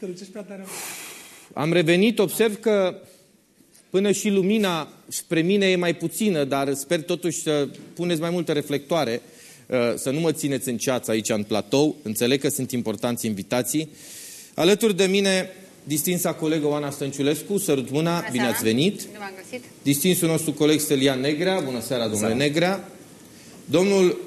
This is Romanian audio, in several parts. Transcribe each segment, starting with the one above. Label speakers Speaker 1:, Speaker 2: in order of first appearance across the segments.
Speaker 1: Strălucești prea tare.
Speaker 2: Am revenit, observ că până și lumina spre mine e mai puțină, dar sper totuși să puneți mai multe reflectoare, uh, să nu mă țineți în ceață aici în platou. Înțeleg că sunt importanți invitații. Alături de mine, distinsa colegă Oana Stănciulescu, sărut mâna,
Speaker 3: Bună
Speaker 2: bine
Speaker 3: seara.
Speaker 2: ați venit.
Speaker 3: Bine v-am găsit.
Speaker 2: Distinsul nostru coleg Stelian Negrea, bună seara, domnule Negrea. Domnul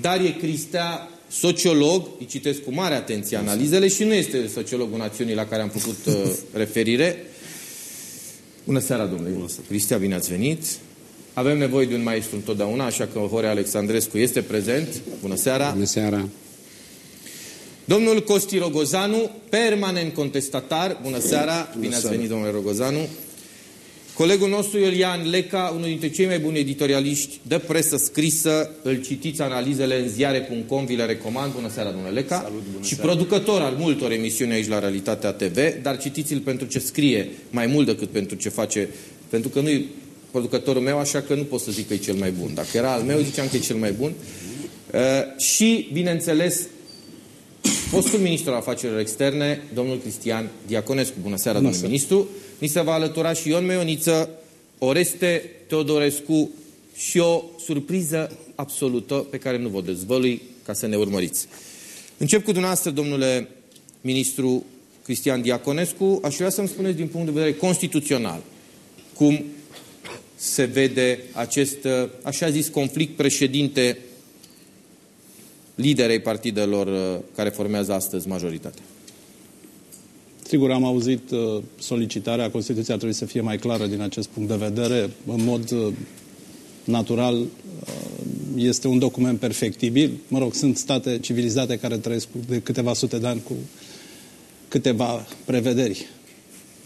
Speaker 2: Darie Cristea, sociolog, îi citesc cu mare atenție analizele și nu este sociologul națiunii la care am făcut uh, referire. Bună seara, domnule bună seara. Cristea, bine ați venit. Avem nevoie de un maestru întotdeauna, așa că Horea Alexandrescu este prezent. Bună seara.
Speaker 4: Bună seara.
Speaker 2: Domnul Costi Rogozanu, permanent contestatar. Bună seara, bine ați
Speaker 4: seara.
Speaker 2: venit, domnule Rogozanu. Colegul nostru Iulian Leca, unul dintre cei mai buni editorialiști de presă scrisă, îl citiți analizele în ziare.com, vi le recomand. Bună seara, domnule Leca.
Speaker 4: Salut, bună
Speaker 2: și
Speaker 4: seara.
Speaker 2: producător al multor emisiuni aici la Realitatea TV, dar citiți-l pentru ce scrie mai mult decât pentru ce face, pentru că nu e producătorul meu, așa că nu pot să zic că e cel mai bun. Dacă era al meu, ziceam că e cel mai bun. Uh, și, bineînțeles, Fostul ministru al afacerilor externe, domnul Cristian Diaconescu. Bună seara,
Speaker 4: Bună
Speaker 2: domnul
Speaker 4: seara.
Speaker 2: ministru. Ni se va alătura și Ion Meioniță, Oreste Teodorescu și o surpriză absolută pe care nu vă dezvălui ca să ne urmăriți. Încep cu dumneavoastră, domnule ministru Cristian Diaconescu. Aș vrea să-mi spuneți din punct de vedere constituțional cum se vede acest, uh, așa zis, conflict președinte liderei partidelor uh, care formează astăzi majoritatea.
Speaker 5: Sigur, am auzit uh, solicitarea, Constituția trebuie să fie mai clară din acest punct de vedere. În mod uh, natural, uh, este un document perfectibil. Mă rog, sunt state civilizate care trăiesc cu- de câteva sute de ani cu câteva prevederi.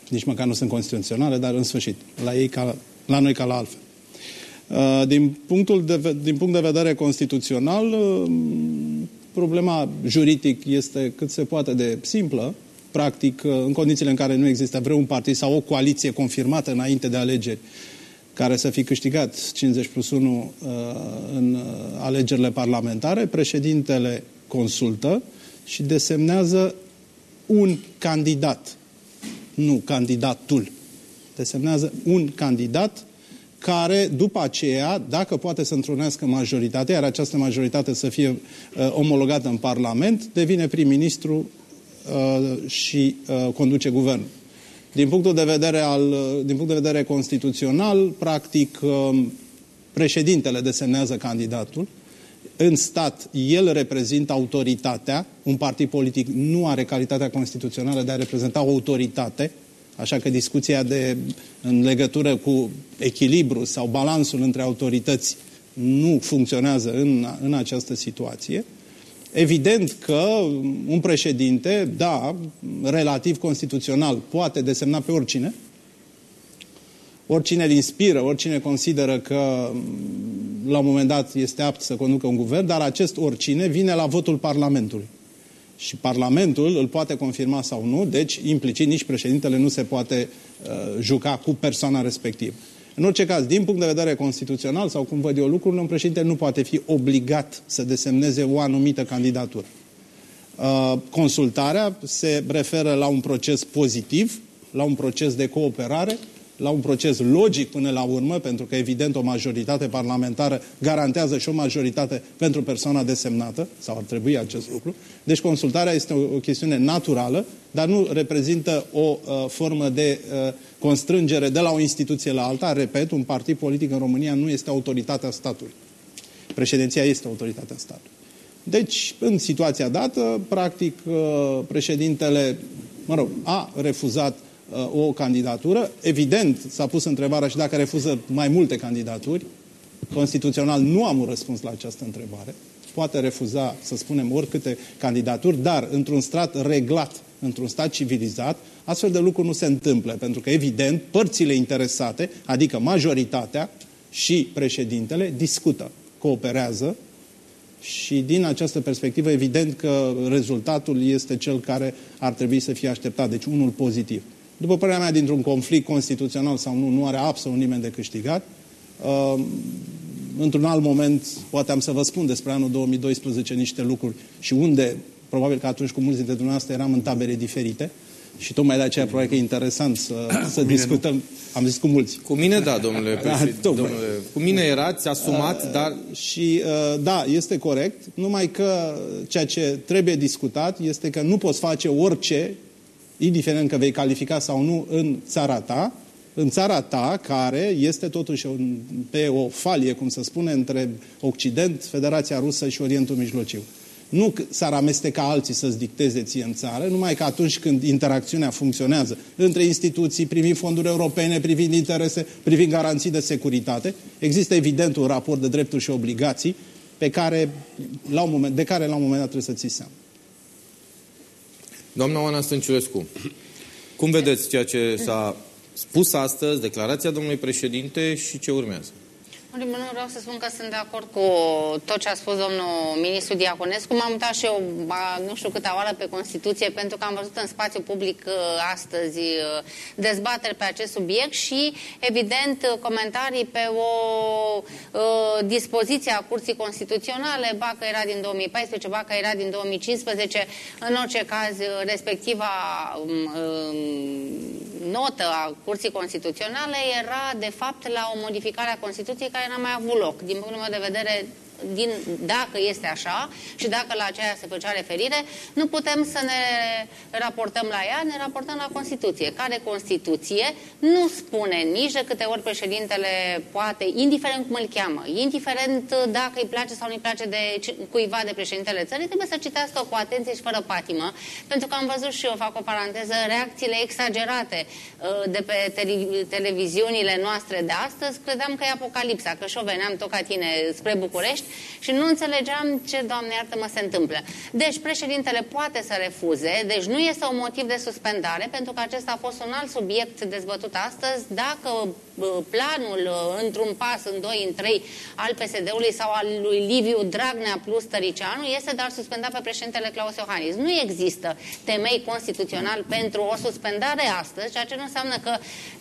Speaker 5: Nici măcar nu sunt constituționale, dar în sfârșit, la, ei ca, la noi ca la altfel. Uh, Din, punctul de, ve- din punct de vedere constituțional, uh, problema juridic este cât se poate de simplă. Practic, uh, în condițiile în care nu există vreun partid sau o coaliție confirmată înainte de alegeri care să fi câștigat 50 plus 1 uh, în uh, alegerile parlamentare, președintele consultă și desemnează un candidat, nu candidatul. Desemnează un candidat care, după aceea, dacă poate să întrunească majoritatea, iar această majoritate să fie uh, omologată în Parlament, devine prim-ministru uh, și uh, conduce guvernul. Din punctul de vedere, al, uh, din punct de vedere constituțional, practic, uh, președintele desemnează candidatul, în stat, el reprezintă autoritatea, un partid politic nu are calitatea constituțională de a reprezenta o autoritate, așa că discuția de, în legătură cu echilibru sau balansul între autorități nu funcționează în, în această situație. Evident că un președinte, da, relativ constituțional, poate desemna pe oricine, oricine îl inspiră, oricine consideră că m, la un moment dat este apt să conducă un guvern, dar acest oricine vine la votul Parlamentului. Și Parlamentul îl poate confirma sau nu, deci implicit nici președintele nu se poate uh, juca cu persoana respectivă. În orice caz, din punct de vedere constituțional sau cum văd eu lucrurile, un președinte nu poate fi obligat să desemneze o anumită candidatură. Uh, consultarea se referă la un proces pozitiv, la un proces de cooperare, la un proces logic până la urmă, pentru că evident o majoritate parlamentară garantează și o majoritate pentru persoana desemnată, sau ar trebui acest lucru. Deci consultarea este o, o chestiune naturală, dar nu reprezintă o uh, formă de uh, constrângere de la o instituție la alta. Repet, un partid politic în România nu este autoritatea statului. Președinția este autoritatea statului. Deci, în situația dată, practic, uh, președintele, mă rog, a refuzat uh, o candidatură. Evident, s-a pus întrebarea și dacă refuză mai multe candidaturi. Constituțional nu am un răspuns la această întrebare. Poate refuza, să spunem, oricâte candidaturi, dar într-un stat reglat, într-un stat civilizat, astfel de lucruri nu se întâmplă, pentru că, evident, părțile interesate, adică majoritatea și președintele, discută, cooperează și din această perspectivă, evident că rezultatul este cel care ar trebui să fie așteptat, deci unul pozitiv. După părerea mea, dintr-un conflict constituțional sau nu, nu are absolut nimeni de câștigat. Uh, într-un alt moment, poate am să vă spun despre anul 2012 niște lucruri și unde probabil că atunci cu mulți dintre dumneavoastră eram în tabere diferite și tocmai de aceea probabil că e interesant să, să discutăm. Nu. Am zis cu mulți.
Speaker 2: Cu mine da, domnule da, președinte. Da, domnule. Cu mine erați asumat, uh, dar...
Speaker 5: Și uh, da, este corect, numai că ceea ce trebuie discutat este că nu poți face orice, indiferent că vei califica sau nu în țara ta, în țara ta, care este totuși un, pe o falie, cum să spune, între Occident, Federația Rusă și Orientul Mijlociu. Nu s-ar amesteca alții să-ți dicteze ție în țară, numai că atunci când interacțiunea funcționează între instituții, privind fonduri europene, privind interese, privind garanții de securitate, există evident un raport de drepturi și obligații pe care, la un moment, de care la un moment dat trebuie să ții seama.
Speaker 2: Doamna Oana Stănciulescu, cum vedeți ceea ce s-a spus astăzi, declarația domnului președinte și ce urmează?
Speaker 1: În primul rând vreau să spun că sunt de acord cu tot ce a spus domnul ministru Diaconescu. M-am mutat și eu, nu știu câte oară, pe Constituție, pentru că am văzut în spațiu public uh, astăzi uh, dezbateri pe acest subiect și, evident, comentarii pe o uh, dispoziție a Curții Constituționale, ba că era din 2014, ba că era din 2015, în orice caz, respectiva um, notă a Curții Constituționale era, de fapt, la o modificare a Constituției care n-a mai avut loc. Din punctul meu de vedere, din, dacă este așa și dacă la aceea se făcea referire, nu putem să ne raportăm la ea, ne raportăm la Constituție. Care Constituție nu spune nici de câte ori președintele poate, indiferent cum îl cheamă, indiferent dacă îi place sau nu îi place de cuiva de președintele țării, trebuie să citească cu atenție și fără patimă, pentru că am văzut și eu, fac o paranteză, reacțiile exagerate uh, de pe televiziunile noastre de astăzi. Credeam că e apocalipsa, că și-o veneam tot ca tine spre București și nu înțelegeam ce, Doamne iartă-mă, se întâmplă. Deci președintele poate să refuze, deci nu este un motiv de suspendare, pentru că acesta a fost un alt subiect dezbătut astăzi, dacă planul într-un pas, în doi, în trei, al PSD-ului sau al lui Liviu Dragnea plus Tăricianu, este de a suspenda pe președintele Claus Iohannis. Nu există temei constituțional pentru o suspendare astăzi, ceea ce nu înseamnă că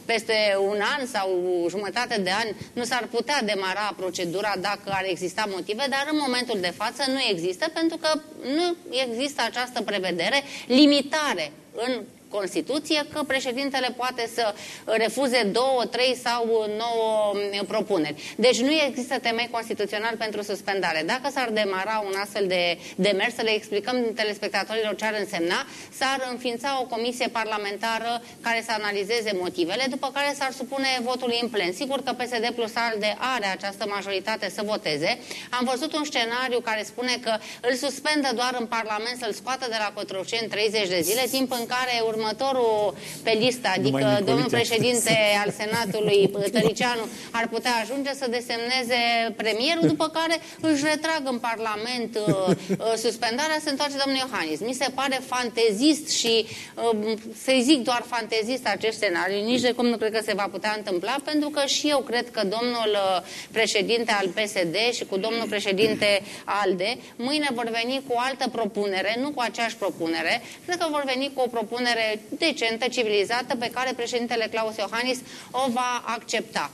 Speaker 1: peste un an sau jumătate de ani nu s-ar putea demara procedura dacă ar exista motive, dar în momentul de față nu există pentru că nu există această prevedere limitare în Constituție că președintele poate să refuze două, trei sau nouă propuneri. Deci nu există temei constituțional pentru suspendare. Dacă s-ar demara un astfel de demers, să le explicăm telespectatorilor ce ar însemna, s-ar înființa o comisie parlamentară care să analizeze motivele, după care s-ar supune votului în plen. Sigur că PSD plus ALDE are această majoritate să voteze. Am văzut un scenariu care spune că îl suspendă doar în Parlament, să-l scoată de la Cotroceni 30 de zile, timp în care următorul pe listă, adică domnul președinte al Senatului Tăricianu, ar putea ajunge să desemneze premierul, după care își retrag în Parlament uh, uh, suspendarea, se întoarce domnul Iohannis. Mi se pare fantezist și uh, să-i zic doar fantezist acest scenariu, nici de cum nu cred că se va putea întâmpla, pentru că și eu cred că domnul uh, președinte al PSD și cu domnul președinte ALDE mâine vor veni cu o altă propunere, nu cu aceeași propunere, cred că vor veni cu o propunere decentă, civilizată, pe care președintele Claus Iohannis o va accepta.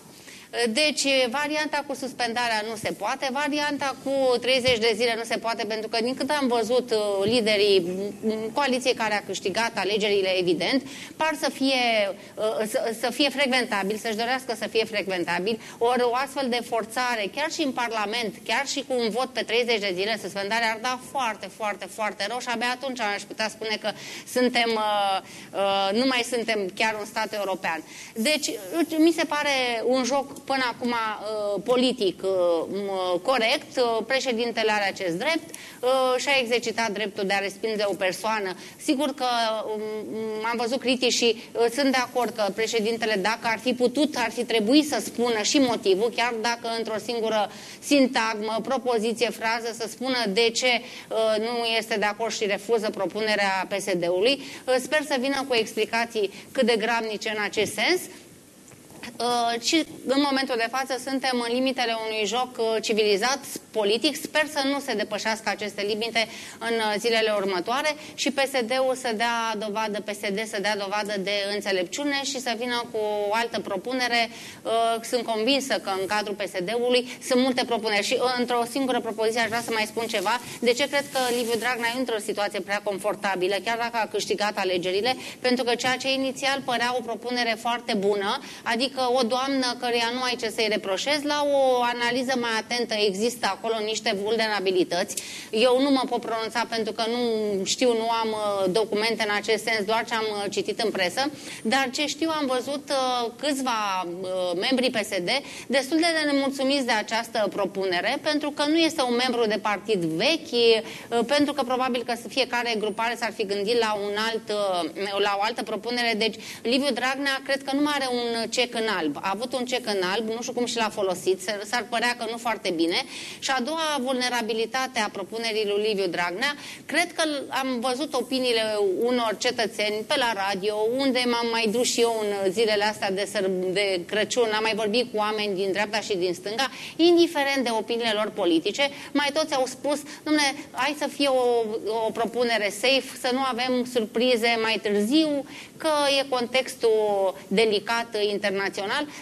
Speaker 1: Deci, varianta cu suspendarea nu se poate, varianta cu 30 de zile nu se poate, pentru că, din cât am văzut, uh, liderii coaliției care a câștigat alegerile, evident, par să fie, uh, să, să fie frecventabil, să-și dorească să fie frecventabil, ori o astfel de forțare, chiar și în Parlament, chiar și cu un vot pe 30 de zile, suspendarea ar da foarte, foarte, foarte rău și abia atunci aș putea spune că suntem, uh, nu mai suntem chiar un stat european. Deci, mi se pare un joc până acum uh, politic uh, corect, uh, președintele are acest drept și-a exercitat dreptul de a respinge o persoană. Sigur că um, am văzut critici și sunt de acord că președintele, dacă ar fi putut, ar fi trebuit să spună și motivul, chiar dacă într-o singură sintagmă, propoziție, frază, să spună de ce nu este de acord și refuză propunerea PSD-ului. Sper să vină cu explicații cât de gramnice în acest sens. Uh, și în momentul de față suntem în limitele unui joc uh, civilizat, politic. Sper să nu se depășească aceste limite în uh, zilele următoare și PSD-ul să dea dovadă, PSD să dea dovadă de înțelepciune și să vină cu o altă propunere. Sunt convinsă că în cadrul PSD-ului sunt multe propuneri și într-o singură propoziție aș vrea să mai spun ceva. De ce cred că Liviu Dragnea e într-o situație prea confortabilă, chiar dacă a câștigat alegerile? Pentru că ceea ce inițial părea o propunere foarte bună, adică o doamnă căreia nu ai ce să-i reproșezi, la o analiză mai atentă există acolo niște vulnerabilități. Eu nu mă pot pronunța pentru că nu știu, nu am uh, documente în acest sens, doar ce am uh, citit în presă, dar ce știu am văzut uh, câțiva membri PSD destul de nemulțumiți de această propunere, pentru că nu este un membru de partid vechi, pentru că probabil că fiecare grupare s-ar fi gândit la, un alt, la o altă propunere. Deci Liviu Dragnea cred că nu mai are un cec în alb. A avut un cec în alb, nu știu cum și l-a folosit, s-ar părea că nu foarte bine. Și a doua vulnerabilitate a propunerii lui Liviu Dragnea, cred că am văzut opiniile unor cetățeni pe la radio, unde m-am mai dus și eu în zilele astea de, de Crăciun, am mai vorbit cu oameni din dreapta și din stânga, indiferent de opiniile lor politice, mai toți au spus, domne, hai să fie o, o propunere safe, să nu avem surprize mai târziu, că e contextul delicat internațional.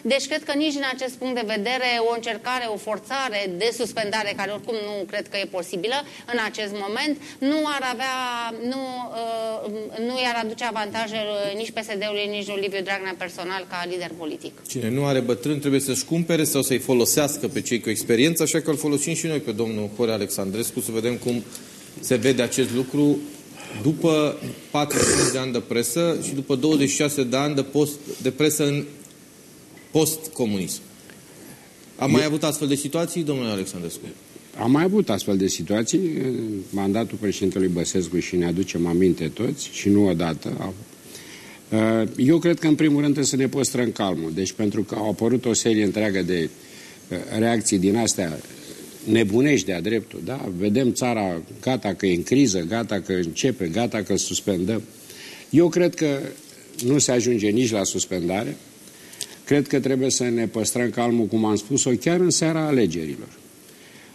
Speaker 1: Deci cred că nici din acest punct de vedere o încercare, o forțare de suspendare, care oricum nu cred că e posibilă în acest moment, nu ar avea, nu, uh, nu i-ar aduce avantaje nici PSD-ului, nici lui Liviu Dragnea personal ca lider politic.
Speaker 2: Cine nu are bătrân trebuie să-și cumpere sau să-i folosească pe cei cu experiență, așa că îl folosim și noi pe domnul Hore Alexandrescu să vedem cum se vede acest lucru după 45 de ani de presă și după 26 de ani de, post, de presă în post-comunism. Am Eu... mai avut astfel de situații, domnule Alexandrescu?
Speaker 3: Am mai avut astfel de situații. Mandatul președintelui Băsescu și ne aducem aminte toți și nu odată. Uh, eu cred că în primul rând trebuie să ne păstrăm calmul. Deci pentru că au apărut o serie întreagă de uh, reacții din astea nebunești de-a dreptul, da? Vedem țara gata că e în criză, gata că începe, gata că suspendăm. Eu cred că nu se ajunge nici la suspendare. Cred că trebuie să ne păstrăm calmul, cum am spus-o, chiar în seara alegerilor.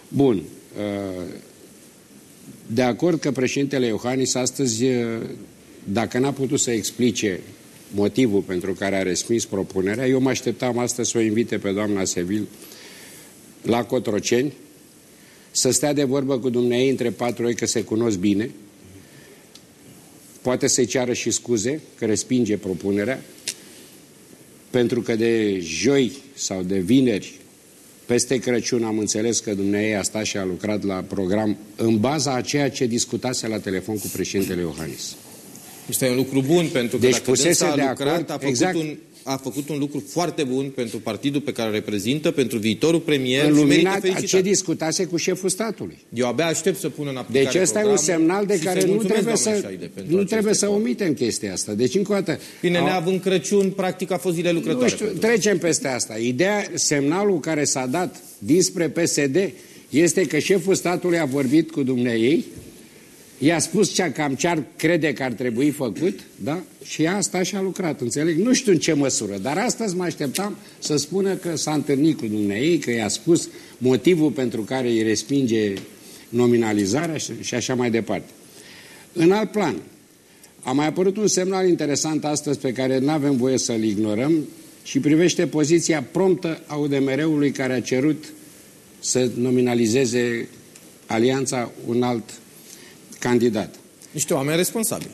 Speaker 3: Bun. Uh, de acord că președintele Iohannis astăzi, uh, dacă n-a putut să explice motivul pentru care a respins propunerea, eu mă așteptam astăzi să o invite pe doamna Sevil la Cotroceni, să stea de vorbă cu dumneai între patru oi că se cunosc bine, poate să-i ceară și scuze că respinge propunerea, pentru că de joi sau de vineri, peste Crăciun, am înțeles că dumneai a stat și a lucrat la program în baza a ceea ce discutase la telefon cu președintele Iohannis.
Speaker 2: Este un lucru bun, pentru că deci dacă pusese a lucrat, de acord, a făcut exact. un a făcut un lucru foarte bun pentru partidul pe care îl reprezintă, pentru viitorul premier.
Speaker 3: În lumina ce discutase cu șeful statului.
Speaker 2: Eu abia aștept să pun în aplicare
Speaker 3: Deci ăsta e un semnal de care nu trebuie să, nu trebuie să omitem chestia asta. Deci încă o dată...
Speaker 2: Bine, au... neavând Crăciun, practic a fost zile lucrătoare. Nu știu,
Speaker 3: trecem peste asta. Ideea, semnalul care s-a dat dinspre PSD este că șeful statului a vorbit cu dumneai i-a spus ce, cam ce ar crede că ar trebui făcut, da? Și asta și a lucrat, înțeleg? Nu știu în ce măsură, dar astăzi mă așteptam să spună că s-a întâlnit cu dumneei, că i-a spus motivul pentru care îi respinge nominalizarea și, și așa mai departe. În alt plan, a mai apărut un semnal interesant astăzi pe care nu avem voie să-l ignorăm și privește poziția promptă a UDMR-ului care a cerut să nominalizeze alianța un alt candidat.
Speaker 2: Niște oameni responsabili.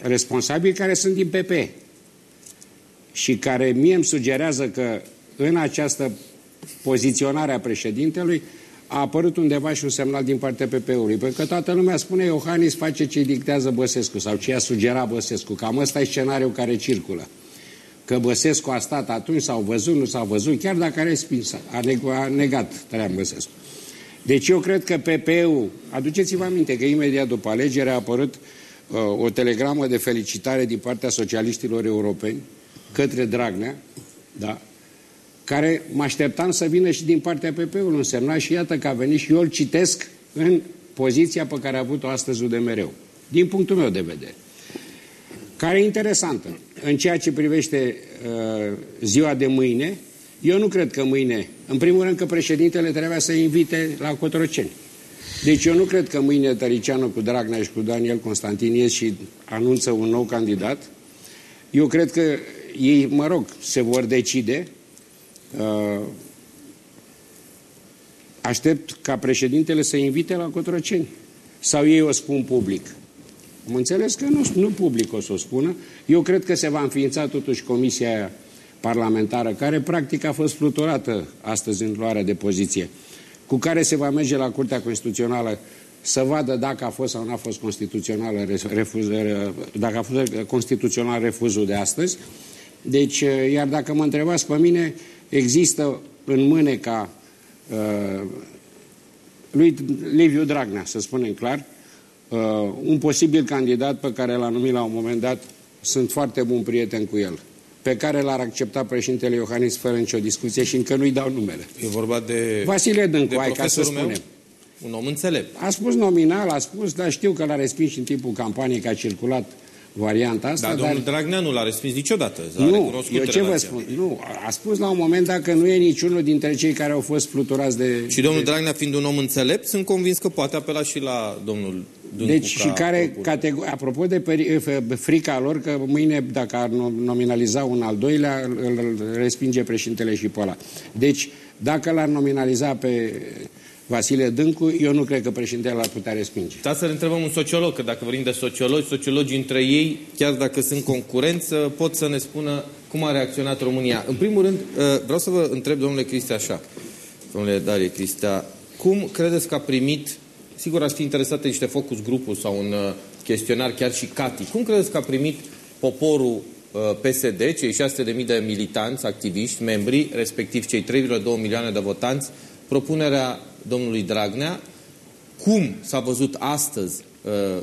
Speaker 3: Responsabili care sunt din PP și care mie îmi sugerează că în această poziționare a președintelui a apărut undeva și un semnal din partea PP-ului. Pentru că toată lumea spune Iohannis face ce dictează Băsescu sau ce a sugerat Băsescu. Cam ăsta e scenariul care circulă. Că Băsescu a stat atunci, s-au văzut, nu s-au văzut, chiar dacă a respins, a, negat Traian Băsescu. Deci eu cred că PPE-ul, aduceți-vă aminte că imediat după alegere a apărut uh, o telegramă de felicitare din partea socialiștilor europeni către Dragnea, da, care mă așteptam să vină și din partea PP-ului însemna și iată că a venit și eu îl citesc în poziția pe care a avut-o astăzi de mereu, din punctul meu de vedere. care e interesantă. În ceea ce privește uh, ziua de mâine, eu nu cred că mâine, în primul rând că președintele trebuia să invite la Cotroceni. Deci eu nu cred că mâine Tăricianu cu Dragnea și cu Daniel Constantin ies și anunță un nou candidat. Eu cred că ei, mă rog, se vor decide. Uh, aștept ca președintele să invite la Cotroceni. Sau ei o spun public. Am înțeles că nu, nu public o să o spună. Eu cred că se va înființa totuși comisia parlamentară, care practic a fost fluturată astăzi în luarea de poziție, cu care se va merge la Curtea Constituțională să vadă dacă a fost sau nu a fost constituțional, refuz, dacă a fost constituțional refuzul de astăzi. Deci, iar dacă mă întrebați pe mine, există în mâneca uh, lui Liviu Dragnea, să spunem clar, uh, un posibil candidat pe care l-a numit la un moment dat, sunt foarte bun prieten cu el pe care l-ar accepta președintele Iohannis fără nicio discuție și încă nu-i dau numele.
Speaker 2: E vorba de...
Speaker 3: Vasile Dâncu, hai ca să spunem. Meu,
Speaker 2: un om înțelept.
Speaker 3: A spus nominal, a spus, dar știu că l-a respins în timpul campaniei că a circulat varianta asta.
Speaker 2: Dar domnul Dragnea nu l-a respins niciodată.
Speaker 3: Nu, eu ce vă spun? Nu, a spus la un moment dat că nu e niciunul dintre cei care au fost fluturați de...
Speaker 2: Și domnul de... Dragnea fiind un om înțelept, sunt convins că poate apela și la domnul
Speaker 3: Dâncu Deci și care, categor... apropo de frica lor, că mâine, dacă ar nominaliza un al doilea, îl respinge președintele și pe ăla. Deci, dacă l-ar nominaliza pe Vasile Dâncu, eu nu cred că președintele l-ar putea respinge.
Speaker 2: Da, să-l întrebăm un sociolog, că dacă vorbim de sociologi, sociologii între ei, chiar dacă sunt concurență, pot să ne spună cum a reacționat România. În primul rând, uh, vreau să vă întreb, domnule Cristea, așa, domnule Darie Cristea, cum credeți că a primit, sigur ați fi interesate niște focus grupul sau un uh, chestionar, chiar și Cati, cum credeți că a primit poporul uh, PSD, cei 600.000 de militanți, activiști, membri, respectiv cei 3,2 milioane de votanți, propunerea domnului Dragnea, cum s-a văzut astăzi, uh,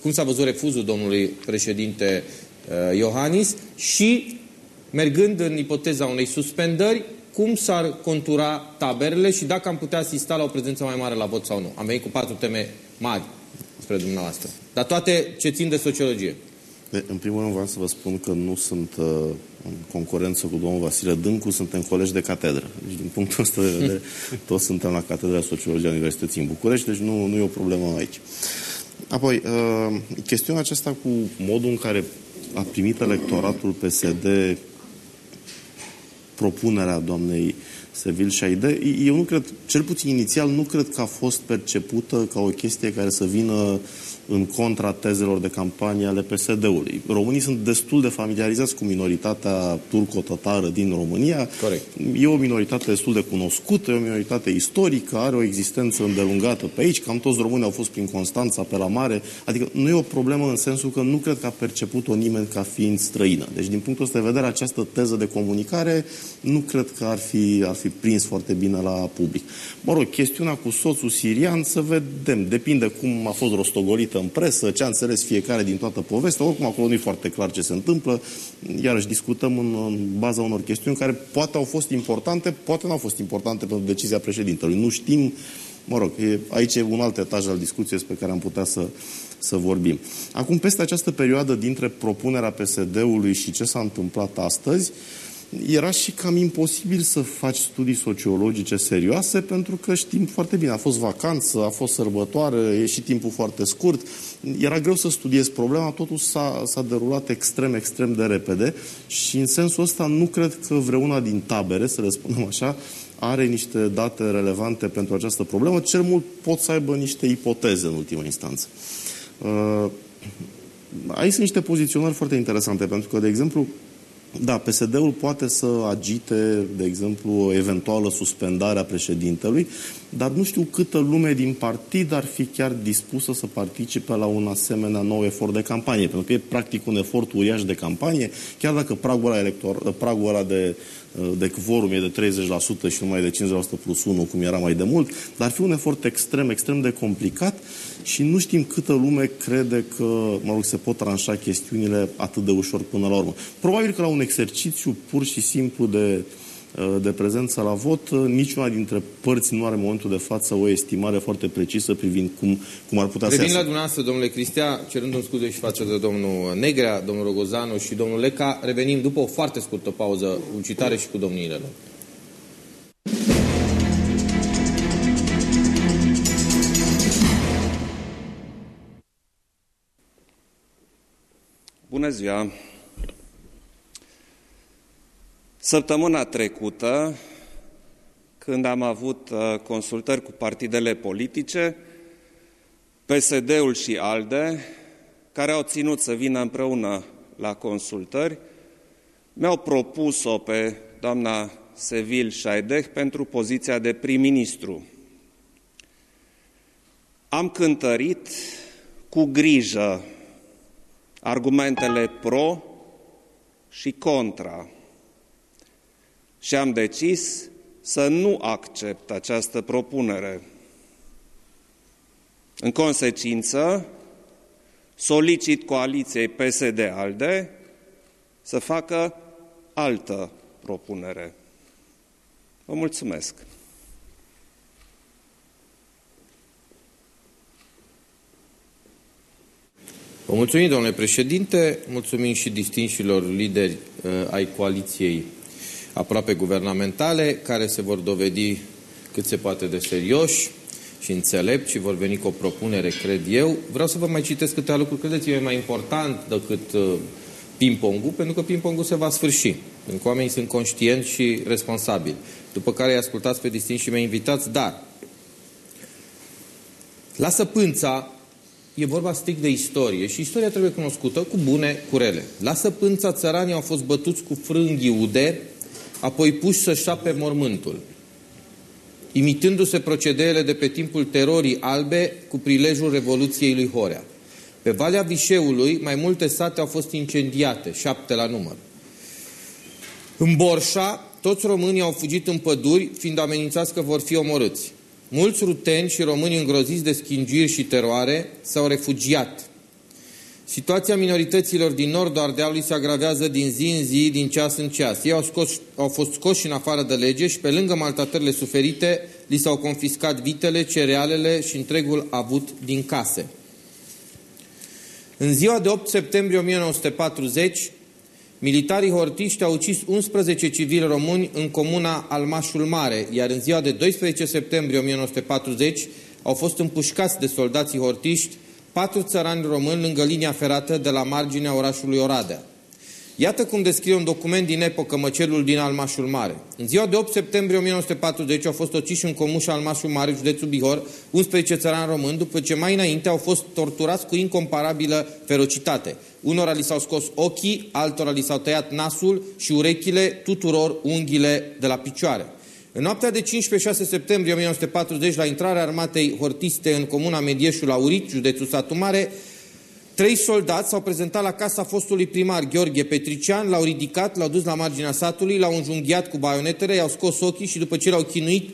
Speaker 2: cum s-a văzut refuzul domnului președinte uh, Iohannis? Și, mergând în ipoteza unei suspendări, cum s-ar contura taberele și dacă am putea asista la o prezență mai mare la vot sau nu. Am venit cu patru teme mari spre dumneavoastră. Dar toate ce țin de sociologie.
Speaker 4: În primul rând vreau să vă spun că nu sunt uh, în concurență cu domnul Vasile Dâncu, suntem colegi de catedră. Deci, din punctul ăsta de vedere, toți suntem la Catedra Sociologie a Universității în București, deci nu, nu e o problemă aici. Apoi, uh, chestiunea aceasta cu modul în care a primit electoratul PSD propunerea doamnei Sevil Șaide, eu nu cred, cel puțin inițial, nu cred că a fost percepută ca o chestie care să vină uh, în contra tezelor de campanie ale PSD-ului. Românii sunt destul de familiarizați cu minoritatea turco-tatară din România.
Speaker 2: Corect.
Speaker 4: E o minoritate destul de cunoscută, e o minoritate istorică, are o existență îndelungată pe aici. Cam toți românii au fost prin Constanța, pe la mare. Adică nu e o problemă în sensul că nu cred că a perceput-o nimeni ca fiind străină. Deci, din punctul ăsta de vedere, această teză de comunicare nu cred că ar fi, ar fi prins foarte bine la public. Mă rog, chestiunea cu soțul sirian, să vedem. Depinde cum a fost rostogolită în presă, ce a înțeles fiecare din toată povestea. Oricum, acolo nu e foarte clar ce se întâmplă. Iarăși discutăm în, în baza unor chestiuni care poate au fost importante, poate nu au fost importante pentru decizia președintelui. Nu știm, mă rog, e, aici e un alt etaj al discuției pe care am putea să, să vorbim. Acum, peste această perioadă dintre propunerea PSD-ului și ce s-a întâmplat astăzi, era și cam imposibil să faci studii sociologice serioase pentru că știm foarte bine, a fost vacanță, a fost sărbătoare, e și timpul foarte scurt. Era greu să studiezi problema, totul s-a, s-a derulat extrem, extrem de repede și în sensul ăsta nu cred că vreuna din tabere, să le spunem așa, are niște date relevante pentru această problemă, cel mult pot să aibă niște ipoteze în ultima instanță. Uh, aici sunt niște poziționări foarte interesante, pentru că, de exemplu, da, PSD-ul poate să agite, de exemplu, o eventuală suspendare a președintelui, dar nu știu câtă lume din partid ar fi chiar dispusă să participe la un asemenea nou efort de campanie, pentru că e practic un efort uriaș de campanie, chiar dacă pragul ăla, elector, pragul ăla de de quorum e de 30% și numai de 50% plus 1, cum era mai de mult, dar ar fi un efort extrem, extrem de complicat și nu știm câtă lume crede că, mă rog, se pot tranșa chestiunile atât de ușor până la urmă. Probabil că la un exercițiu pur și simplu de uh, de prezență la vot, uh, niciuna dintre părți nu are în momentul de față o estimare foarte precisă privind cum, cum ar putea
Speaker 2: Revin
Speaker 4: să
Speaker 2: la
Speaker 4: iasă.
Speaker 2: dumneavoastră, domnule Cristea, cerându-mi scuze și față de domnul Negrea, domnul Rogozanu și domnul Leca. Revenim după o foarte scurtă pauză ucitare și cu domniile lor.
Speaker 6: Bună ziua! Săptămâna trecută, când am avut uh, consultări cu partidele politice, PSD-ul și ALDE, care au ținut să vină împreună la consultări, mi-au propus-o pe doamna Sevil Șaideh pentru poziția de prim-ministru. Am cântărit cu grijă argumentele pro și contra și am decis să nu accept această propunere. În consecință, solicit coaliției PSD-ALDE să facă altă propunere. Vă mulțumesc!
Speaker 2: Vă mulțumim, domnule președinte, mulțumim și distinșilor lideri uh, ai coaliției aproape guvernamentale, care se vor dovedi cât se poate de serioși și înțelepți și vor veni cu o propunere, cred eu. Vreau să vă mai citesc câteva lucruri, credeți-mă, e mai important decât uh, ping-pongul, pentru că ping-pongul se va sfârși. Pentru că oamenii sunt conștienți și responsabili. După care îi ascultați pe distinși mei invitați, dar la Săpânța e vorba strict de istorie și istoria trebuie cunoscută cu bune, cu rele. La Săpânța țăranii au fost bătuți cu frânghii ude, apoi puși să șape mormântul, imitându-se procedeele de pe timpul terorii albe cu prilejul Revoluției lui Horea. Pe Valea Vișeului, mai multe sate au fost incendiate, șapte la număr. În Borșa, toți românii au fugit în păduri, fiind amenințați că vor fi omorâți. Mulți ruteni și români îngroziți de schingiri și teroare s-au refugiat. Situația minorităților din nordul Ardealului se agravează din zi în zi, din ceas în ceas. Ei au, scos, au fost scoși în afară de lege și pe lângă maltratările suferite, li s-au confiscat vitele, cerealele și întregul avut din case. În ziua de 8 septembrie 1940, militarii hortiști au ucis 11 civili români în comuna Almașul Mare, iar în ziua de 12 septembrie 1940 au fost împușcați de soldații hortiști patru țărani români lângă linia ferată de la marginea orașului Oradea. Iată cum descrie un document din epocă măcelul din Almașul Mare. În ziua de 8 septembrie 1940 au fost ociși în comușa Almașul Mare, județul Bihor, 11 țărani români, după ce mai înainte au fost torturați cu incomparabilă ferocitate. Unora li s-au scos ochii, altora li s-au tăiat nasul și urechile, tuturor unghiile de la picioare. În noaptea de 15-6 septembrie 1940, la intrarea armatei hortiste în comuna Medieșul Aurit, județul Satu Mare, Trei soldați s-au prezentat la casa fostului primar Gheorghe Petrician, l-au ridicat, l-au dus la marginea satului, l-au înjunghiat cu baionetele, i-au scos ochii și după ce l-au chinuit,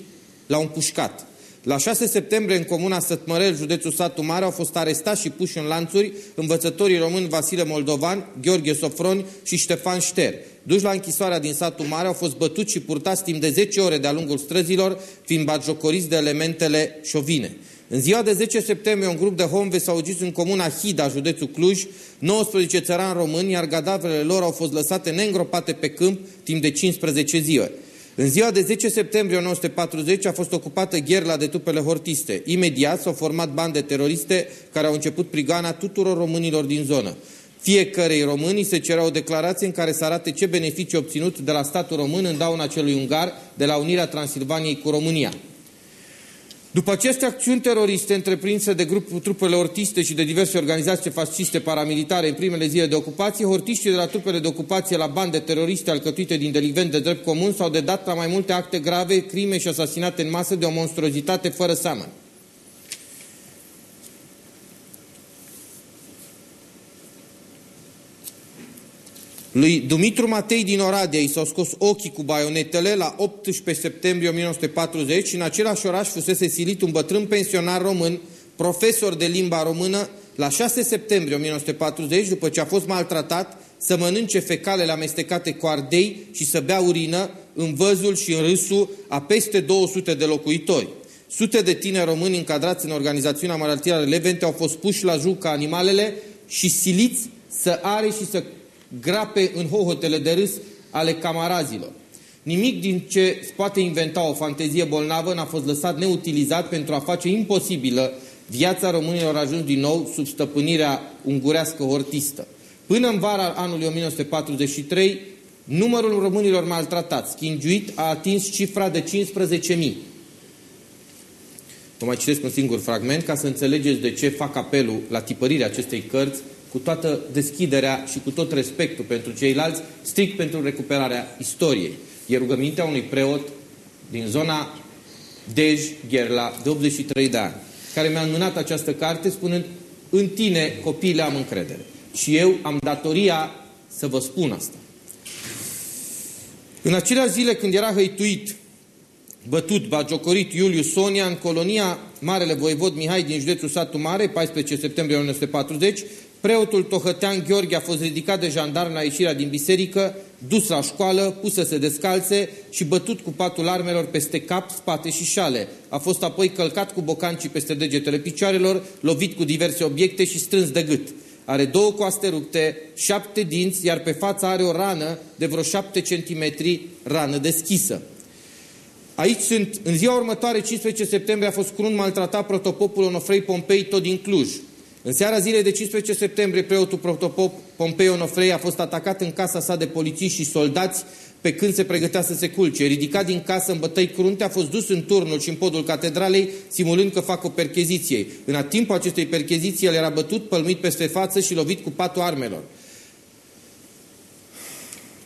Speaker 2: l-au împușcat. La 6 septembrie, în comuna Sătmărel, județul Satu Mare, au fost arestați și puși în lanțuri învățătorii români Vasile Moldovan, Gheorghe Sofroni și Ștefan Șter. Duși la închisoarea din Satu Mare, au fost bătuți și purtați timp de 10 ore de-a lungul străzilor, fiind batjocoriți de elementele șovine. În ziua de 10 septembrie, un grup de homve s-au ucis în comuna Hida, județul Cluj, 19 țărani români, iar cadavrele lor au fost lăsate neîngropate pe câmp timp de 15 zile. În ziua de 10 septembrie 1940 a fost ocupată Gherla de trupele hortiste. Imediat s-au format bande teroriste care au început prigana tuturor românilor din zonă. Fiecărei românii se cerea o declarație în care să arate ce beneficii obținut de la statul român în dauna celui ungar de la unirea Transilvaniei cu România. După aceste acțiuni teroriste întreprinse de grupul trupele hortiste și de diverse organizații fasciste paramilitare în primele zile de ocupație, hortiștii de la trupele de ocupație la bande teroriste alcătuite din delicvent de drept comun s-au dedat la mai multe acte grave, crime și asasinate în masă de o monstruozitate fără seamăn. Lui Dumitru Matei din Oradea i s-au scos ochii cu baionetele la 18 septembrie 1940 și în același oraș fusese silit un bătrân pensionar român, profesor de limba română, la 6 septembrie 1940, după ce a fost maltratat, să mănânce fecalele amestecate cu ardei și să bea urină în văzul și în râsul a peste 200 de locuitori. Sute de tineri români încadrați în organizațiunea Maraltiera Levente au fost puși la juc ca animalele și siliți să are și să grape în hohotele de râs ale camarazilor. Nimic din ce poate inventa o fantezie bolnavă n-a fost lăsat neutilizat pentru a face imposibilă viața românilor ajuns din nou sub stăpânirea ungurească hortistă. Până în vara anului 1943, numărul românilor maltratați, schingiuit, a atins cifra de 15.000. Vă mai citesc un singur fragment ca să înțelegeți de ce fac apelul la tipărirea acestei cărți cu toată deschiderea și cu tot respectul pentru ceilalți, strict pentru recuperarea istoriei. E rugămintea unui preot din zona Dej, Gherla, de 83 de ani, care mi-a înmânat această carte spunând în tine, copiile, am încredere. Și eu am datoria să vă spun asta. În acelea zile când era hăituit, bătut, bagiocorit Iuliu Sonia în colonia Marele Voivod Mihai din județul Satu Mare, 14 septembrie 1940, preotul Tohătean Gheorghe a fost ridicat de jandarm la ieșirea din biserică, dus la școală, pus să se descalțe și bătut cu patul armelor peste cap, spate și șale. A fost apoi călcat cu bocancii peste degetele picioarelor, lovit cu diverse obiecte și strâns de gât. Are două coaste rupte, șapte dinți, iar pe față are o rană de vreo șapte centimetri, rană deschisă. Aici sunt, în ziua următoare, 15 septembrie, a fost curând maltratat protopopul Onofrei Pompei, tot din Cluj. În seara zilei de 15 septembrie, preotul protopop Pompei Onofrei a fost atacat în casa sa de polițiști și soldați pe când se pregătea să se culce. Ridicat din casă în bătăi crunte, a fost dus în turnul și în podul catedralei, simulând că fac o percheziție. În timpul acestei percheziții, el era bătut, pălmit peste față și lovit cu patul armelor.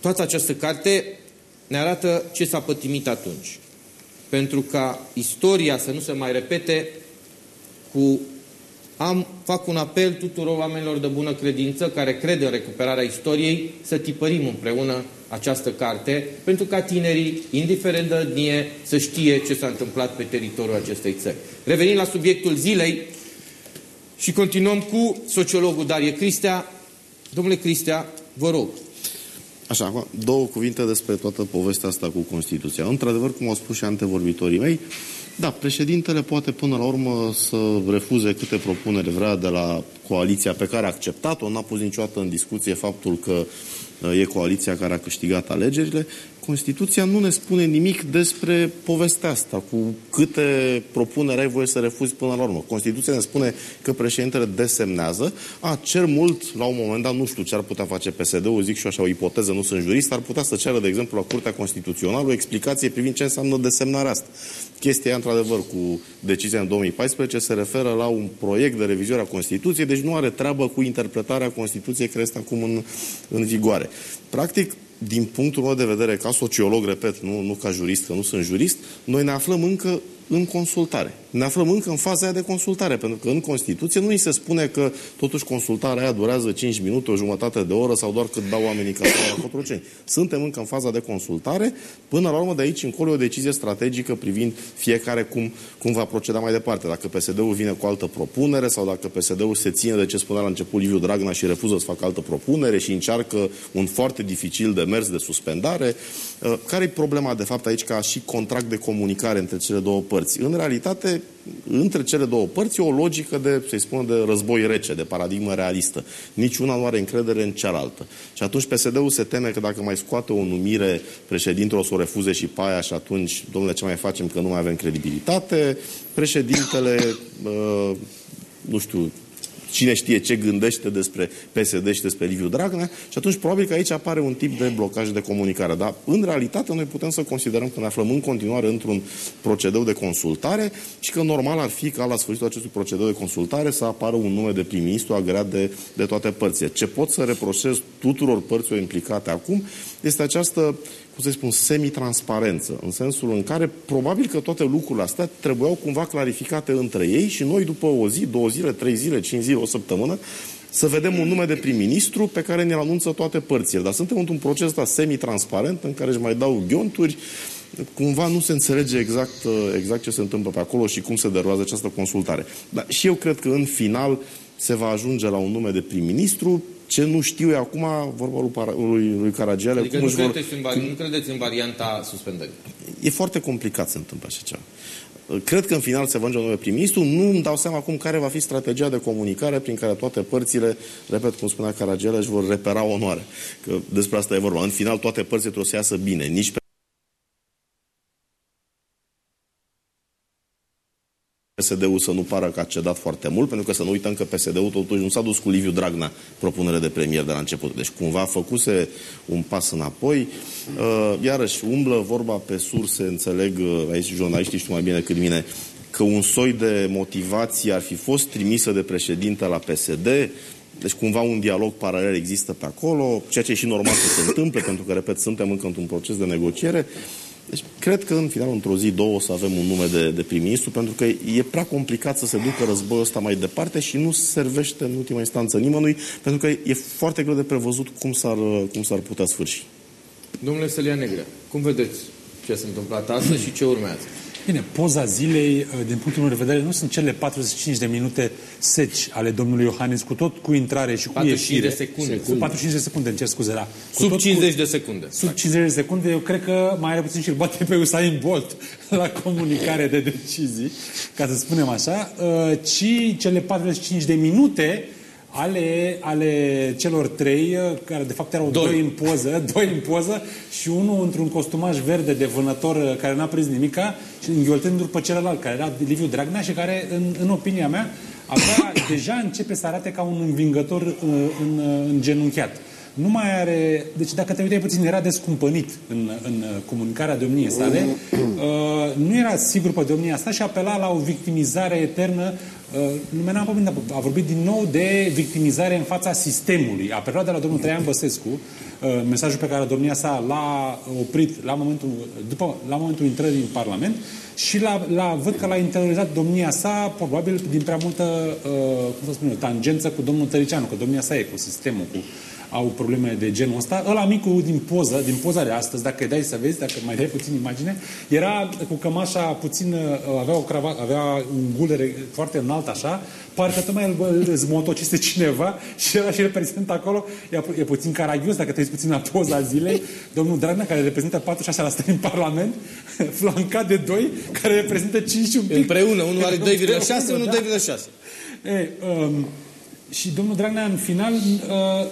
Speaker 2: Toată această carte ne arată ce s-a pătimit atunci. Pentru ca istoria să nu se mai repete, cu am, fac un apel tuturor oamenilor de bună credință care cred în recuperarea istoriei să tipărim împreună această carte pentru ca tinerii, indiferent de etnie, să știe ce s-a întâmplat pe teritoriul acestei țări. Revenim la subiectul zilei și continuăm cu sociologul Darie Cristea. Domnule Cristea, vă rog.
Speaker 4: Așa, două cuvinte despre toată povestea asta cu Constituția. Într-adevăr, cum au spus și antevorbitorii mei, da, președintele poate până la urmă să refuze câte propuneri vrea de la coaliția pe care a acceptat-o. N-a pus niciodată în discuție faptul că uh, e coaliția care a câștigat alegerile. Constituția nu ne spune nimic despre povestea asta, cu câte propuneri ai voie să refuzi până la urmă. Constituția ne spune că președintele desemnează. A, cer mult, la un moment dat, nu știu ce ar putea face PSD-ul, zic și așa o ipoteză, nu sunt jurist, ar putea să ceară, de exemplu, la Curtea Constituțională o explicație privind ce înseamnă desemnarea asta. Chestia, într-adevăr, cu decizia în 2014 se referă la un proiect de revizuire a Constituției, deci nu are treabă cu interpretarea Constituției care este acum în, în vigoare. Practic, din punctul meu de vedere, ca sociolog, repet, nu, nu ca jurist, că nu sunt jurist, noi ne aflăm încă în consultare. Ne aflăm încă în faza aia de consultare, pentru că în Constituție nu îi se spune că totuși consultarea aia durează 5 minute, o jumătate de oră sau doar cât dau oamenii ca la Cotroceni. Suntem încă în faza de consultare, până la urmă de aici încolo o decizie strategică privind fiecare cum, cum va proceda mai departe. Dacă PSD-ul vine cu altă propunere sau dacă PSD-ul se ține de ce spunea la început Liviu Dragnea și refuză să facă altă propunere și încearcă un foarte dificil de mers de suspendare. Uh, care e problema de fapt aici ca și contract de comunicare între cele două părți? În realitate, între cele două părți e o logică de, să-i spun, de război rece, de paradigmă realistă. Niciuna nu are încredere în cealaltă. Și atunci PSD-ul se teme că dacă mai scoate o numire, președintele o să o refuze și pe aia și atunci, domnule, ce mai facem că nu mai avem credibilitate? Președintele, uh, nu știu, cine știe ce gândește despre PSD și despre Liviu Dragnea și atunci probabil că aici apare un tip de blocaj de comunicare. Dar în realitate noi putem să considerăm că ne aflăm în continuare într-un procedeu de consultare și că normal ar fi ca la sfârșitul acestui procedeu de consultare să apară un nume de prim-ministru agreat de, de toate părțile. Ce pot să reproșez tuturor părților implicate acum este această cum să spun, semi-transparență, în sensul în care probabil că toate lucrurile astea trebuiau cumva clarificate între ei și noi după o zi, două zile, trei zile, cinci zile, o săptămână, să vedem un nume de prim-ministru pe care ne-l anunță toate părțile. Dar suntem într-un proces ăsta semi-transparent în care își mai dau ghionturi, cumva nu se înțelege exact, exact ce se întâmplă pe acolo și cum se derulează această consultare. Dar și eu cred că în final se va ajunge la un nume de prim-ministru Ce nu știu e acum, vorba lui, Para- lui, lui Caragiale,
Speaker 2: Adică
Speaker 4: cum
Speaker 2: nu
Speaker 4: își vor...
Speaker 2: credeți, în vari... nu credeți în varianta suspendării.
Speaker 4: E foarte complicat să întâmple așa ceva. Cred că în final se va ajunge un prim-ministru. Nu îmi dau seama acum care va fi strategia de comunicare prin care toate părțile, repet cum spunea Caragiale, își vor repera onoare. Că despre asta e vorba. În final toate părțile trebuie să iasă bine. Nici pe PSD-ul să nu pară că a cedat foarte mult, pentru că să nu uităm că PSD-ul totuși nu s-a dus cu Liviu Dragnea propunere de premier de la început. Deci cumva făcuse un pas înapoi. Uh, iarăși, umblă vorba pe surse, înțeleg, uh, aici jurnaliștii știu mai bine decât mine, că un soi de motivație ar fi fost trimisă de președinte la PSD, deci cumva un dialog paralel există pe acolo, ceea ce e și normal să se întâmple, pentru că, repet, suntem încă într-un proces de negociere. Deci cred că în final, într-o zi, două, o să avem un nume de, de prim-ministru, pentru că e prea complicat să se ducă războiul ăsta mai departe și nu servește în ultima instanță nimănui, pentru că e foarte greu de prevăzut cum s-ar, cum s-ar putea sfârși.
Speaker 2: Domnule Sălia Negră, cum vedeți ce s-a întâmplat astăzi și ce urmează?
Speaker 7: Bine, poza zilei, uh, din punctul meu de vedere, nu sunt cele 45 de minute seci ale domnului Iohannis, cu tot cu intrare și cu
Speaker 2: 45
Speaker 7: ieșire.
Speaker 2: de secunde.
Speaker 7: Sub 45 de secunde, îmi cer scuze, da. Cu
Speaker 2: Sub
Speaker 7: tot
Speaker 2: 50 de secunde.
Speaker 7: Sub 50 de secunde, eu cred că mai are puțin și îl bate pe Usain Bolt la comunicare de decizii, ca să spunem așa, uh, ci cele 45 de minute ale, ale celor trei, uh, care de fapt erau
Speaker 2: Doi.
Speaker 7: doi, în poză, doi în poză și unul într-un costumaj verde de vânător uh, care n-a prins nimica și înghioltându-l pe celălalt, care era Liviu Dragnea și care, în, în opinia mea, avea, deja începe să arate ca un învingător uh, în, uh, în genunchiat. Nu mai are... Deci dacă te uitai puțin, era descumpănit în, în uh, comunicarea domniei sale. Uh, nu era sigur pe domnia asta și apela la o victimizare eternă. Uh, nu mi-am pomenit, dar a vorbit din nou de victimizare în fața sistemului. A preluat de la domnul Traian Băsescu uh, mesajul pe care domnia sa l-a oprit la momentul, după, la momentul intrării în Parlament și la, la, văd că l-a interiorizat domnia sa, probabil din prea multă, uh, cum să spun eu, tangență cu domnul Tăricianu, că domnia sa e cu sistemul, cu au probleme de genul ăsta. Ăla micul din poză, din poza de astăzi, dacă îi dai să vezi, dacă mai dai puțin imagine, era cu cămașa puțin, uh, avea, o crava, avea un gulere foarte înalt așa, parcă tocmai îl, îl zmotocise cineva și era și reprezentă acolo, e, pu- e puțin caragios, dacă te uiți puțin la poza zilei, domnul Dragnea, care reprezintă 46% în Parlament, flancat de doi, care reprezintă 5 și un pic.
Speaker 2: Împreună, unul are 2,6, unul
Speaker 7: Da.
Speaker 2: 2,6.
Speaker 7: E, um, și domnul Dragnea, în final, uh,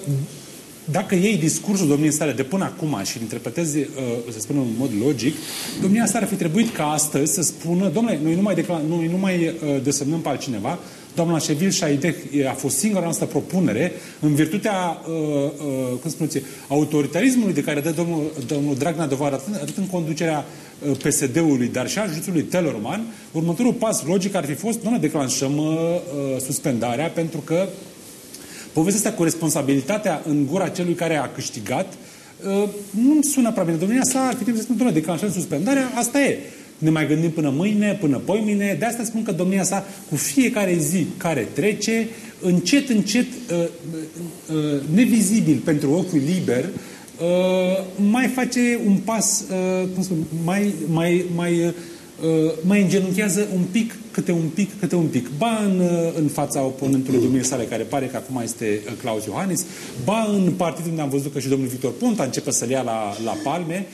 Speaker 7: dacă iei discursul domniei sale de până acum și îl interpretezi, uh, să spunem, în mod logic, domnia asta ar fi trebuit ca astăzi să spună, domnule, noi nu mai, decla- noi nu mai uh, desemnăm pe altcineva, doamna Șevil Șaideh a fost singura noastră propunere în virtutea, uh, uh, cum spuneți, autoritarismului de care dă domnul, domnul Dragnea dovadă atât, atât în conducerea uh, PSD-ului, dar și a județului Tellerman, următorul pas logic ar fi fost, nu ne declanșăm uh, uh, suspendarea pentru că povestea asta cu responsabilitatea în gura celui care a câștigat uh, nu sună prea bine. Domnia sa ar fi trebuit să spună, domnule, declanșăm suspendarea, asta e. Ne mai gândim până mâine, până poimine. De asta spun că domnia sa, cu fiecare zi care trece, încet, încet, uh, uh, uh, nevizibil pentru ochiul liber, uh, mai face un pas, uh, cum spun, mai, mai, mai, uh, mai îngenunchează un pic, câte un pic, câte un pic. Ba în, uh, în fața oponentului domniei sale, care pare că acum este uh, Claus Iohannis, ba în partidul unde am văzut că și domnul Victor Ponta începe să-l ia la, la palme,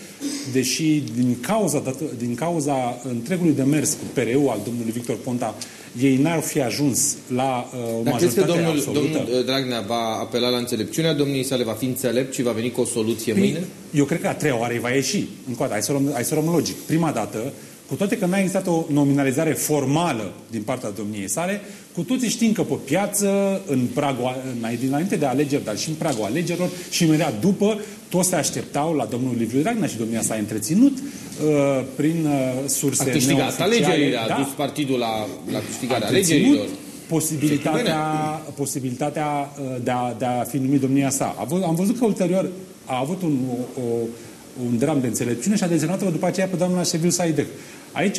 Speaker 7: deși din cauza, dat- din cauza întregului demers cu PRU al domnului Victor Ponta, ei n-ar fi ajuns la uh, o
Speaker 2: Dar crezi că
Speaker 7: majoritate
Speaker 2: domnul,
Speaker 7: absolută.
Speaker 2: domnul uh, Dragnea va apela la înțelepciunea domniei sale, va fi înțelept și va veni cu o soluție mâine?
Speaker 7: Eu cred că a treia oară îi va ieși. Încă o dată, hai să, luăm, hai să luăm logic. Prima dată, cu toate că n-a existat o nominalizare formală din partea domniei sale, cu toții știm că pe piață, în pragul, în- dinainte de alegeri, dar și în pragul alegerilor și imediat după, toți se așteptau la domnul Liviu Dragnea și domnia s-a întreținut uh, prin uh, surse
Speaker 2: A câștigat
Speaker 7: neoficiale.
Speaker 2: alegerile, a
Speaker 7: Da.
Speaker 2: dus partidul la, la câștigarea
Speaker 7: A întreținut
Speaker 2: alegerilor.
Speaker 7: posibilitatea, posibilitatea uh, de a, de a fi numit domnia sa. A vă- Am văzut că ulterior a avut un, o, un dram de înțelepciune și a desemnat-o după aceea pe doamna Sevil Saidec. Aici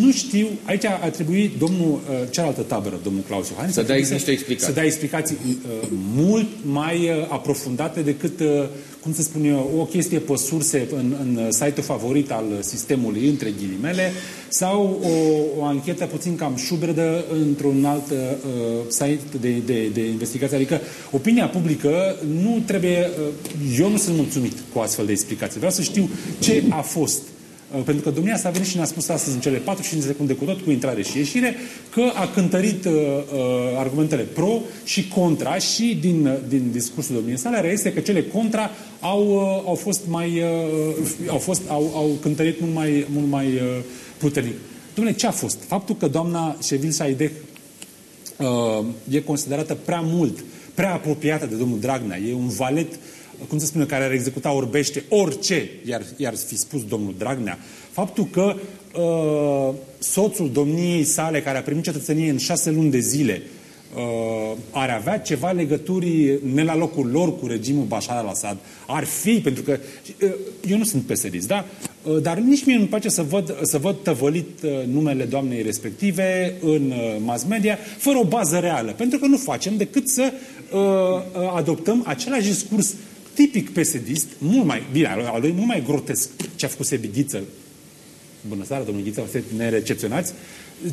Speaker 7: nu știu, aici ar trebui domnul, uh, cealaltă tabără, domnul Claus Iohannis,
Speaker 2: Să
Speaker 7: ar
Speaker 2: dea
Speaker 7: trebui
Speaker 2: niște explicații.
Speaker 7: Să dea explicații uh, mult mai uh, aprofundate decât, uh, cum să spun eu, o chestie pe surse în, în site-ul favorit al sistemului, între ghilimele, sau o, o anchetă puțin cam șubredă într-un alt uh, site de, de, de investigație. Adică opinia publică nu trebuie... Uh, eu nu sunt mulțumit cu astfel de explicații. Vreau să știu ce a fost Uh, pentru că domnia s-a venit și ne-a spus astăzi în cele 45 de secunde cu tot cu intrare și ieșire că a cântărit uh, uh, argumentele pro și contra și din, uh, din discursul domniei sale reiese că cele contra au, uh, au fost mai uh, au, fost, au, au cântărit mult mai, mult mai uh, puternic. Domnule, ce a fost? Faptul că doamna Șevil Saideh uh, e considerată prea mult, prea apropiată de domnul Dragnea, e un valet uh, cum se spune, care ar executa orbește orice i-ar, i-ar fi spus domnul Dragnea, faptul că uh, soțul domniei sale, care a primit cetățenie în șase luni de zile, uh, ar avea ceva legături ne la locul lor cu regimul Bashar al-Assad, ar fi, pentru că uh, eu nu sunt pesedist, da? Uh, dar nici mie nu-mi place să văd, să văd tăvălit uh, numele doamnei respective în uh, mass media, fără o bază reală, pentru că nu facem decât să uh, uh, adoptăm același discurs tipic pesedist, mult mai, bine, al lui mult mai grotesc ce a făcut Sebighiță. Bună seara, domnul Ghiță, să ne recepționați.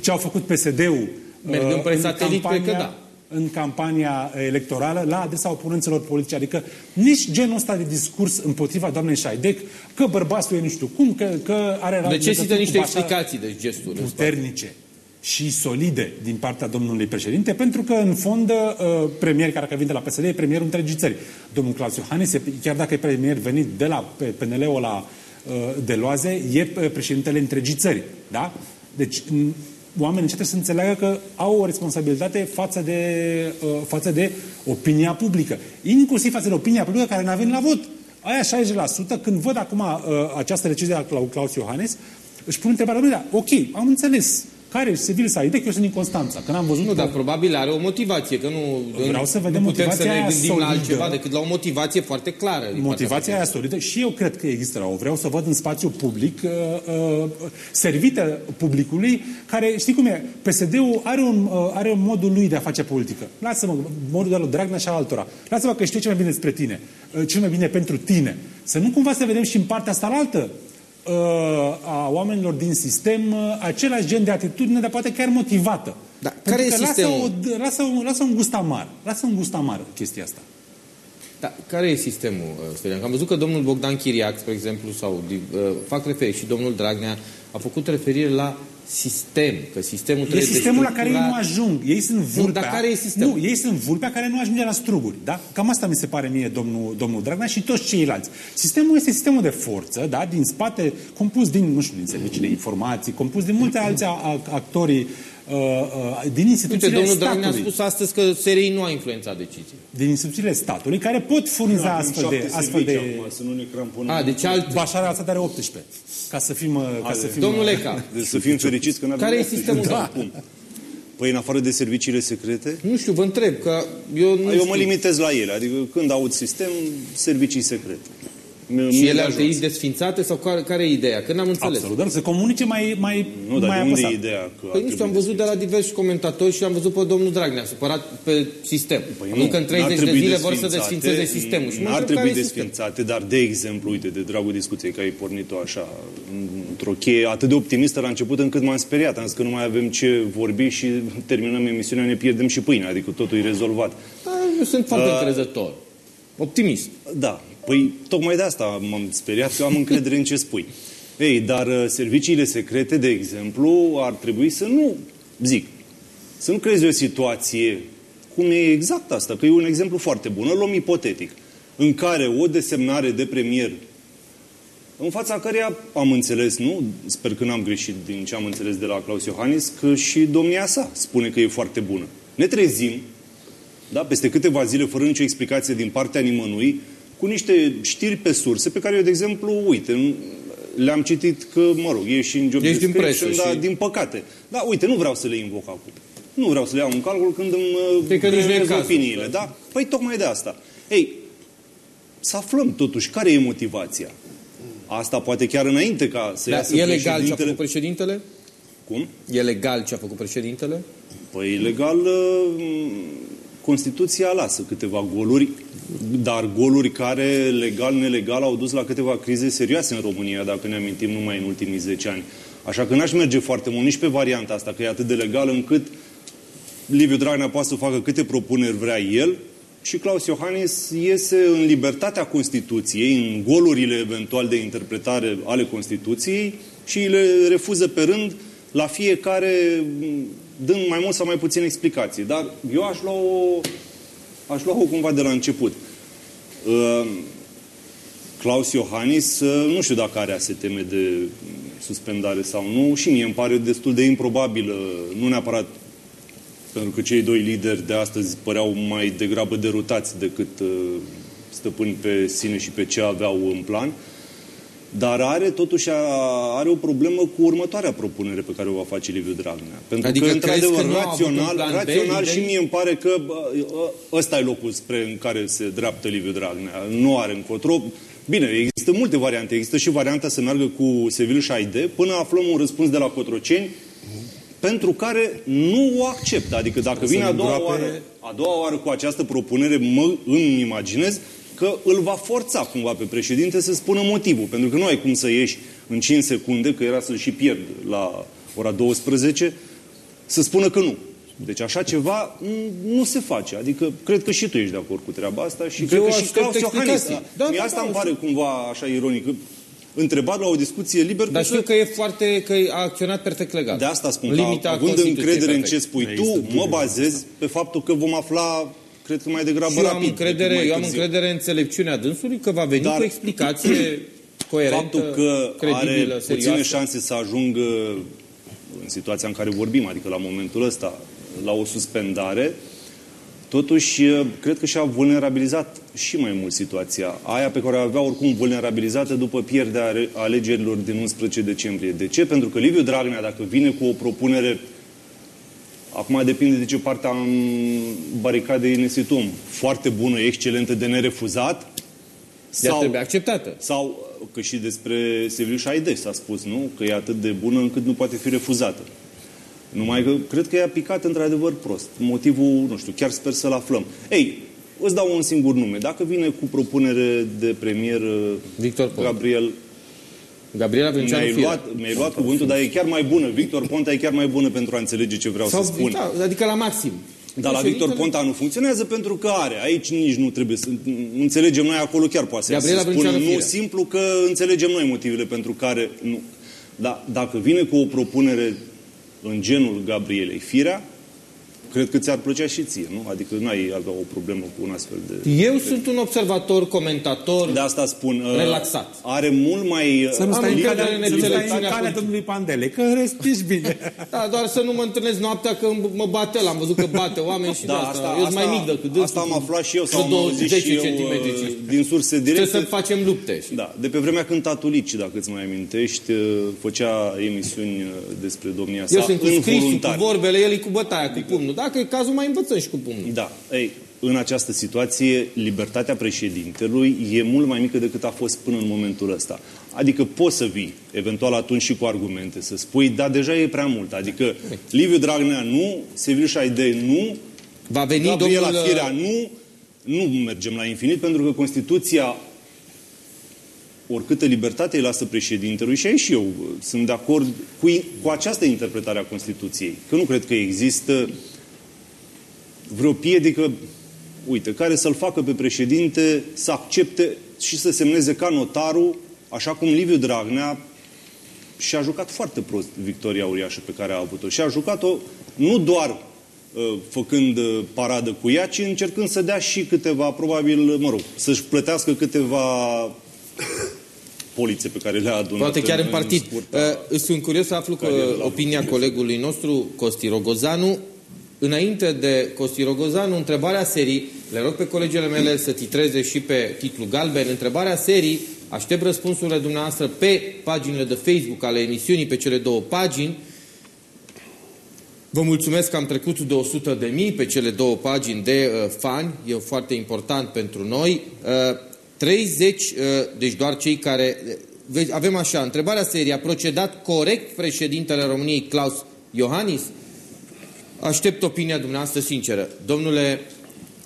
Speaker 7: Ce au făcut PSD-ul
Speaker 2: Mergând
Speaker 7: uh,
Speaker 2: pe satelit, cred că da.
Speaker 7: în campania electorală la adresa oponenților politice. Adică nici genul ăsta de discurs împotriva doamnei Șaidec, că bărbatul e nu știu cum, că, că are...
Speaker 2: Necesită niște explicații de gestul
Speaker 7: puternice și solide din partea domnului președinte, pentru că, în fond, uh, premier care vine de la PSD e premierul întregii țări. Domnul Claus Iohannis, chiar dacă e premier venit de la PNL-ul la uh, de loaze, e președintele întregii țări. Da? Deci, oamenii trebuie să înțeleagă că au o responsabilitate față de, uh, față de opinia publică. Inclusiv față de opinia publică care n-a venit la vot. Aia 60%, când văd acum această decizie a Claus Iohannis, își pun întrebarea, ok, am înțeles, care Sevil Saidec, eu sunt din Constanța. Că n-am văzut...
Speaker 2: Nu, dar probabil are o motivație, că nu,
Speaker 7: Vreau să vedem
Speaker 2: nu putem să
Speaker 7: motivația
Speaker 2: ne gândim
Speaker 7: solidă.
Speaker 2: la altceva decât la o motivație foarte clară. din
Speaker 7: Motivația aia solidă și eu cred că există la o. Vreau să văd în spațiu public, uh, uh, servită publicului, care, știi cum e, PSD-ul are un, uh, are un modul lui de a face politică. Lasă-mă, modul de la Dragnea și al altora. Lasă-mă că știu ce mai bine despre tine, uh, ce mai bine pentru tine. Să nu cumva să vedem și în partea asta altă Uh, a oamenilor din sistem uh, același gen de atitudine, dar poate chiar motivată.
Speaker 2: Da, care e sistemul?
Speaker 7: Lasă, o, lasă, un, lasă un gust amar. Lasă un gust amar chestia asta.
Speaker 2: Da, care e sistemul, uh, Sperian? Am văzut că domnul Bogdan Chiriac, spre exemplu, sau uh, fac referire și domnul Dragnea, a făcut referire la sistem, că sistemul trebuie
Speaker 7: E sistemul la care ei nu
Speaker 2: destructurat.
Speaker 7: ajung. Ei sunt vulpea.
Speaker 2: Nu, dar care e sistemul?
Speaker 7: Nu, ei sunt vulpea care nu ajunge la struguri. Da? Cam asta mi se pare mie, domnul, domnul Dragnea și toți ceilalți. Sistemul este sistemul de forță, da? din spate, compus din, nu știu, din servicii de informații, compus din multe alți a- a- actori uh, uh, din
Speaker 2: Uite,
Speaker 7: instituțiile
Speaker 2: domnul
Speaker 7: statului.
Speaker 2: Dragnea a spus astăzi că SRI nu a influențat decizia.
Speaker 7: Din instituțiile statului, care pot furniza astfel de... Astfel de...
Speaker 8: să nu ne cramponăm.
Speaker 2: A, deci alt...
Speaker 7: Bashar al-Assad are 18. Ca să fim... uh, Ca să fim
Speaker 2: Domnule
Speaker 7: uh,
Speaker 2: Ca,
Speaker 8: Deci să fim fericiți că nu avem
Speaker 2: Care e
Speaker 8: 18.
Speaker 2: sistemul?
Speaker 8: Da. Cum? Păi în afară de serviciile secrete,
Speaker 2: nu știu, vă întreb, că eu nu
Speaker 8: eu
Speaker 2: știu.
Speaker 8: mă limitez la ele. Adică când aud sistem, servicii secrete. Mi-
Speaker 2: Și
Speaker 8: mi-
Speaker 2: ele
Speaker 8: de
Speaker 2: ar
Speaker 8: ajuns.
Speaker 2: trebui desfințate sau care, care e ideea? Că n-am înțeles.
Speaker 7: Absolut, dar să comunice mai, mai,
Speaker 8: Nu, dar
Speaker 7: mai
Speaker 8: de unde
Speaker 7: apăsat.
Speaker 8: e ideea? Că ar
Speaker 2: Păi nu știu,
Speaker 8: trebui
Speaker 2: am văzut de la diversi comentatori și am văzut pe domnul Dragnea supărat pe sistem.
Speaker 8: Păi
Speaker 2: nu, că în 30
Speaker 8: n-ar
Speaker 2: de
Speaker 8: trebui
Speaker 2: zile vor să
Speaker 8: desfințate,
Speaker 2: desfințeze sistemul. Și mă
Speaker 8: N-ar
Speaker 2: întreb care
Speaker 8: trebui
Speaker 2: e sistemul.
Speaker 8: desfințate, dar de exemplu, uite, de dragul discuției, că ai pornit-o așa, într-o cheie atât de optimistă la început încât m-am speriat. Am zis că nu mai avem ce vorbi și terminăm emisiunea, ne pierdem și pâine, adică totul e rezolvat.
Speaker 2: Da, eu sunt foarte
Speaker 8: Uh,
Speaker 2: încrezător. Optimist.
Speaker 8: Da, păi tocmai de asta m-am speriat că am încredere în ce spui. Ei, dar uh, serviciile secrete, de exemplu, ar trebui să nu, zic, să nu crezi o situație cum e exact asta, că e un exemplu foarte bun, îl luăm ipotetic, în care o desemnare de premier în fața căreia am înțeles, nu, sper că n-am greșit din ce am înțeles de la Claus Iohannis, că și domnia sa spune că e foarte bună. Ne trezim, da, peste câteva zile, fără nicio explicație din partea nimănui, cu niște știri pe surse pe care eu, de exemplu, uite, nu- le-am citit că, mă rog, e și în job
Speaker 2: Ești din
Speaker 8: description,
Speaker 2: presă
Speaker 8: dar
Speaker 2: și-
Speaker 8: din păcate. Da, uite, nu vreau să le invoc acum. Nu vreau să le iau în calcul când îmi
Speaker 2: Cred că nici nu e
Speaker 8: creionez
Speaker 2: cazul.
Speaker 8: opiniile. Da? Păi tocmai de asta. Ei, să aflăm totuși care e motivația. Asta poate chiar înainte ca să
Speaker 2: Dar
Speaker 8: iasă
Speaker 2: e legal ce a
Speaker 8: președintele-
Speaker 2: făcut președintele?
Speaker 8: Cum?
Speaker 2: E legal ce a făcut președintele?
Speaker 8: Păi legal, uh, Constituția lasă câteva goluri, dar goluri care, legal, nelegal, au dus la câteva crize serioase în România, dacă ne amintim numai în ultimii 10 ani. Așa că n-aș merge foarte mult nici pe varianta asta, că e atât de legal încât Liviu Dragnea poate să facă câte propuneri vrea el și Claus Iohannis iese în libertatea Constituției, în golurile eventual de interpretare ale Constituției și le refuză pe rând la fiecare dând mai mult sau mai puțin explicații. Dar eu aș lua-o aș lua-o cumva de la început. Uh, Claus Iohannis, uh, nu știu dacă are se teme de suspendare sau nu, și mie îmi pare destul de improbabil, nu neapărat pentru că cei doi lideri de astăzi păreau mai degrabă derutați decât uh, stăpâni pe sine și pe ce aveau în plan, dar are totuși are o problemă cu următoarea propunere pe care o va face Liviu Dragnea. Pentru adică că, într-adevăr, rațional, rațional și mie îmi pare că ăsta e locul spre în care se dreaptă Liviu Dragnea. Nu are încotro. Bine, există multe variante. Există și varianta să meargă cu Sevil și Șaide până aflăm un răspuns de la Cotroceni pentru care nu o acceptă. Adică dacă vine a doua, oară, a doua oară cu această propunere, mă îmi imaginez că îl va forța cumva pe președinte să spună motivul. Pentru că nu ai cum să ieși în 5 secunde, că era să-l și pierd la ora 12, să spună că nu. Deci așa ceva nu se face. Adică cred că și tu ești de acord cu treaba asta și Eu cred că și Claus Iohannis. Da, da, asta da, îmi pare cumva așa ironic. Întrebat la o discuție liberă.
Speaker 2: Dar știu că e foarte, că a acționat perfect legal.
Speaker 8: De asta spun, Limita având încredere în ce spui tu, mă bazez pe faptul că vom afla cred că mai degrabă
Speaker 2: eu
Speaker 8: rapid.
Speaker 2: Am încredere, eu am încredere în înțelepciunea dânsului că va veni Dar cu o explicație coerentă,
Speaker 8: Faptul că
Speaker 2: credibilă,
Speaker 8: are serioasă. puține șanse să ajungă în situația în care vorbim, adică la momentul ăsta, la o suspendare, totuși cred că și-a vulnerabilizat și mai mult situația. Aia pe care o avea oricum vulnerabilizată după pierderea alegerilor din 11 decembrie. De ce? Pentru că Liviu Dragnea, dacă vine cu o propunere Acum depinde de ce parte am baricadei ne situăm. Foarte bună, excelentă, de nerefuzat.
Speaker 2: Sau, trebuie acceptată.
Speaker 8: Sau, că și despre Seviliu Șaide s-a spus, nu? Că e atât de bună încât nu poate fi refuzată. Numai că cred că i-a picat într-adevăr prost. Motivul, nu știu, chiar sper să-l aflăm. Ei, îți dau un singur nume. Dacă vine cu propunere de premier
Speaker 2: Victor
Speaker 8: Gabriel
Speaker 2: Gabriela Vânceanu
Speaker 8: Mi-ai luat, mi luat cuvântul, dar e chiar mai bună. Victor Ponta e chiar mai bună pentru a înțelege ce vreau
Speaker 2: Sau,
Speaker 8: să spun.
Speaker 2: Da, adică la maxim.
Speaker 8: Dar la Victor Ponta nu funcționează pentru că are. Aici nici nu trebuie să înțelegem noi acolo chiar poate să spună nu simplu că înțelegem noi motivele pentru care nu. Dar dacă vine cu o propunere în genul Gabrielei Firea, cred că ți-ar plăcea și ție, nu? Adică nu ai avea o problemă cu un astfel de...
Speaker 2: Eu de... sunt un observator, comentator,
Speaker 8: de asta spun, uh,
Speaker 2: relaxat.
Speaker 8: Are mult mai...
Speaker 7: Să nu stai în calea, în calea domnului Pandele, că respiri bine.
Speaker 2: da, doar să nu mă întâlnesc noaptea că mă bate el, am văzut că bate oameni și da, de asta. asta Eu sunt mai mic decât
Speaker 8: dânsul. Asta am aflat și eu, sau am auzit și eu uh, din surse directe.
Speaker 2: Trebuie să facem lupte.
Speaker 8: Da, de pe vremea când Tatulici, dacă îți mai amintești, uh, făcea emisiuni despre domnia sa
Speaker 2: Eu sunt cu scrisul, cu vorbele, el e cu bătaia, cu adică- pumnul. Dacă e cazul, mai învățăm și cu pumnul.
Speaker 8: Da. Ei, în această situație, libertatea președintelui e mult mai mică decât a fost până în momentul ăsta. Adică poți să vii, eventual atunci și cu argumente, să spui, dar deja e prea mult. Adică Liviu Dragnea nu, Sevil Șaidei nu,
Speaker 2: Va veni
Speaker 8: Gabriela
Speaker 2: domnul...
Speaker 8: Firea nu, nu mergem la infinit, pentru că Constituția oricâtă libertate îi lasă președintelui și aici și eu sunt de acord cu, cu această interpretare a Constituției. Că nu cred că există vreo piedică, uite, care să-l facă pe președinte să accepte și să semneze ca notarul, așa cum Liviu Dragnea și-a jucat foarte prost victoria uriașă pe care a avut-o. Și a jucat-o nu doar uh, făcând uh, paradă cu ea, ci încercând să dea și câteva, probabil, mă rog, să-și plătească câteva polițe pe care le-a adunat.
Speaker 2: Poate chiar în, în partid. Uh, sunt curios să aflu că opinia colegului nostru, Costi Rogozanu, înainte de Costi Rogozanu, întrebarea serii, le rog pe colegele mele să titreze și pe titlu galben, întrebarea serii, aștept răspunsurile dumneavoastră pe paginile de Facebook ale emisiunii, pe cele două pagini. Vă mulțumesc că am trecut de 100 de mii pe cele două pagini de uh, fani, e foarte important pentru noi. Uh, 30, uh, deci doar cei care avem așa, întrebarea serie, a procedat corect președintele României Claus Iohannis? Aștept opinia dumneavoastră sinceră. Domnule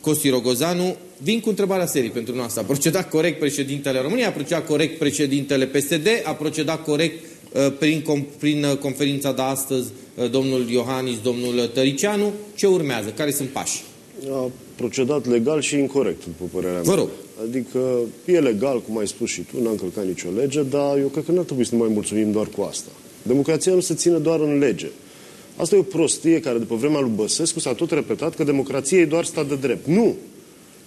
Speaker 2: Costi Rogozanu, vin cu întrebarea serie pentru noastră. A procedat corect președintele României, a procedat corect președintele PSD, a procedat corect uh, prin, prin uh, conferința de astăzi uh, domnul Iohannis, domnul Tăricianu. Ce urmează? Care sunt pași?
Speaker 9: A procedat legal și incorrect, după părerea mea.
Speaker 2: Vă rog.
Speaker 9: Adică e legal, cum ai spus și tu, n-a încălcat nicio lege, dar eu cred că nu ar trebui să ne mai mulțumim doar cu asta. Democrația nu se ține doar în lege. Asta e o prostie care, după vremea lui Băsescu, s-a tot repetat că democrația e doar stat de drept. Nu!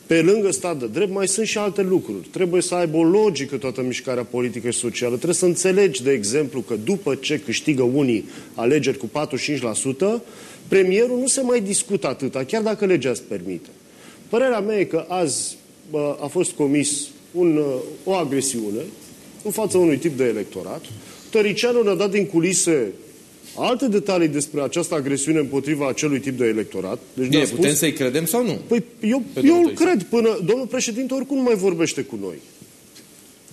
Speaker 9: Pe lângă stat de drept mai sunt și alte lucruri. Trebuie să aibă o logică toată mișcarea politică și socială. Trebuie să înțelegi, de exemplu, că după ce câștigă unii alegeri cu 45%, premierul nu se mai discută atâta, chiar dacă legea îți permite. Părerea mea e că azi bă, a fost comis un, o agresiune în fața unui tip de electorat. Tăricianu ne-a dat din culise alte detalii despre această agresiune împotriva acelui tip de electorat.
Speaker 2: Deci Bine, spus, putem să-i credem sau nu?
Speaker 9: Păi eu, eu îl cred până... Domnul președinte oricum nu mai vorbește cu noi.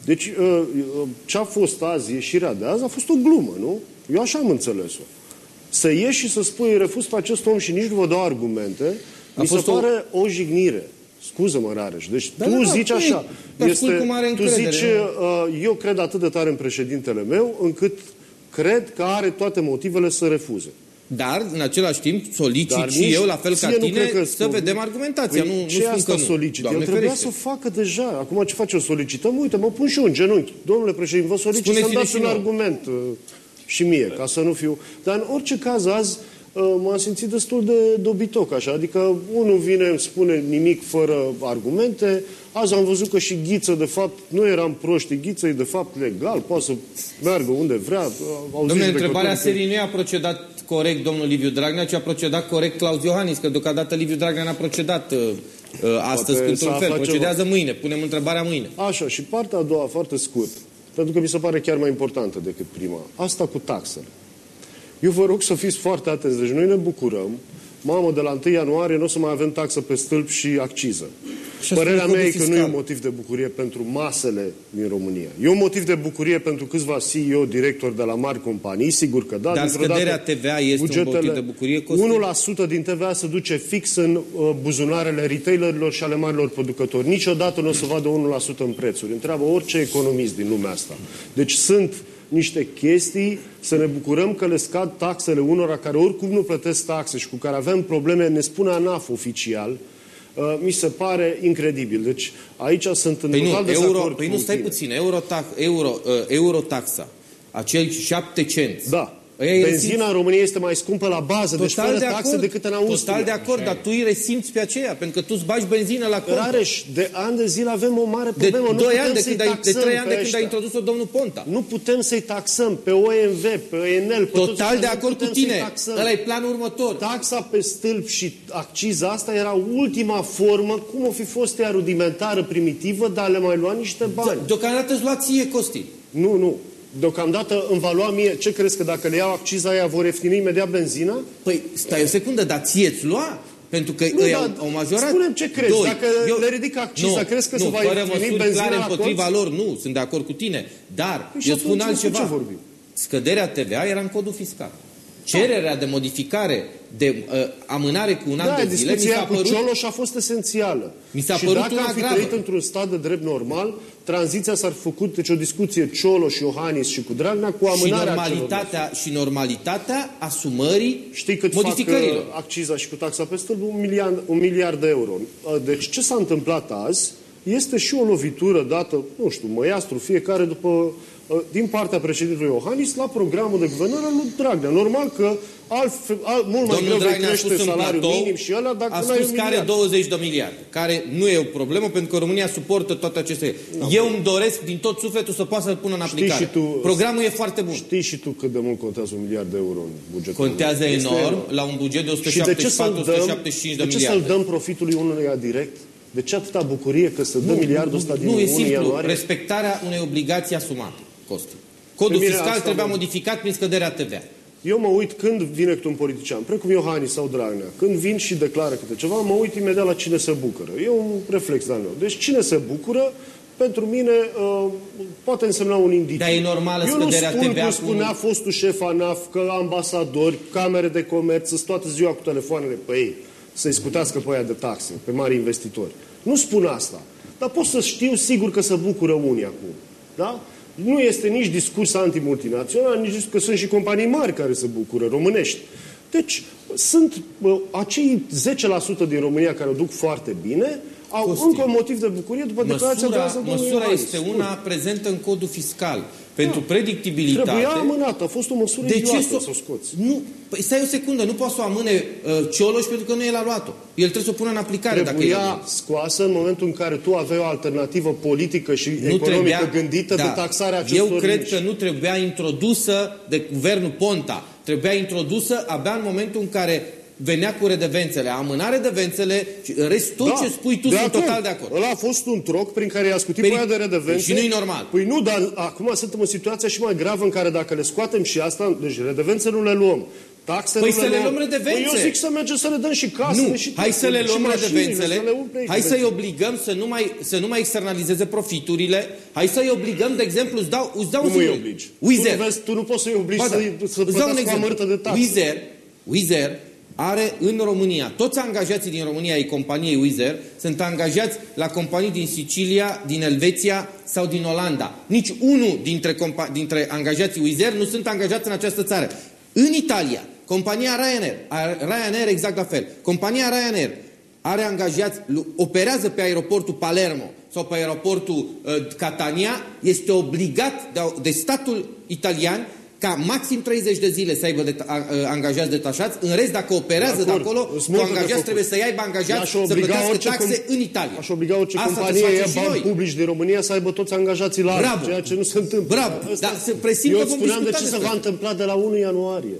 Speaker 9: Deci uh, uh, ce a fost azi, ieșirea de azi, a fost o glumă, nu? Eu așa am înțeles-o. Să ieși și să spui refuz pe acest om și nici nu vă dau argumente, a mi se pare o... o jignire. Scuză-mă, Rareș. Deci da, tu da, zici da, așa. Este,
Speaker 2: cu mare
Speaker 9: tu zici, uh, eu cred atât de tare în președintele meu, încât cred că are toate motivele să refuze.
Speaker 2: Dar, în același timp, solicit Dar și eu, la fel ca tine, să spun. vedem argumentația. Păi, nu,
Speaker 9: ce
Speaker 2: nu spun
Speaker 9: asta
Speaker 2: că nu.
Speaker 9: solicit? Doamne El trebuia să o facă deja. Acum ce face? O solicităm? Uite, mă pun și eu în genunchi. Domnule președinte, vă solicit să-mi dați un nou. argument uh, și mie, ca să nu fiu... Dar în orice caz, azi, uh, m-am simțit destul de dobitoc, așa. Adică unul vine, îmi spune nimic fără argumente, Azi am văzut că și Ghiță, de fapt, nu eram proști. Ghiță e, de fapt, legal, poate să meargă unde vrea.
Speaker 2: Domnule, întrebarea serii nu a procedat corect domnul Liviu Dragnea, ci a procedat corect Claus Iohannis, că deocamdată Liviu Dragnea n-a procedat uh, uh astăzi într-un fel. Procedează ceva. mâine. Punem întrebarea mâine.
Speaker 9: Așa, și partea a doua, foarte scurt, pentru că mi se pare chiar mai importantă decât prima. Asta cu taxele. Eu vă rog să fiți foarte atenți. Deci noi ne bucurăm mamă, de la 1 ianuarie nu o să mai avem taxă pe stâlp și acciză. Și Părerea mea e că nu e un motiv de bucurie pentru masele din România. E un motiv de bucurie pentru câțiva CEO, directori de la mari companii, sigur că da.
Speaker 2: Dar scăderea TVA este un motiv de bucurie?
Speaker 9: 1% din TVA se duce fix în uh, buzunarele retailerilor și ale marilor producători. Niciodată nu o să vadă 1% în prețuri. Întreabă orice economist din lumea asta. Deci sunt niște chestii, să ne bucurăm că le scad taxele unora care oricum nu plătesc taxe și cu care avem probleme, ne spune ANAF oficial, uh, mi se pare incredibil. Deci aici sunt în păi total nu,
Speaker 2: euro, Păi nu, stai tine. puțin, euro, euro, uh, eurotaxa, acei 7 cenți.
Speaker 9: Da. Benzina în România este mai scumpă la bază, deci total deci fără de taxe decât în Austria.
Speaker 2: Total de acord, dar tu îi resimți pe aceea, pentru că tu îți bagi benzină la cont.
Speaker 9: Rareș, de ani de zile avem o mare problemă.
Speaker 2: De, 2 ani de, când ai, de 3 ani de când a introdus-o domnul Ponta.
Speaker 9: Nu putem să-i taxăm pe OMV, pe Enel, pe
Speaker 2: Total de acord cu tine. Ăla e planul următor.
Speaker 9: Taxa pe stâlp și acciza asta era ultima formă, cum o fi fost ea rudimentară, primitivă, dar le mai lua niște bani.
Speaker 2: Deocamdată îți lua ție, Costi.
Speaker 9: Nu, nu deocamdată îmi va lua mie, ce crezi că dacă le iau acciza aia vor ieftini imediat benzina?
Speaker 2: Păi stai o secundă, dar ție îți lua? Pentru că nu, ei au, au majorat.
Speaker 9: Spunem ce crezi. Doi. Dacă eu, le ridic acciza, nu, crezi că nu, se va ieftini benzina clare
Speaker 2: împotriva lor, nu, sunt de acord cu tine. Dar păi eu spun altceva. Ce vorbim? Scăderea TVA era în codul fiscal. Cererea de modificare, de uh, amânare cu un
Speaker 9: da,
Speaker 2: an de zile, mi s-a
Speaker 9: părut... cu Cioloș a fost esențială.
Speaker 2: Mi s-a
Speaker 9: și
Speaker 2: părut
Speaker 9: dacă am fi
Speaker 2: gravă.
Speaker 9: trăit într-un stat de drept normal, tranziția s-ar fi făcut, deci o discuție Cioloș, Iohannis și cu Dragnea cu amânarea
Speaker 2: și normalitatea, și normalitatea asumării
Speaker 9: Știi cât
Speaker 2: modificărilor.
Speaker 9: fac uh, acciza și cu taxa pe stâlp? Un miliard, un miliard de euro. Uh, deci ce s-a întâmplat azi este și o lovitură dată, nu știu, măiastru, fiecare după Uh, din partea președintelui Iohannis la programul de guvernare al lui Dragnea. Normal că alt, alt, mult mai greu Dragnea crește salariul platou, minim și ăla dacă
Speaker 2: a spus că are 20 de miliarde, care nu e o problemă pentru că România suportă toate aceste... No, Eu îmi doresc din tot sufletul să poată să-l pună în aplicare. Și tu, Programul e foarte bun.
Speaker 9: Știi și tu cât de mult contează un miliard de euro în bugetul
Speaker 2: Contează enorm, enorm la un buget de 174-175 de, de, de ce
Speaker 9: să-l dăm profitului unuia direct? De ce atâta bucurie că să dă miliardul ăsta din nu, 1 e simplu, ianuarie?
Speaker 2: respectarea unei obligații asumate. Costi. Codul fiscal trebuia modificat prin scăderea TVA.
Speaker 9: Eu mă uit când vine câte un politician, precum Iohannis sau Dragnea, când vin și declară câte ceva, mă uit imediat la cine se bucură. E un reflex de-al meu. Deci cine se bucură, pentru mine uh, poate însemna un indiciu.
Speaker 2: Dar e normală
Speaker 9: Eu nu
Speaker 2: scăderea
Speaker 9: spun
Speaker 2: TVA
Speaker 9: cum
Speaker 2: cu-
Speaker 9: spunea fostul șef ANAF că ambasadori, camere de comerț, sunt toată ziua cu telefoanele pe ei să-i scutească pe aia de taxe, pe mari investitori. Nu spun asta. Dar pot să știu sigur că se bucură unii acum. Da? Nu este nici discurs antimultinațional, nici discurs că sunt și companii mari care se bucură, românești. Deci, sunt bă, acei 10% din România care o duc foarte bine, au
Speaker 2: Costi.
Speaker 9: încă un motiv de bucurie după declarația de
Speaker 2: Măsura,
Speaker 9: asta a domnului
Speaker 2: măsura
Speaker 9: Iohannis.
Speaker 2: este una prezentă în codul fiscal. Pentru predictibilitate...
Speaker 9: Trebuia amânată, a fost o măsură
Speaker 2: De ce
Speaker 9: idiotă
Speaker 2: să
Speaker 9: să o scoți.
Speaker 2: Nu, păi stai o secundă, nu poate să o amâne uh, Cioloș pentru că nu el a luat-o. El trebuie să o pună în aplicare dacă
Speaker 9: Trebuia
Speaker 2: el
Speaker 9: scoasă în momentul în care tu aveai o alternativă politică și
Speaker 2: nu
Speaker 9: economică
Speaker 2: trebuia,
Speaker 9: gândită
Speaker 2: da,
Speaker 9: de taxarea acestor
Speaker 2: Eu cred
Speaker 9: niși.
Speaker 2: că nu trebuia introdusă de guvernul Ponta. Trebuia introdusă abia în momentul în care venea cu redevențele. Amânare de vențele, și în rest, tot ce spui tu
Speaker 9: de
Speaker 2: sunt
Speaker 9: acord.
Speaker 2: total de acord.
Speaker 9: Ăla a fost un troc prin care i-a scutit
Speaker 2: Păi-
Speaker 9: pe aia de redevențe.
Speaker 2: păi și nu-i normal.
Speaker 9: Păi nu, dar acum suntem în situația și mai gravă în care dacă le scoatem și asta, deci redevențe nu le luăm. Taxe
Speaker 2: Păi
Speaker 9: nu
Speaker 2: să le
Speaker 9: luăm.
Speaker 2: luăm redevențe.
Speaker 9: Păi eu zic să mergem să le dăm și casele
Speaker 2: Nu,
Speaker 9: și
Speaker 2: hai
Speaker 9: tot,
Speaker 2: să le
Speaker 9: și
Speaker 2: luăm
Speaker 9: mașinile,
Speaker 2: redevențele,
Speaker 9: să le umple
Speaker 2: hai să-i
Speaker 9: redevențe.
Speaker 2: obligăm să nu, mai, să nu mai externalizeze profiturile, hai să-i obligăm, de exemplu, îți dau, îți dau
Speaker 9: Cum
Speaker 2: zi-
Speaker 9: îi obligi?
Speaker 2: Wizer.
Speaker 9: Tu nu, vezi, tu nu poți să-i obligi
Speaker 2: Ba da.
Speaker 9: să, să
Speaker 2: Îți dau un
Speaker 9: plătească o
Speaker 2: exemplu.
Speaker 9: amărâtă de taxe.
Speaker 2: Wizer, Wizer are în România, toți angajații din România ai companiei Wizer sunt angajați la companii din Sicilia, din Elveția sau din Olanda. Nici unul dintre, compa- dintre angajații Wizer nu sunt angajați în această țară. În Italia, compania Ryanair, a- Ryanair exact la fel, compania Ryanair are angajați, lu- operează pe aeroportul Palermo sau pe aeroportul uh, Catania, este obligat de, de statul italian ca maxim 30 de zile să aibă de, a, a, angajați detașați, în rest, dacă operează de,
Speaker 9: acord,
Speaker 2: acolo,
Speaker 9: sunt
Speaker 2: cu
Speaker 9: multe de
Speaker 2: angajați
Speaker 9: făcut.
Speaker 2: trebuie să aibă angajați
Speaker 9: Aș
Speaker 2: să
Speaker 9: obliga
Speaker 2: plătească
Speaker 9: orice
Speaker 2: taxe
Speaker 9: com-
Speaker 2: în Italia.
Speaker 9: Aș obliga orice
Speaker 2: Asta
Speaker 9: companie
Speaker 2: trebuie să
Speaker 9: ia
Speaker 2: facem și
Speaker 9: bani
Speaker 2: noi.
Speaker 9: publici din România să aibă toți angajații la anul,
Speaker 2: Bravo.
Speaker 9: ceea ce nu se întâmplă.
Speaker 2: Bravo.
Speaker 9: Asta-
Speaker 2: Dar se presimt
Speaker 9: Eu
Speaker 2: că
Speaker 9: îți
Speaker 2: vom
Speaker 9: spuneam de
Speaker 2: discuta
Speaker 9: ce se
Speaker 2: despre
Speaker 9: va
Speaker 2: asta.
Speaker 9: întâmpla de la 1 ianuarie.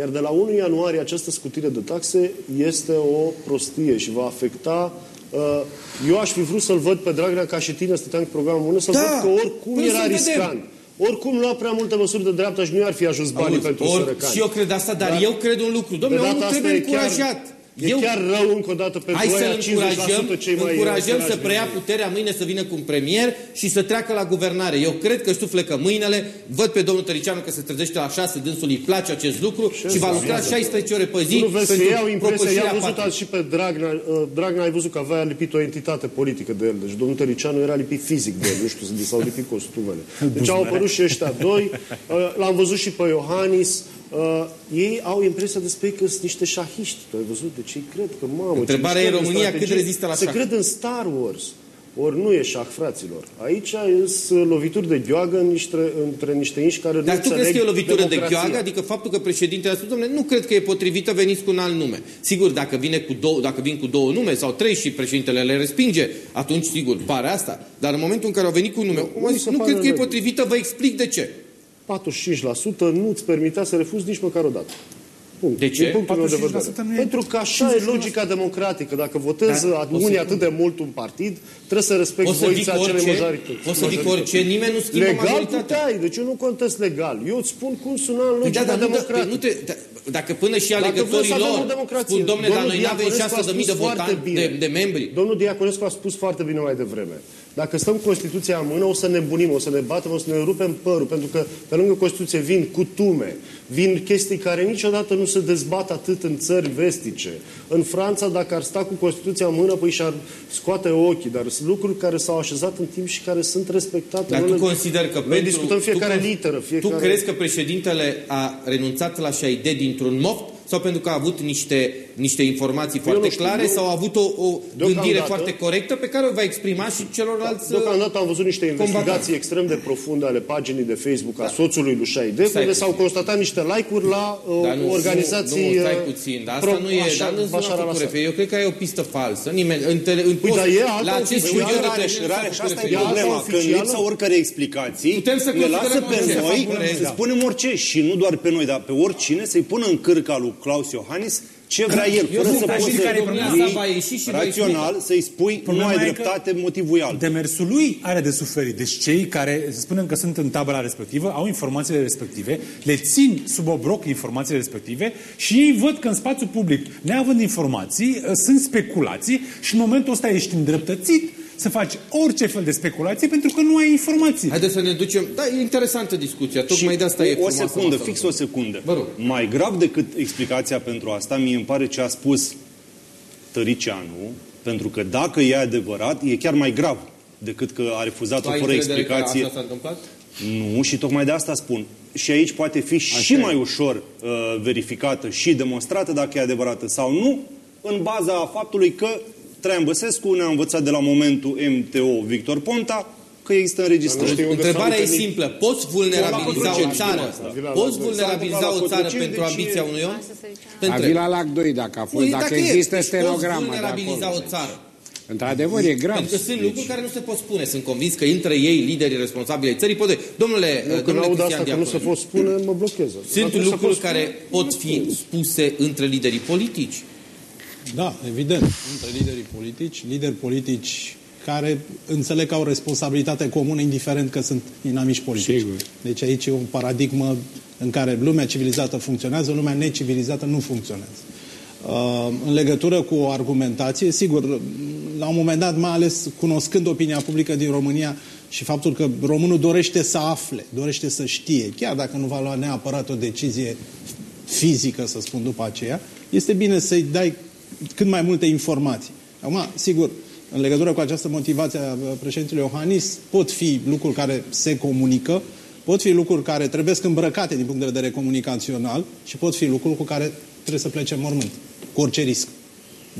Speaker 9: Iar de la 1 ianuarie această scutire de taxe este o prostie și va afecta uh, eu aș fi vrut să-l văd pe Dragnea ca și tine, stăteam cu programul în mână, să-l
Speaker 2: Da.
Speaker 9: văd că oricum
Speaker 2: Păi
Speaker 9: era
Speaker 2: să vedem.
Speaker 9: Riscant. Oricum lua prea multe măsuri de dreapta și nu i-ar fi ajuns banii
Speaker 2: Auzi,
Speaker 9: pentru
Speaker 2: or,
Speaker 9: sărăcani.
Speaker 2: și eu cred asta, dar
Speaker 9: Da.
Speaker 2: eu cred un lucru.
Speaker 9: De
Speaker 2: Domnule,
Speaker 9: data
Speaker 2: omul
Speaker 9: asta
Speaker 2: trebuie
Speaker 9: e chiar-
Speaker 2: încurajat.
Speaker 9: E
Speaker 2: eu,
Speaker 9: chiar rău încă o dată pentru
Speaker 2: Hai
Speaker 9: aia
Speaker 2: să-l
Speaker 9: 50%
Speaker 2: încurajăm,
Speaker 9: cei mai
Speaker 2: încurajăm
Speaker 9: săraci
Speaker 2: să
Speaker 9: din
Speaker 2: preia
Speaker 9: România.
Speaker 2: puterea mâine să vină cu un premier și să treacă la guvernare. Eu cred că își suflecă mâinile, văd pe domnul Tăricianu că se trezește la 6, dânsul îi place acest lucru și va lucra 16 ore pe zi
Speaker 9: Tu nu vezi că
Speaker 2: pentru
Speaker 9: ei au impresia,
Speaker 2: propășirea
Speaker 9: i-am văzut
Speaker 2: patriei.
Speaker 9: azi și pe Dragnea, uh, Dragnea ai văzut că avea lipit o entitate politică de el, deci domnul Tăricianu era lipit fizic de el, nu știu, s-au lipit costumele. Deci au apărut și ăștia doi, uh, l-am văzut și pe Iohannis, Uh, ei au impresia despre ei că sunt niște șahiști. Tu ai văzut? Deci ei cred că, mamă,
Speaker 2: Întrebarea
Speaker 9: ce
Speaker 2: e
Speaker 9: mișcări de
Speaker 2: România cât
Speaker 9: strategie.
Speaker 2: rezistă la
Speaker 9: Se
Speaker 2: șah.
Speaker 9: cred în Star Wars. Ori nu e șah, fraților. Aici sunt lovituri de gheoagă niște, între niște inși care
Speaker 2: Dar
Speaker 9: nu
Speaker 2: tu crezi
Speaker 9: înțeleg
Speaker 2: că e o lovitură de
Speaker 9: democrația.
Speaker 2: gheoagă? Adică faptul că președintele a spus, domnule, nu cred că e potrivită, veniți cu un alt nume. Sigur, dacă, vine cu două, dacă vin cu două nume sau trei și președintele le respinge, atunci, sigur, pare asta. Dar în momentul în care au venit cu un nume,
Speaker 9: Nu
Speaker 2: nu, zis,
Speaker 9: se
Speaker 2: nu
Speaker 9: pare
Speaker 2: cred că e
Speaker 9: legal.
Speaker 2: potrivită, vă explic de ce.
Speaker 9: 45% nu-ți permitea să refuzi nici măcar o dată. Punct.
Speaker 2: De ce?
Speaker 9: Din punctul meu de
Speaker 7: 45%
Speaker 9: vedere.
Speaker 7: nu e-
Speaker 9: Pentru că așa e logica democratică. Dacă votează
Speaker 2: Dar, o
Speaker 9: unii
Speaker 2: secundă.
Speaker 9: atât de mult un partid, trebuie să respecti
Speaker 2: O să
Speaker 9: voința
Speaker 2: zic
Speaker 9: acelei
Speaker 2: orice,
Speaker 9: majorități.
Speaker 2: o să zic
Speaker 9: majorități.
Speaker 2: orice, nimeni nu schimbă
Speaker 9: Legal
Speaker 2: majoritatea.
Speaker 9: puteai, deci eu nu contest legal. Eu îți spun cum suna în
Speaker 2: Păi
Speaker 9: logica
Speaker 2: da, dar nu,
Speaker 9: democratică.
Speaker 2: da, nu te, da, dacă până și
Speaker 9: Dacă
Speaker 2: alegătorii
Speaker 9: vrem să avem
Speaker 2: lor
Speaker 9: o democrație.
Speaker 2: spun, domnule, dar
Speaker 9: Domnul
Speaker 2: noi nu avem
Speaker 9: Diaconescu a
Speaker 2: 600.000 de
Speaker 9: spus foarte
Speaker 2: votanți,
Speaker 9: bine.
Speaker 2: de, de membri.
Speaker 9: Domnul Diaconescu a spus foarte bine mai devreme. Dacă stăm Constituția în mână, o să ne bunim, o să ne batem, o să ne rupem părul, pentru că pe lângă Constituție vin cutume, vin chestii care niciodată nu se dezbat atât în țări vestice. În Franța, dacă ar sta cu Constituția în mână, păi și-ar scoate ochii, dar sunt lucruri care s-au așezat în timp și care sunt respectate.
Speaker 2: Dar
Speaker 9: Noi
Speaker 2: tu
Speaker 9: le-
Speaker 2: consider că
Speaker 9: Noi
Speaker 2: pentru...
Speaker 9: discutăm fiecare
Speaker 2: tu,
Speaker 9: literă, fiecare...
Speaker 2: Tu crezi că președintele a renunțat la așa idee dintr-un moft sau pentru că a avut niște, niște informații foarte
Speaker 9: nu știu,
Speaker 2: clare
Speaker 9: nu-
Speaker 2: sau a avut o, o gândire
Speaker 9: Deocamdată-
Speaker 2: foarte corectă pe care o va exprima și celorlalți...
Speaker 9: Deocamdată am văzut niște investigații
Speaker 2: combatanți.
Speaker 9: extrem de profunde ale paginii de Facebook a soțului lui Șaide,
Speaker 2: Stai
Speaker 9: unde s-au
Speaker 2: puțin.
Speaker 9: constatat niște like-uri la uh,
Speaker 2: Dar nu,
Speaker 9: organizații...
Speaker 2: Nu, nu, stai
Speaker 9: uh,
Speaker 2: puțin, dar asta
Speaker 9: pro-
Speaker 2: nu e...
Speaker 9: așa-
Speaker 2: dar nu
Speaker 9: Bashar
Speaker 2: nu a făcut
Speaker 9: al-Assad.
Speaker 2: refer. Eu cred că e o pistă falsă. Nimeni, în, tele, în
Speaker 9: Păi,
Speaker 2: post,
Speaker 9: dar e alta
Speaker 2: la acest
Speaker 9: oficială,
Speaker 2: studio de
Speaker 8: Rareș,
Speaker 2: televiziune
Speaker 8: Rareș,
Speaker 2: s-a
Speaker 8: asta
Speaker 2: făcut
Speaker 8: e
Speaker 9: E alta
Speaker 8: problema, că în
Speaker 9: oficială?
Speaker 8: lipsa oricărei explicații
Speaker 2: Putem să
Speaker 8: ne
Speaker 2: considerăm
Speaker 8: lasă pe
Speaker 2: orice,
Speaker 8: noi
Speaker 2: faptul
Speaker 8: să
Speaker 2: da.
Speaker 8: spunem orice și nu doar pe noi, dar pe oricine să-i pună în cârca lui Claus Iohannis ce vrea el,
Speaker 2: Eu
Speaker 8: fără
Speaker 2: zic,
Speaker 8: să
Speaker 2: dar
Speaker 8: poți
Speaker 2: știi
Speaker 8: să
Speaker 2: care e problema?
Speaker 8: iei
Speaker 2: Asta va ieși și va
Speaker 8: rațional, să-i spui nu
Speaker 7: Problema
Speaker 8: ai
Speaker 7: e că
Speaker 8: dreptate, motivul e altul.
Speaker 7: Demersul lui are de suferit. Deci cei care, să spunem că sunt în tabăra respectivă, au informațiile respective, le țin sub obroc informațiile respective și ei văd că în spațiu public, neavând informații, sunt speculații și în momentul ăsta ești îndreptățit să faci orice fel de speculație pentru că nu ai informații.
Speaker 2: Haideți să ne ducem... Da, e interesantă discuția. Tocmai
Speaker 8: Și
Speaker 2: de asta e
Speaker 8: o, o
Speaker 2: frumoasă
Speaker 8: secundă,
Speaker 2: masa
Speaker 8: fix
Speaker 2: noastră.
Speaker 8: o secundă.
Speaker 2: Vă rog.
Speaker 8: Mai grav decât explicația pentru asta, mie îmi pare ce a spus Tăricianu, pentru că dacă e adevărat, e chiar mai grav decât că a refuzat-o
Speaker 2: Tu ai
Speaker 8: fără
Speaker 2: încredere că
Speaker 8: explicație.
Speaker 2: Așa s-a întâmplat?
Speaker 8: Nu, și tocmai de asta spun. Și aici poate fi și
Speaker 3: e.
Speaker 8: mai ușor uh, verificată și demonstrată dacă e adevărată sau nu, în baza faptului că Traian Băsescu ne-a învățat de la momentul MTO Victor Ponta că există înregistrări.
Speaker 9: știu unde
Speaker 2: Întrebarea
Speaker 9: s-au
Speaker 2: e
Speaker 9: întâlnit.
Speaker 2: simplă. Poți vulnerabiliza
Speaker 8: Avila
Speaker 2: o
Speaker 8: la
Speaker 2: țară?
Speaker 8: Cotroceni,
Speaker 2: Poți
Speaker 9: la
Speaker 2: vulnerabiliza
Speaker 8: Cotroceni,
Speaker 2: o țară
Speaker 8: deci
Speaker 2: pentru
Speaker 8: e-
Speaker 2: ambiția unui om? Te
Speaker 3: La
Speaker 2: întreb.
Speaker 3: Vila Lac 2, dacă a fost,
Speaker 2: Păi,
Speaker 3: dacă
Speaker 2: e,
Speaker 3: există
Speaker 2: deci
Speaker 3: stenogramă
Speaker 2: Poți
Speaker 3: de
Speaker 2: vulnerabiliza
Speaker 3: acolo.
Speaker 2: o țară.
Speaker 3: Într-adevăr, e grav.
Speaker 2: Pentru că sunt
Speaker 3: Deci,
Speaker 2: lucruri care nu se pot spune. Sunt convins că între ei, liderii responsabili ai țării, pot... Domnule,
Speaker 9: Eu când
Speaker 2: domnule
Speaker 9: aud
Speaker 2: Cristian
Speaker 9: asta că nu se
Speaker 2: Diaconu,
Speaker 9: pot spune, mă blochez.
Speaker 2: sunt
Speaker 9: Dacă nu se
Speaker 2: lucruri
Speaker 9: pot
Speaker 2: care
Speaker 9: spune,
Speaker 2: pot fi spuse între liderii politici.
Speaker 5: Da, evident. Între liderii politici, lideri politici care înțeleg că au responsabilitate comună, indiferent că sunt inamici politici.
Speaker 3: Sigur.
Speaker 5: Deci aici e o paradigmă în care lumea civilizată funcționează, lumea necivilizată nu funcționează. Uh, în legătură cu o argumentație, sigur, la un moment dat, mai ales cunoscând opinia publică din România și faptul că românul dorește să afle, dorește să știe, chiar dacă nu va lua neapărat o decizie fizică, să spun, după aceea, este bine să-i dai cât mai multe informații. Acum, sigur, în legătură cu această motivație a președintelui Iohannis, pot fi lucruri care se comunică, pot fi lucruri care trebuie să îmbrăcate din punct de vedere comunicațional și pot fi lucruri cu care trebuie să plece în mormânt, cu orice risc.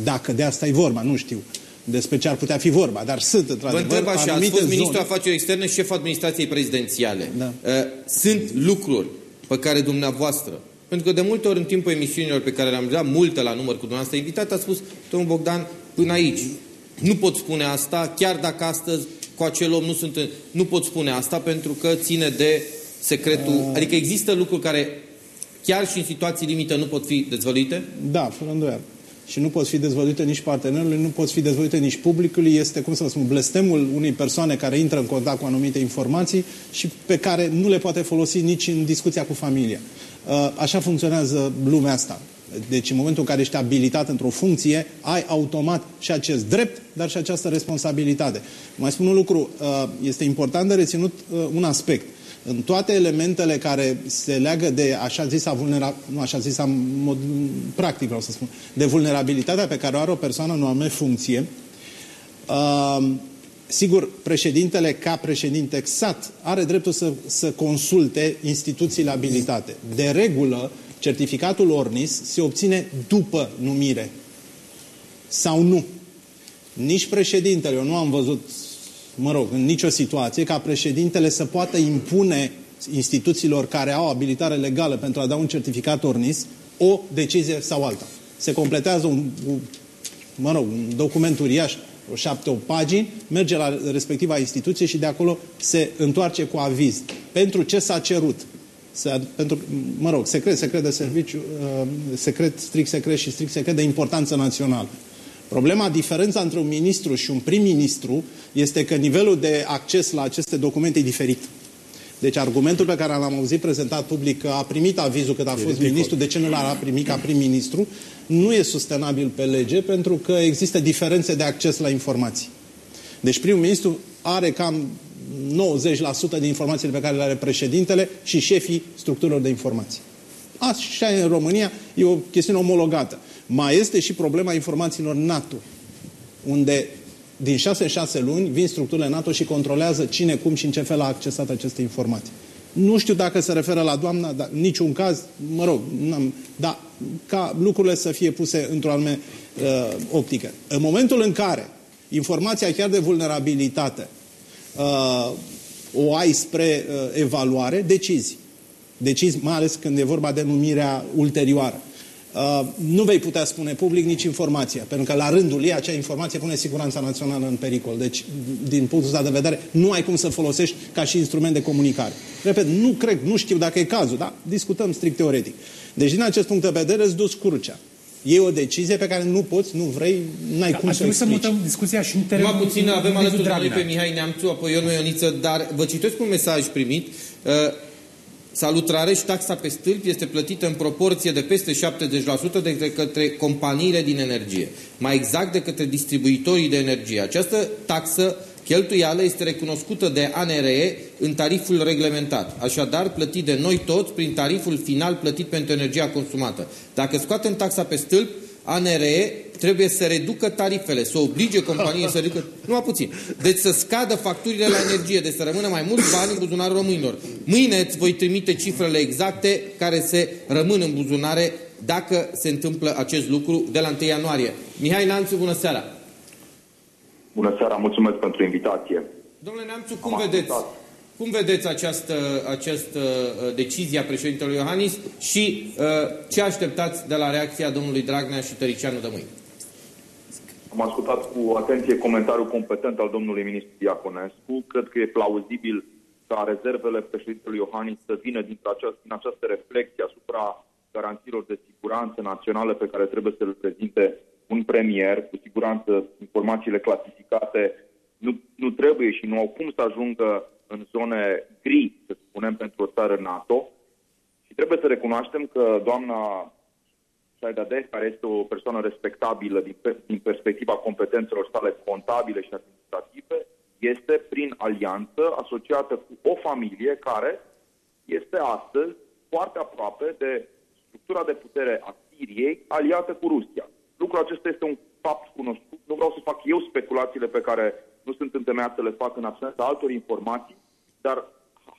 Speaker 5: Dacă de asta e vorba, nu știu despre ce ar putea fi vorba, dar sunt
Speaker 2: Vă
Speaker 5: într-adevăr
Speaker 2: întreb așa, ați
Speaker 5: anumite
Speaker 2: fost ministrul
Speaker 5: zone-
Speaker 2: afaceri externe și șef administrației prezidențiale.
Speaker 5: Da.
Speaker 2: Uh, Sunt lucruri pe care dumneavoastră, pentru că de multe ori în timpul emisiunilor pe care le-am dat, multe la număr cu dumneavoastră invitat, a spus, domnul Bogdan, până aici. Nu pot spune asta, chiar dacă astăzi cu acel om nu sunt în... Nu pot spune asta pentru că ține de secretul... Adică există lucruri care chiar și în situații limită nu pot fi dezvăluite?
Speaker 5: Da, fără îndoială. Și nu pot fi dezvăluite nici partenerului, nu pot fi dezvăluite nici publicului. Este, cum să vă spun, blestemul unei persoane care intră în contact cu anumite informații și pe care nu le poate folosi nici în discuția cu familia. Uh, Așa funcționează lumea asta. Deci în momentul în care ești abilitat într-o funcție, ai automat și acest drept, dar și această responsabilitate. Mai spun un lucru, uh, este important de reținut uh, un aspect în toate elementele care se leagă de așa zisa vulnerabilitate, nu așa zisa în mod practic vreau să spun, de vulnerabilitatea pe care o are o persoană în o anume funcție, uh, sigur, președintele ca președinte exact are dreptul să, să consulte instituțiile abilitate. De regulă, certificatul ORNIS se obține după numire sau nu. Nici președintele, eu nu am văzut, mă rog, în nicio situație, ca președintele să poată impune instituțiilor care au abilitare legală pentru a da un certificat ORNIS o decizie sau alta. Se completează un, un mă rog, un document uriaș, o șapte, o pagini, merge la respectiva instituție și de acolo se întoarce cu aviz. Pentru ce s-a cerut? Să, pentru, mă rog, secret, secret de serviciu, uh, secret, strict secret și strict secret de importanță națională. Problema, diferența între un ministru și un prim-ministru este că nivelul de acces la aceste documente e diferit. Deci argumentul pe care l-am auzit prezentat public că a primit avizul cât a fost ministru, de ce nu l-a primit ca prim-ministru, nu e sustenabil pe lege pentru că există diferențe de acces la informații. Deci primul ministru are cam 90% din informațiile pe care le are președintele și șefii structurilor de informații. Așa e în România, e o chestiune omologată. Mai este și problema informațiilor NATO, unde din 6 în 6 luni vin structurile NATO și controlează cine, cum și în ce fel a accesat aceste informații. Nu știu dacă se referă la doamna, dar în niciun caz, mă rog, n-am, dar ca lucrurile să fie puse într-o anume uh, optică. În momentul în care informația chiar de vulnerabilitate uh, o ai spre uh, evaluare, decizi. Decizi, mai ales când e vorba de numirea ulterioară. Uh, nu vei putea spune public nici informația, pentru că la rândul ei acea informație pune siguranța națională în pericol. Deci, din punctul ăsta de vedere, nu ai cum să folosești ca și instrument de comunicare. Repet, nu cred, nu știu dacă e cazul, dar discutăm strict teoretic. Deci, din acest punct de vedere, îți duci crucea. E o decizie pe care nu poți, nu vrei, n-ai
Speaker 7: Da,
Speaker 5: cum
Speaker 7: ar
Speaker 5: să o
Speaker 7: trebui să
Speaker 5: explici.
Speaker 7: mutăm discuția și în
Speaker 2: Numai
Speaker 7: terenul
Speaker 2: puțin avem
Speaker 7: Liviu
Speaker 2: alături de noi
Speaker 7: Dragnea.
Speaker 2: pe Mihai Neamțu, apoi Ion Ioniță, dar vă citesc un mesaj primit. Uh, Salut Rareș, taxa pe stâlpi este plătită în proporție de peste 70% de către companiile din energie, mai exact de către distribuitorii de energie. Această taxă Cheltuială este recunoscută de ANRE în tariful reglementat, așadar plătit de noi toți prin tariful final plătit pentru energia consumată. Dacă scoatem taxa pe stâlp, ANRE trebuie să reducă tarifele, să oblige companiei să reducă... Numai puțin. Deci să scadă facturile la energie, deci să rămână mai mulți bani în buzunarul românilor. Mâine îți voi trimite cifrele exacte care se rămân în buzunare dacă se întâmplă acest lucru de la 1 ianuarie. Mihai Nanțu, bună seara!
Speaker 10: Bună seara, mulțumesc pentru invitație.
Speaker 2: Domnule Neamțu, cum vedeți, cum vedeți această, această uh, decizie a președintelui Iohannis și uh, ce așteptați de la reacția domnului Dragnea și Tăricianu de mâine?
Speaker 10: Am ascultat cu atenție comentariul competent al domnului ministru Diaconescu. Cred că e plauzibil ca rezervele președintelui Iohannis să vină din această, din această reflexie asupra garanțiilor de siguranță naționale pe care trebuie să le prezinte un premier, cu siguranță informațiile clasificate nu, nu trebuie și nu au cum să ajungă în zone gri, să spunem, pentru o țară NATO. Și trebuie să recunoaștem că doamna Saidadeh, care este o persoană respectabilă din, din perspectiva competențelor sale contabile și administrative, este prin alianță asociată cu o familie care este astăzi foarte aproape de structura de putere a Siriei aliată cu Rusia. Lucrul acesta este un fapt cunoscut. Nu vreau să fac eu speculațiile pe care nu sunt întemeiat să le fac în absența altor informații, dar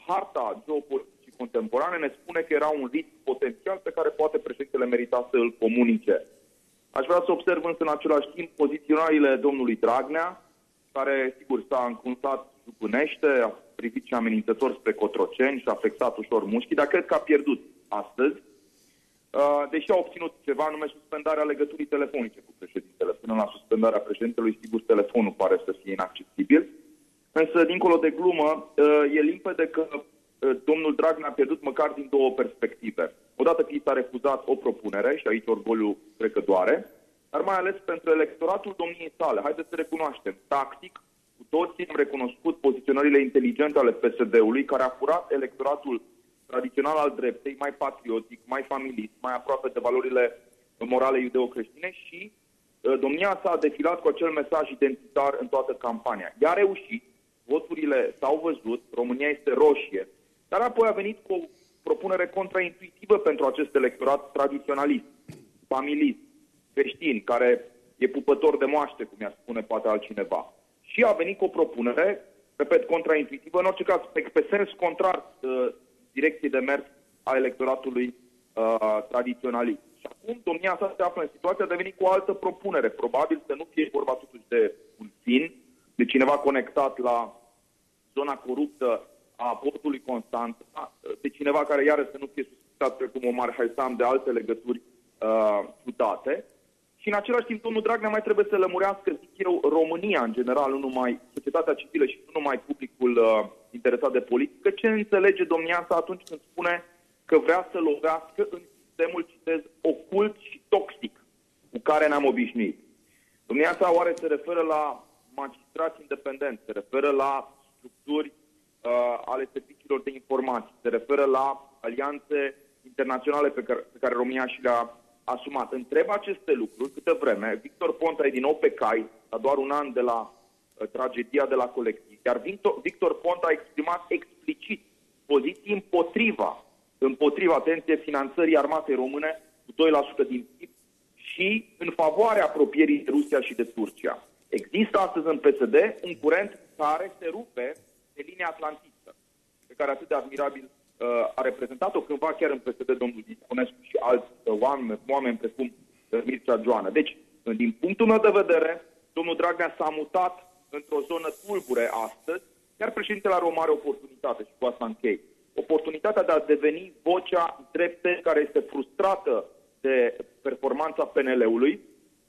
Speaker 10: harta geopoliticii contemporane ne spune că era un risc potențial pe care poate președintele merita să îl comunice. Aș vrea să observ însă în același timp poziționările domnului Dragnea, care, sigur, s-a încuntat jupânește, a privit și amenințător spre Cotroceni și a flexat ușor mușchii, dar cred că a pierdut astăzi Uh, deși a obținut ceva anume suspendarea legăturii telefonice cu președintele. Până la suspendarea președintelui, sigur, telefonul pare să fie inaccesibil. Însă, dincolo de glumă, uh, e limpede că uh, domnul Dragnea a pierdut măcar din două perspective. Odată că i s-a refuzat o propunere, și aici orgoliu cred că doare, dar mai ales pentru electoratul domniei sale. Haideți să recunoaștem, tactic, cu toții am recunoscut poziționările inteligente ale PSD-ului, care a furat electoratul tradițional al dreptei, mai patriotic, mai familist, mai aproape de valorile morale iudeo-creștine și uh, domnia s-a defilat cu acel mesaj identitar în toată campania. I-a reușit, voturile s-au văzut, România este roșie, dar apoi a venit cu o propunere contraintuitivă pentru acest electorat tradiționalist, familist, creștin, care e pupător de moaște, cum i-a spune poate altcineva. Și a venit cu o propunere, repet, contraintuitivă, în orice caz, pe, pe sens contrar uh, direcție de mers a electoratului uh, tradiționalist. Și acum domnia sa se află în situația de a veni cu o altă propunere. Probabil să nu fie vorba totuși de un fin, de cineva conectat la zona coruptă a portului Constanța, de cineva care iară să nu fie suspectat precum Omar Haisam de alte legături uh, ciudate. Și în același timp, domnul Dragnea mai trebuie să lămurească, zic eu, România în general, nu numai societatea civilă și nu numai publicul uh, interesat de politică, ce înțelege domnia sa atunci când spune că vrea să lovească în sistemul, citez, ocult și toxic cu care ne-am obișnuit. Domnia sa oare se referă la magistrați independenți, se referă la structuri uh, ale serviciilor de informații, se referă la alianțe internaționale pe care, pe care România și le-a asumat. Întreb aceste lucruri câte vreme. Victor Ponta e din nou pe cai, la doar un an de la uh, tragedia de la colectiv. Iar Victor, Victor Ponta a exprimat explicit poziții împotriva, împotriva, atenție, finanțării armatei române cu 2% din PIB și în favoarea apropierii de Rusia și de Turcia. Există astăzi în PSD un curent care se rupe de linia atlantistă, pe care atât de admirabil Uh, a reprezentat-o cândva chiar în PSD domnul Diconescu și alți uh, oameni, oameni precum uh, Mircea Joană. Deci, din punctul meu de vedere, domnul Dragnea s-a mutat într-o zonă tulbure astăzi, iar președintele are o mare oportunitate și cu asta închei. Oportunitatea de a deveni vocea drepte care este frustrată de performanța PNL-ului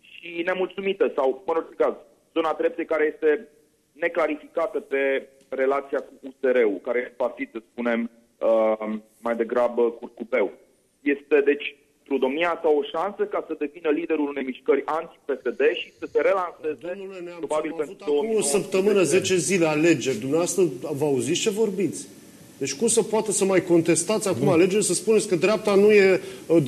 Speaker 10: și nemulțumită sau, mă rog, caz, zona dreptei care este neclarificată pe relația cu USR-ul, care este partid, să spunem, uh, mai degrabă curcupeu. Este, deci, pentru domnia sa o șansă ca să devină liderul unei mișcări anti-PSD și să se relanseze
Speaker 9: Domnule Neamț, probabil pentru acum o săptămână, 10 zile alegeri. Dumneavoastră vă auziți ce vorbiți? Deci cum să poate să mai contestați acum alegeri, să spuneți că dreapta nu e,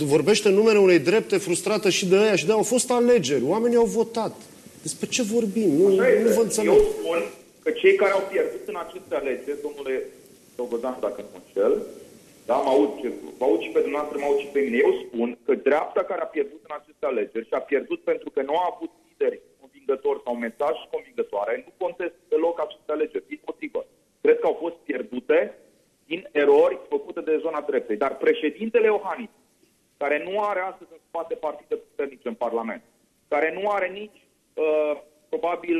Speaker 9: vorbește în numele unei drepte frustrată și de aia și de aia. Au fost alegeri, oamenii au votat. Despre ce vorbim? Nu, nu vă înțeleg.
Speaker 10: Eu spun că cei care au pierdut în aceste alegeri, domnule Dogodan, dacă nu înșel, da, mă aud, mă aud și pe dumneavoastră, mă aud și pe mine. Eu spun că dreapta care a pierdut în aceste alegeri și a pierdut pentru că nu a avut lideri convingători sau mesaje convingătoare, nu contest deloc aceste alegeri, din motivă. Cred că au fost pierdute din erori făcute de zona dreptei. Dar președintele Iohannis, care nu are astăzi în spate partide puternice în Parlament, care nu are nici uh, probabil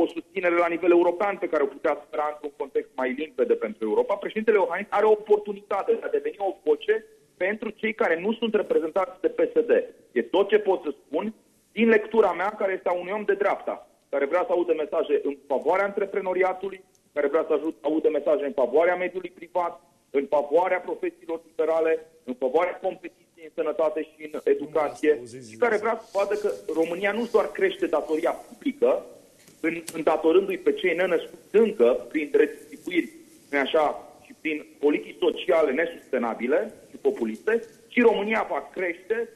Speaker 10: o susținere la nivel european pe care o putea spera într-un context mai limpede pentru Europa, președintele Iohannis are o oportunitate de a deveni o voce pentru cei care nu sunt reprezentați de PSD. E tot ce pot să spun din lectura mea, care este a unui om de dreapta, care vrea să audă mesaje în favoarea antreprenoriatului, care vrea să ajut, audă mesaje în favoarea mediului privat, în favoarea profesiilor liberale, în favoarea competiției în sănătate și în educație și care vrea să vadă că România nu doar crește datoria publică, în, îndatorându-i pe cei nenăscuți încă prin redistribuiri, așa, și prin politici sociale nesustenabile și populiste, ci România va crește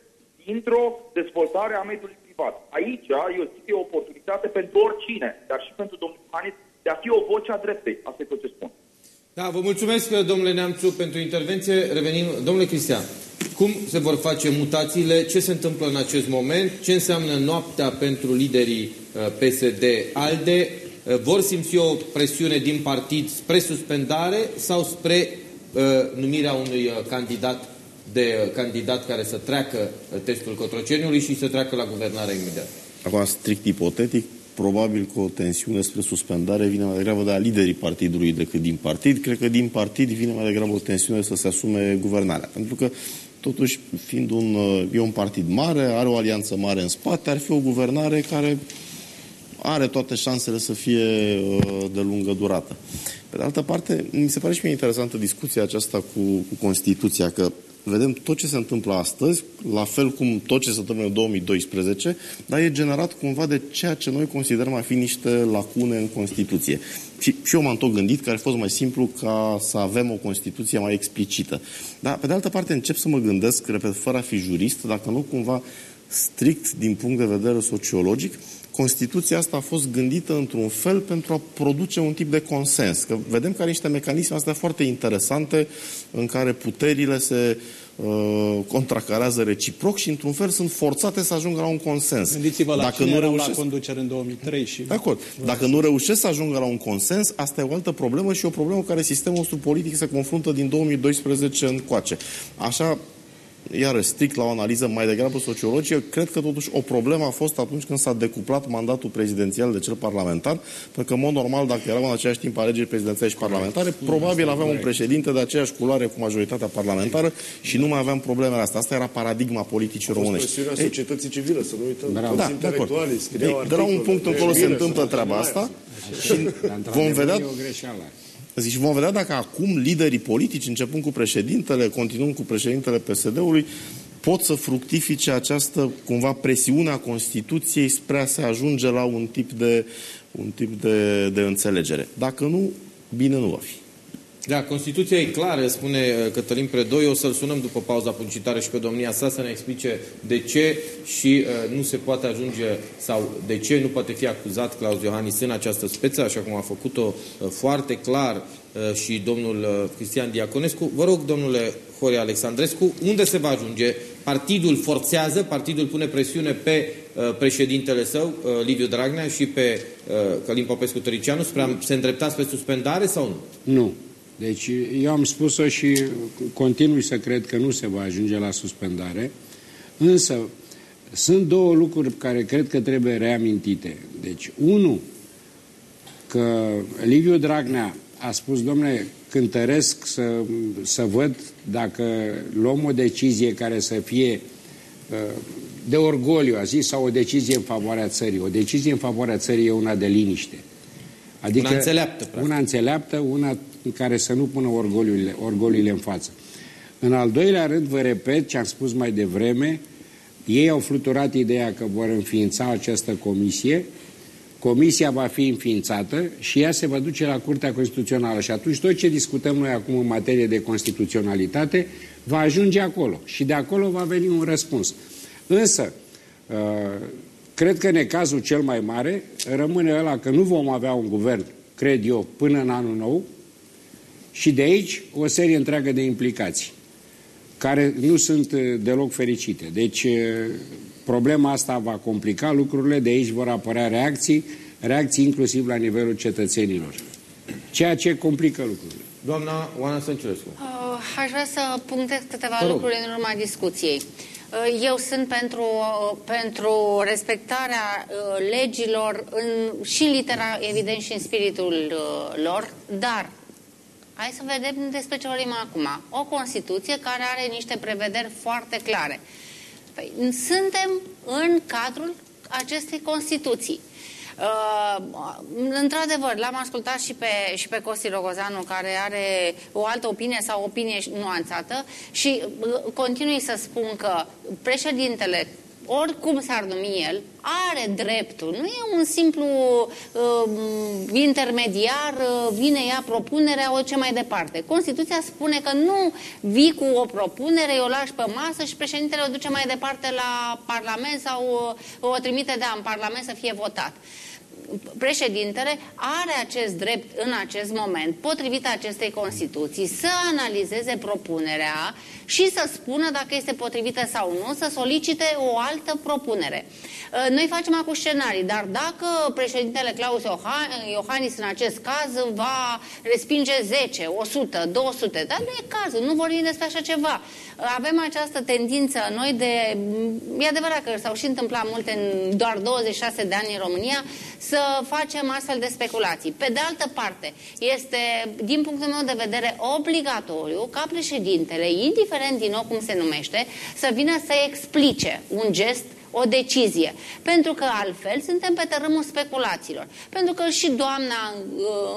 Speaker 10: dintr-o dezvoltare a mediului privat. Aici, eu zic, e o oportunitate pentru oricine, dar și pentru domnul Hanis, de a fi o voce a dreptei. Asta e tot ce spun.
Speaker 2: Da, vă mulțumesc, domnule Neamțu, pentru intervenție. Revenim. Domnule Cristian, cum se vor face mutațiile? Ce se întâmplă în acest moment? Ce înseamnă noaptea pentru liderii uh, PSD-ALDE? Uh, vor simți o presiune din partid spre suspendare sau spre uh, numirea unui uh, candidat de uh, candidat care să treacă uh, testul Cotroceniului și să treacă la guvernare imediat?
Speaker 4: Acum, strict ipotetic, probabil că o tensiune spre suspendare vine mai degrabă de la liderii partidului decât din partid. Cred că din partid vine mai degrabă o tensiune să se asume guvernarea. Pentru că, totuși, fiind un, e un partid mare, are o alianță mare în spate, ar fi o guvernare care are toate șansele să fie de lungă durată. Pe de altă parte, mi se pare și mie interesantă discuția aceasta cu, cu Constituția, că vedem tot ce se întâmplă astăzi, la fel cum tot ce se întâmplă în 2012, dar e generat cumva de ceea ce noi considerăm a fi niște lacune în Constituție. Și, și eu m-am tot gândit că ar fi fost mai simplu ca să avem o Constituție mai explicită. Dar, pe de altă parte, încep să mă gândesc, repet, fără a fi jurist, dacă nu cumva strict din punct de vedere sociologic, Constituția asta a fost gândită într-un fel pentru a produce un tip de consens. Că vedem că are niște mecanisme astea foarte interesante în care puterile se uh, contracarează reciproc și într-un fel sunt forțate să ajungă la un consens.
Speaker 5: Gândiți-vă la Dacă cine nu reușesc... la conducere în 2003 și...
Speaker 4: De acord. Dacă nu reușesc să ajungă la un consens, asta e o altă problemă și o problemă cu care sistemul nostru politic se confruntă din 2012 încoace. Așa iară strict la o analiză mai degrabă sociologică, cred că totuși o problemă a fost atunci când s-a decuplat mandatul prezidențial de cel parlamentar, pentru că, în mod normal, dacă erau în același timp alegeri prezidențiale și parlamentare, probabil aveam un președinte de aceeași culoare cu majoritatea parlamentară și nu mai aveam problemele astea. Asta era paradigma politicii românești.
Speaker 9: presiunea societății civile, să nu uităm.
Speaker 4: Bravo. Da, de acord. De la un punct încolo se întâmplă treaba asta și vom vedea... Zici, vom vedea dacă acum liderii politici, începând cu președintele, continuând cu președintele PSD-ului, pot să fructifice această, cumva, presiune a Constituției spre a se ajunge la un tip de, un tip de, de înțelegere. Dacă nu, bine nu va fi.
Speaker 2: Da, Constituția e clară, spune uh, Cătălin Predoi. O să-l sunăm după pauza publicitară și pe domnia sa să ne explice de ce și uh, nu se poate ajunge sau de ce nu poate fi acuzat Claus Iohannis în această speță, așa cum a făcut-o uh, foarte clar uh, și domnul uh, Cristian Diaconescu. Vă rog, domnule Horia Alexandrescu, unde se va ajunge? Partidul forțează, partidul pune presiune pe uh, președintele său, uh, Liviu Dragnea, și pe uh, Călim Popescu Tăricianu, spre a se îndrepta spre suspendare sau nu?
Speaker 3: Nu. Deci eu am spus-o și continui să cred că nu se va ajunge la suspendare, însă sunt două lucruri care cred că trebuie reamintite. Deci, unul, că Liviu Dragnea a spus, domnule, cântăresc să, să văd dacă luăm o decizie care să fie uh, de orgoliu, a zis, sau o decizie în favoarea țării. O decizie în favoarea țării e una de liniște.
Speaker 2: Adică una înțeleaptă,
Speaker 3: practic. Una înțeleaptă, una în care să nu pună orgoliile, orgoliile în față. În al doilea rând, vă repet ce am spus mai devreme, ei au fluturat ideea că vor înființa această comisie. Comisia va fi înființată și ea se va duce la Curtea Constituțională și atunci tot ce discutăm noi acum în materie de constituționalitate va ajunge acolo și de acolo va veni un răspuns. Însă, uh, cred că necazul cel mai mare rămâne ăla că nu vom avea un guvern, cred eu, până în anul nou și de aici o serie întreagă de implicații care nu sunt uh, deloc fericite. Deci uh, problema asta va complica lucrurile, de aici vor apărea reacții, reacții inclusiv la nivelul cetățenilor. Ceea ce complică lucrurile.
Speaker 2: Doamna Oana Săncelescu.
Speaker 1: Uh, aș vrea să punctez câteva lucruri în urma discuției. Uh, eu sunt pentru, uh, pentru respectarea uh, legilor în, și în litera, evident, și în spiritul uh, lor, dar hai să vedem despre ce vorbim acum. O Constituție care are niște prevederi foarte clare. Păi, suntem în cadrul acestei Constituții. Uh, într-adevăr, l-am ascultat și pe, și pe Costi Rogozanu, care are o altă opinie sau opinie nuanțată și uh, continui să spun că președintele oricum s-ar numi el, are dreptul. Nu e un simplu uh, intermediar, uh, vine ea propunerea, o ce mai departe. Constituția spune că nu vii cu o propunere, o lași pe masă și președintele o duce mai departe la Parlament sau uh, o trimite de în Parlament să fie votat președintele are acest drept în acest moment, potrivit acestei Constituții, să analizeze propunerea și să spună dacă este potrivită sau nu, să solicite o altă propunere. Uh, noi facem acum scenarii, dar dacă președintele Claus Iohannis în acest caz va respinge 10, 100, 200, dar nu e cazul, nu vorbim despre așa ceva. Uh, avem această tendință noi de, mm, e adevărat că s-au și întâmplat multe în doar 26 de ani în România, să facem astfel de speculații. Pe de altă parte, este, din punctul meu de vedere, obligatoriu ca președintele, indiferent din nou cum se numește, să vină să explice un gest o decizie. Pentru că altfel suntem pe tărâmul speculațiilor. Pentru că și doamna,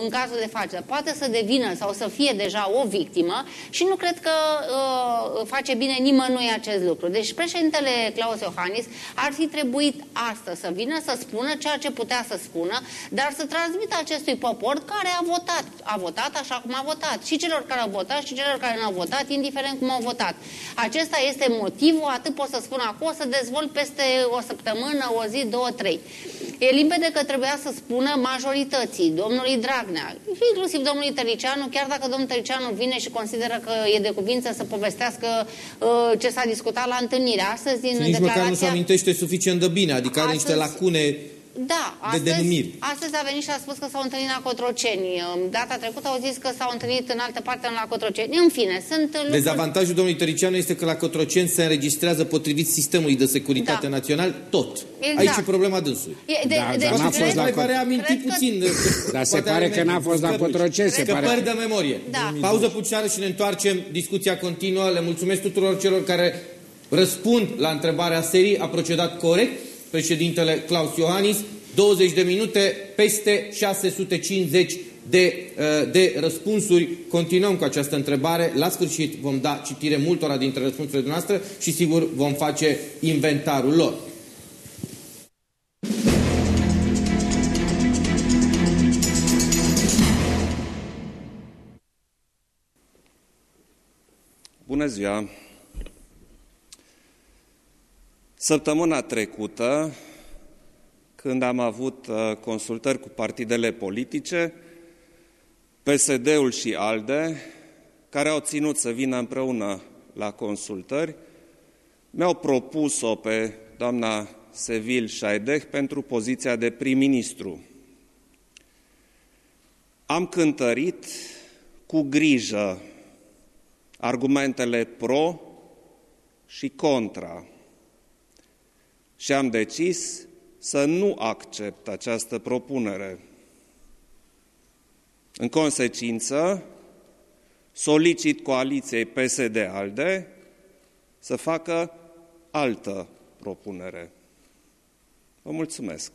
Speaker 1: în cazul de față, poate să devină sau să fie deja o victimă și nu cred că uh, face bine nimănui acest lucru. Deci președintele Claus Iohannis ar fi trebuit astăzi să vină să spună ceea ce putea să spună, dar să transmită acestui popor care a votat. A votat așa cum a votat. Și celor care au votat și celor care nu au votat, indiferent cum au votat. Acesta este motivul, atât pot să spun acum, să dezvolt peste o săptămână, o zi, două, trei. E limpede că trebuia să spună majorității, domnului Dragnea, inclusiv domnului Tăricianu, chiar dacă domnul Tăricianu vine și consideră că e de cuvință să povestească uh, ce s-a discutat la întâlire. Astăzi, din
Speaker 2: nici
Speaker 1: declarația...
Speaker 2: măcar nu se amintește suficient de bine, adică are niște
Speaker 1: Astăzi-
Speaker 2: lacune
Speaker 1: Da,
Speaker 2: de denumiri.
Speaker 1: astăzi a venit și a spus că s-au întâlnit la Cotroceni. Data trecută au zis că s-au întâlnit în altă parte, în la Cotroceni. În fine, sunt lucruri...
Speaker 2: Dezavantajul domnului Tăricianu este că la Cotroceni se înregistrează potrivit sistemului de securitate
Speaker 1: Da.
Speaker 2: național tot.
Speaker 1: Exact.
Speaker 2: Aici e problema dânsului.
Speaker 1: E, de,
Speaker 3: Da,
Speaker 1: deci,
Speaker 3: dar n-a
Speaker 1: cred-
Speaker 3: fost la
Speaker 2: Mai pare
Speaker 3: Cot-
Speaker 2: aminti
Speaker 1: Cred că-
Speaker 2: puțin.
Speaker 3: Dar se
Speaker 2: poate
Speaker 3: pare
Speaker 2: are
Speaker 3: că n-a fost la
Speaker 2: scăpuri.
Speaker 3: Cotroceni, se pare.
Speaker 2: Scăpări de memorie.
Speaker 1: Da.
Speaker 2: Pauză puțină și ne întoarcem. Discuția continuă. Le mulțumesc tuturor celor care răspund la întrebarea serii. A procedat corect președintele Claus Iohannis. 20 de minute, peste 650 de, uh, de răspunsuri. Continuăm cu această întrebare. La sfârșit vom da citire multora dintre răspunsurile noastre și sigur vom face inventarul lor.
Speaker 6: Bună ziua! Săptămâna trecută, când am avut uh, consultări cu partidele politice, PSD-ul și ALDE, care au ținut să vină împreună la consultări, mi-au propus-o pe doamna Sevil Șaideh pentru poziția de prim-ministru. Am cântărit cu grijă argumentele pro și contra și am decis să nu accept această propunere. În consecință, solicit coaliției PSD-ALDE să facă altă propunere. Vă mulțumesc!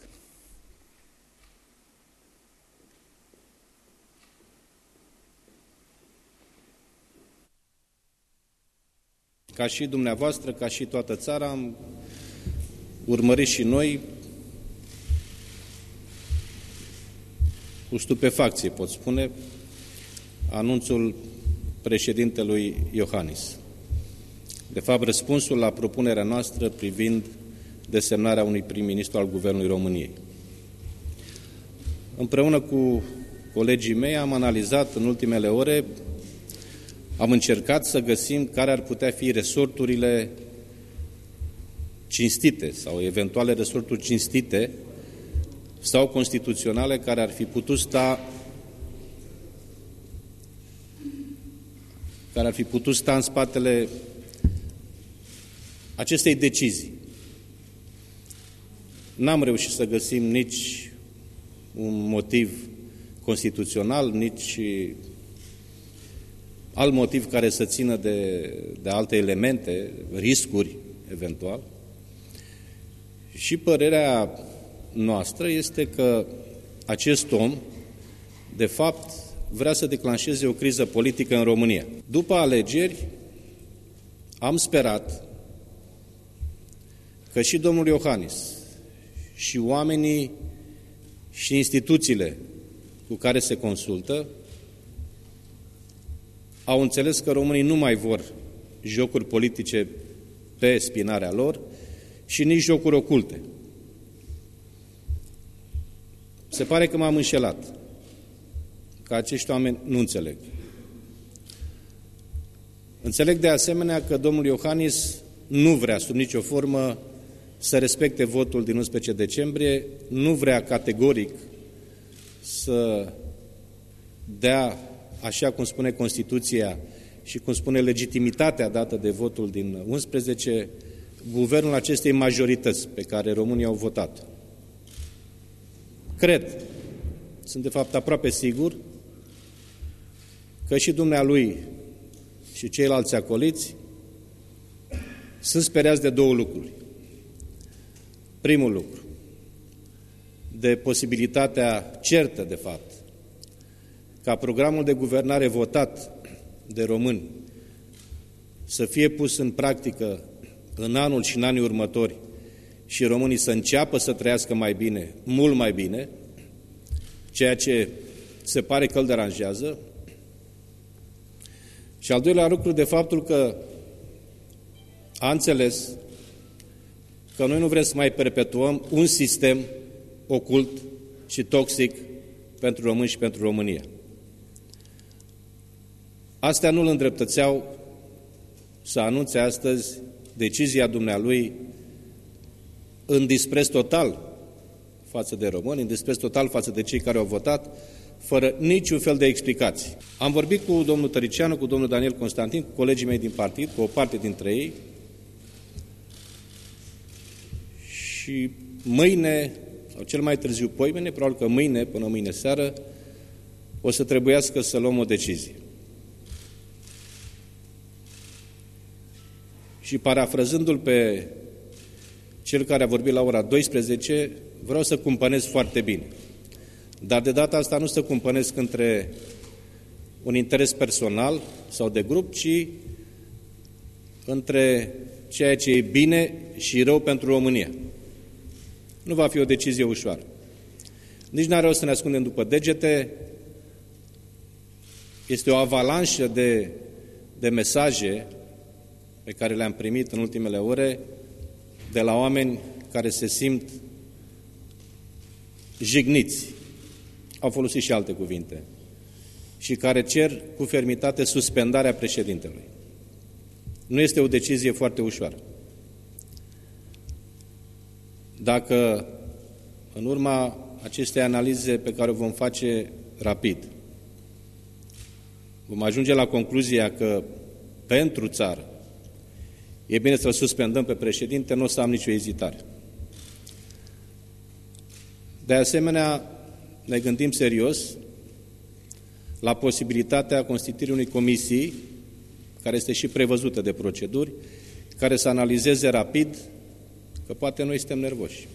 Speaker 11: Ca și dumneavoastră, ca și toată țara, am urmărit și noi cu stupefacție, pot spune, anunțul președintelui Iohannis. De fapt, răspunsul la propunerea noastră privind desemnarea unui prim-ministru al Guvernului României. Împreună cu colegii mei am analizat în ultimele ore, am încercat să găsim care ar putea fi resorturile cinstite sau eventuale resorturi cinstite sau constituționale care ar fi putut sta care ar fi putut sta în spatele acestei decizii. N-am reușit să găsim nici un motiv constituțional, nici alt motiv care să țină de, de alte elemente, riscuri eventual. Și părerea noastră este că acest om, de fapt, vrea să declanșeze o criză politică în România. După alegeri, am sperat că și domnul Iohannis și oamenii și instituțiile cu care se consultă au înțeles că românii nu mai vor jocuri politice pe spinarea lor și nici jocuri oculte. Se pare că m-am înșelat, că acești oameni nu înțeleg. Înțeleg de asemenea că domnul Iohannis nu vrea sub nicio formă să respecte votul din 11 decembrie, nu vrea categoric să dea, așa cum spune Constituția și cum spune legitimitatea dată de votul din 11, guvernul acestei majorități pe care românii au votat. Cred, sunt de fapt aproape sigur, că și dumnealui și ceilalți acoliți sunt speriați de două lucruri. Primul lucru, de posibilitatea certă, de fapt, ca programul de guvernare votat de români să fie pus în practică în anul și în anii următori și românii să înceapă să trăiască mai bine, mult mai bine, ceea ce se pare că îl deranjează. Și al doilea lucru de faptul că a înțeles că noi nu vrem să mai perpetuăm un sistem ocult și toxic pentru români și pentru România. Astea nu îl îndreptățeau să anunțe astăzi decizia dumnealui în dispreț total față de români, în dispreț total față de cei care au votat, fără niciun fel de explicații. Am vorbit cu domnul Tăricianu, cu domnul Daniel Constantin, cu colegii mei din partid, cu o parte dintre ei, și mâine, sau cel mai târziu poimene, probabil că mâine, până mâine seară, o să trebuiască să luăm o decizie. Și parafrazându-l pe cel care a vorbit la ora 12, vreau să cumpănesc foarte bine. Dar de data asta nu să cumpănesc între un interes personal sau de grup, ci între ceea ce e bine și rău pentru România. Nu va fi o decizie ușoară. Nici n-are rost să ne ascundem după degete. Este o avalanșă de, de mesaje pe care le-am primit în ultimele ore de la oameni care se simt jigniți. Au folosit și alte cuvinte. Și care cer cu fermitate suspendarea președintelui. Nu este o decizie foarte ușoară. Dacă în urma acestei analize pe care o vom face rapid, vom ajunge la concluzia că pentru țară e bine să-l suspendăm pe președinte, nu o să am nicio ezitare. De asemenea, ne gândim serios la posibilitatea constituirii unei comisii, care este și prevăzută de proceduri, care să analizeze rapid Că poate noi suntem nervoși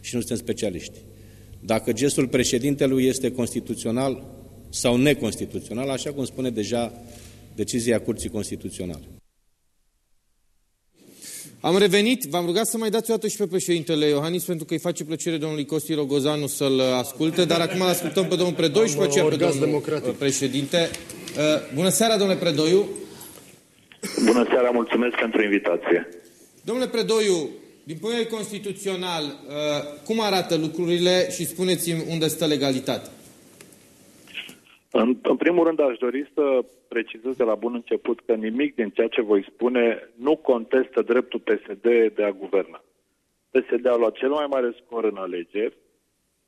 Speaker 11: și nu suntem specialiști. Dacă gestul președintelui este constituțional sau neconstituțional, așa cum spune deja decizia Curții Constituționale.
Speaker 2: Am revenit, v-am rugat să mai dați o dată și pe președintele Iohannis, pentru că îi face plăcere domnului Costi Rogozanu să-l asculte, dar acum îl ascultăm pe domnul Predoi și pe aceea pe domnul democratic. președinte. Uh, bună seara, domnule Predoiu.
Speaker 12: Bună seara, mulțumesc pentru invitație.
Speaker 2: Domnule Predoiu, din punct de vedere constituțional, uh, cum arată lucrurile și spuneți-mi unde stă legalitatea?
Speaker 12: În, în primul rând aș dori să precizez de la bun început că nimic din ceea ce voi spune nu contestă dreptul PSD de a guverna. PSD a luat cel mai mare scor în alegeri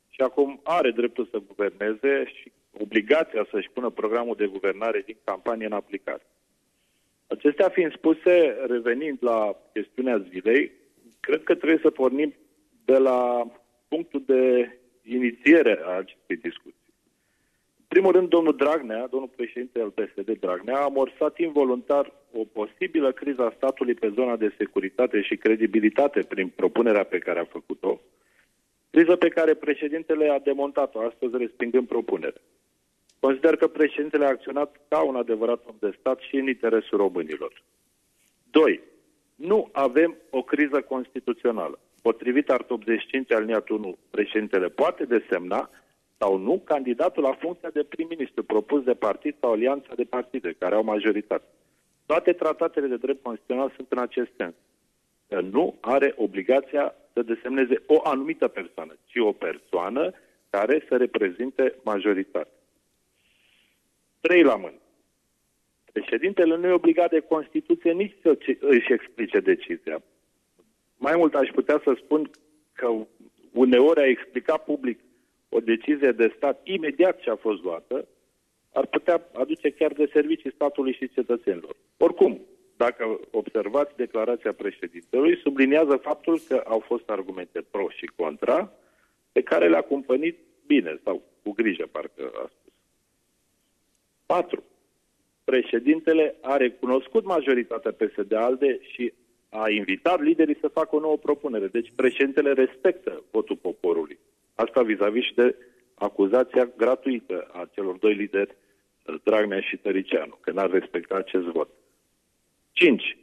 Speaker 12: și acum are dreptul să guverneze și obligația să-și pună programul de guvernare din campanie în aplicare. Acestea fiind spuse, revenind la chestiunea zilei, cred că trebuie să pornim de la punctul de inițiere a acestei discuții primul rând, domnul Dragnea, domnul președinte al PSD Dragnea, a amorsat involuntar o posibilă criză a statului pe zona de securitate și credibilitate prin propunerea pe care a făcut-o, criză pe care președintele a demontat-o astăzi respingând propunerea. Consider că președintele a acționat ca un adevărat om de stat și în interesul românilor. 2. Nu avem o criză constituțională. Potrivit art 85 aliniatul 1, președintele poate desemna sau nu candidatul la funcția de prim-ministru propus de partid sau alianța de partide care au majoritate. Toate tratatele de drept constituțional sunt în acest sens. Că nu are obligația să desemneze o anumită persoană, ci o persoană care să reprezinte majoritatea. Trei la mână. Președintele nu e obligat de Constituție nici să își explice decizia. Mai mult aș putea să spun că uneori a explicat public o decizie de stat imediat ce a fost luată, ar putea aduce chiar de servicii statului și cetățenilor. Oricum, dacă observați declarația președintelui, subliniază faptul că au fost argumente pro și contra, pe care le-a cumpănit bine sau cu grijă, parcă a spus. 4. Președintele a recunoscut majoritatea PSD-ALDE și a invitat liderii să facă o nouă propunere. Deci președintele respectă votul poporului. Asta vis-a-vis și de acuzația gratuită a celor doi lideri, Dragnea și Tăricianu, că n-ar respecta acest vot. 5.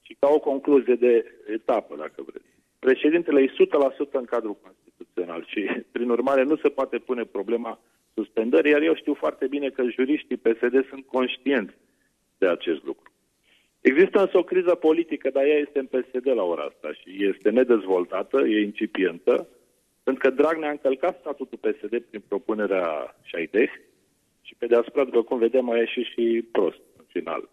Speaker 12: Și ca o concluzie de etapă, dacă vreți. Președintele e 100% în cadrul constituțional și, prin urmare, nu se poate pune problema suspendării, iar eu știu foarte bine că juriștii PSD sunt conștienți de acest lucru. Există însă o criză politică, dar ea este în PSD la ora asta și este nedezvoltată, e incipientă, pentru că Dragnea a încălcat statutul PSD prin propunerea Șaideh și pe deasupra, după cum vedem, a ieșit și prost în final.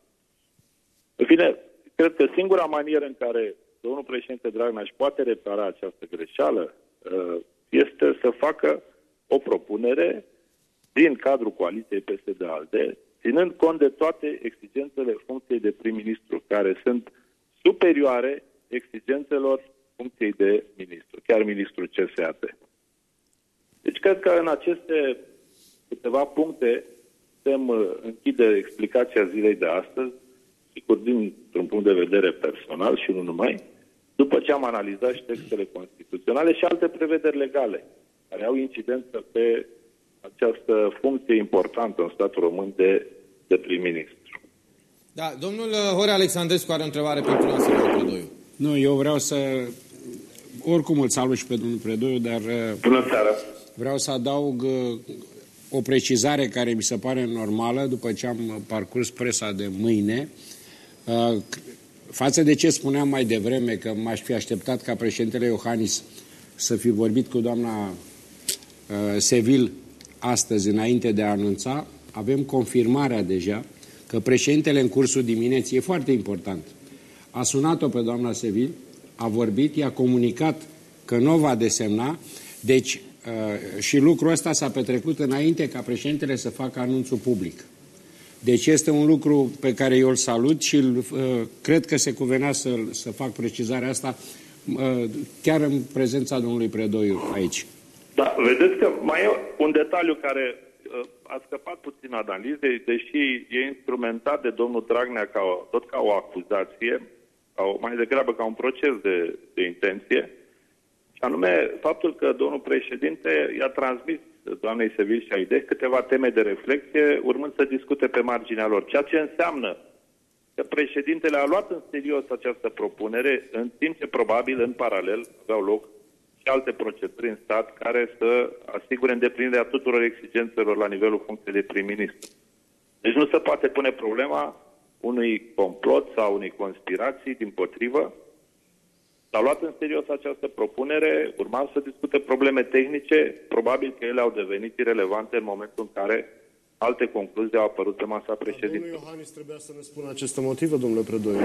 Speaker 12: În fine, cred că singura manieră în care domnul președinte Dragnea își poate repara această greșeală uh, este să facă o propunere din cadrul coaliției PSD-ALDE, ținând cont de toate exigențele funcției de prim-ministru, care sunt superioare exigențelor funcției de ministru, chiar ministrul CSAT. Deci cred că în aceste câteva puncte putem uh, închide explicația zilei de astăzi, sigur dintr-un punct de vedere personal și nu numai, după ce am analizat și textele constituționale și alte prevederi legale care au incidență pe această funcție importantă în statul român de, de prim-ministru.
Speaker 2: Da, domnul uh, Hore Alexandrescu are o întrebare pentru noastră, Predoiu.
Speaker 3: Nu, eu vreau să oricum îl salut și pe domnul Predoiu, dar uh,
Speaker 12: Bună seara.
Speaker 3: vreau să adaug uh, o precizare care mi se pare normală după ce am parcurs presa de mâine. Uh, față de ce spuneam mai devreme, că m-aș fi așteptat ca președintele Iohannis să fi vorbit cu doamna Sevil astăzi înainte de a anunța, avem confirmarea deja că președintele în cursul dimineții, e foarte important, a sunat-o pe doamna Sevil a vorbit, i-a comunicat că nu va desemna, deci uh, și lucrul ăsta s-a petrecut înainte ca președintele să facă anunțul public. Deci este un lucru pe care eu îl salut și îl, uh, cred că se cuvenea să, să fac precizarea asta uh, chiar în prezența domnului Predoiu aici.
Speaker 12: Da, vedeți că mai e un detaliu care a scăpat puțin analizei, deși e instrumentat de domnul Dragnea ca o, tot ca o acuzație, sau mai degrabă ca un proces de, de intenție, și anume faptul că domnul președinte i-a transmis doamnei Sevil și Aide câteva teme de reflexie, urmând să discute pe marginea lor. Ceea ce înseamnă că președintele a luat în serios această propunere, în timp ce probabil în paralel aveau loc și alte proceduri în stat care să asigure îndeplinirea tuturor exigențelor la nivelul funcției de prim-ministru. Deci nu se poate pune problema unui complot sau unei conspirații, din potrivă. S-a luat în serios această propunere, urma să discute probleme tehnice, probabil că ele au devenit irelevante în momentul în care alte concluzii au apărut pe masa președintelui.
Speaker 9: Domnul Iohannis trebuia să ne spună aceste motive, domnule Predoiu.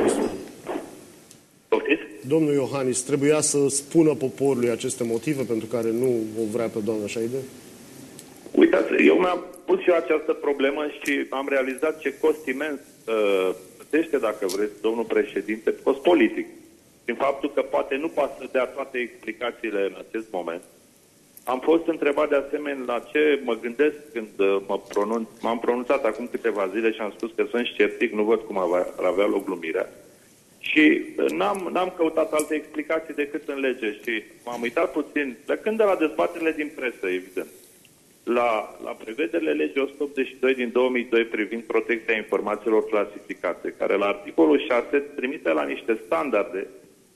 Speaker 12: Poftiți?
Speaker 9: Domnul Iohannis trebuia să spună poporului aceste motive pentru care nu o vrea pe doamna Șaide?
Speaker 12: Uitați, eu mi-am pus și eu această problemă și am realizat ce cost imens uh, plătește, dacă vreți, domnul președinte, cost politic. Din faptul că poate nu poate să dea toate explicațiile în acest moment. Am fost întrebat de asemenea la ce mă gândesc când uh, mă pronunț. M-am pronunțat acum câteva zile și am spus că sunt sceptic, nu văd cum ar avea loc glumirea. Și uh, n-am, n-am căutat alte explicații decât în lege și m-am uitat puțin, plecând de la dezbaterile din presă, evident, la, la prevederile legii 182 din 2002 privind protecția informațiilor clasificate, care la articolul 6 trimite la niște standarde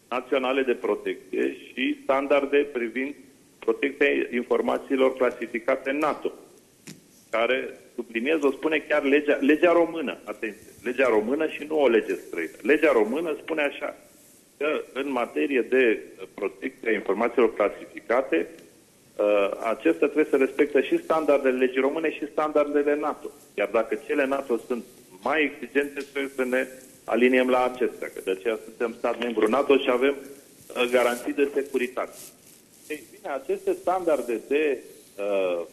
Speaker 12: naționale de protecție și standarde privind protecția informațiilor clasificate NATO, care, subliniez, o spune chiar legea, legea română, atenție, legea română și nu o lege străină. Legea română spune așa, că în materie de protecție a informațiilor clasificate, uh, acestea trebuie să respecte și standardele legii române și standardele NATO. Iar dacă cele NATO sunt mai exigente, trebuie să ne aliniem la acestea, că de aceea suntem stat membru NATO și avem uh, garanții de securitate. Ei bine, aceste standarde de uh,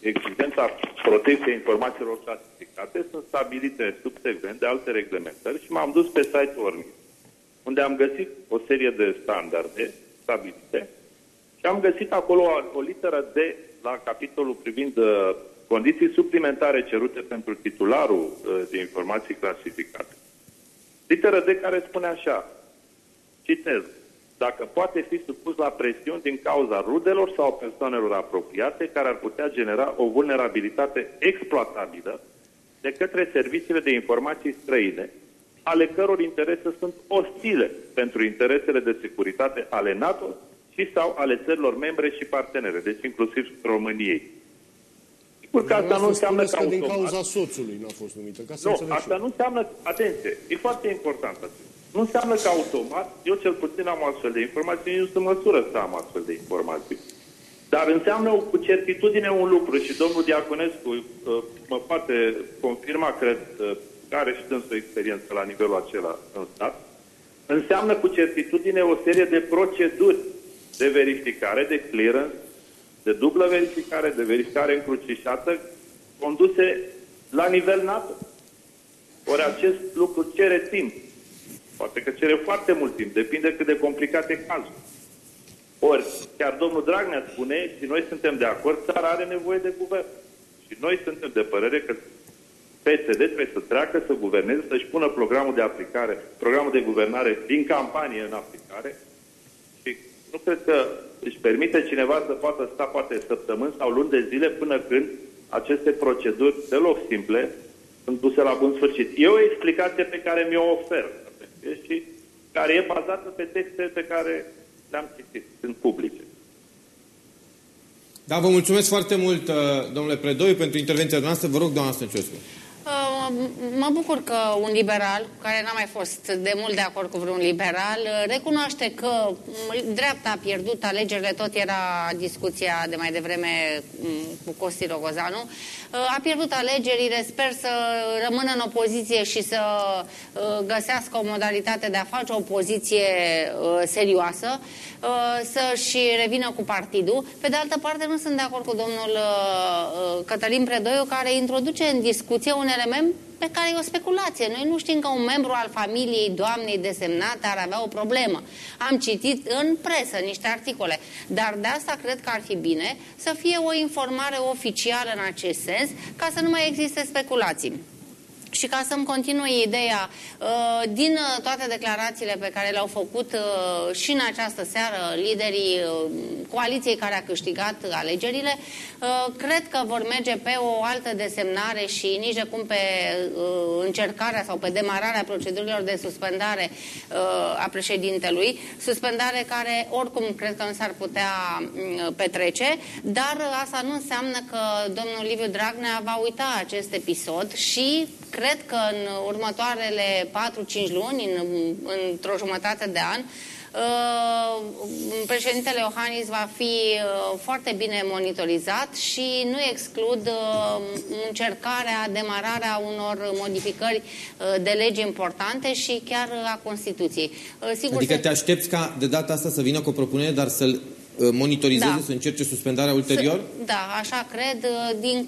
Speaker 12: exigența protecției informațiilor clasificate sunt stabilite subsecvent de alte reglementări și m-am dus pe site-ul ORMI, unde am găsit o serie de standarde stabilite și am găsit acolo o, o literă de la capitolul privind uh, condiții suplimentare cerute pentru titularul uh, de informații clasificate. Literă de care spune așa, citez, dacă poate fi supus la presiuni din cauza rudelor sau persoanelor apropiate care ar putea genera o vulnerabilitate exploatabilă de către serviciile de informații străine, ale căror interese sunt ostile pentru interesele de securitate ale NATO și sau ale țărilor membre și partenere, deci inclusiv României. Sigur că asta nu înseamnă că,
Speaker 9: că din cauza soțului n-a fost numită. Ca să
Speaker 12: nu, asta nu înseamnă, atenție, e foarte important asta. Nu înseamnă că automat, eu cel puțin am astfel de informații, nu sunt măsură să am astfel de informații. Dar înseamnă cu certitudine un lucru și domnul Diaconescu uh, mă poate confirma, cred, uh, că are și dânsul experiență la nivelul acela în stat, înseamnă cu certitudine o serie de proceduri de verificare, de clearance, de dublă verificare, de verificare încrucișată, conduse la nivel NATO. Ori acest lucru cere timp. Poate că cere foarte mult timp, depinde cât de complicat e cazul. Ori, chiar domnul Dragnea spune, și noi suntem de acord, țara are nevoie de guvern. Și noi suntem de părere că PSD trebuie să treacă, să guverneze, să-și pună programul de aplicare, programul de guvernare din campanie în aplicare. Și nu cred că își permite cineva să poată sta poate săptămâni sau luni de zile până când aceste proceduri deloc simple sunt duse la bun sfârșit. E o explicație pe care mi-o ofer și care e bazată pe texte pe care le-am citit, sunt publice.
Speaker 2: Da, vă mulțumesc foarte mult, uh, domnule Predoi, pentru intervenția noastră. Vă rog, doamna Stăncioscu.
Speaker 1: Uh, mă bucur că un liberal, care n-a mai fost de mult de acord cu vreun liberal, uh, recunoaște că dreapta a pierdut alegerile, tot era discuția de mai devreme mm, cu Costi Rogozanu, uh, a pierdut alegerile, sper să rămână în opoziție și să găsească o modalitate de a face o opoziție serioasă, să-și revină cu partidul. Pe de altă parte, nu sunt de acord cu domnul Cătălin Predoiu, care introduce în discuție un element pe care e o speculație. Noi nu știm că un membru al familiei doamnei desemnate ar avea o problemă. Am citit în presă niște articole, dar de asta cred că ar fi bine să fie o informare oficială în acest sens, ca să nu mai existe speculații. Și ca să-mi continui ideea, uh, din uh, toate declarațiile pe care le-au făcut uh, și în această seară liderii coaliției care a câștigat alegerile, cred că vor merge pe o altă desemnare și nici de cum pe încercarea sau pe demararea procedurilor de suspendare a președintelui, suspendare care oricum cred că nu s-ar putea mm, petrece, dar asta nu înseamnă că domnul Liviu Dragnea va uita acest episod și cred că în următoarele 4-5 luni, în, într-o jumătate de an, Uh, președintele Iohannis va fi uh, foarte bine monitorizat și nu exclud uh, încercarea, demararea unor modificări de legi importante și chiar a Constituției.
Speaker 2: Sigur adică te aștepți ca de data asta să vină cu o propunere, dar să-l Uh, monitorizeze, da. să încerce suspendarea ulterior?
Speaker 1: Să, da, așa cred. Uh, din,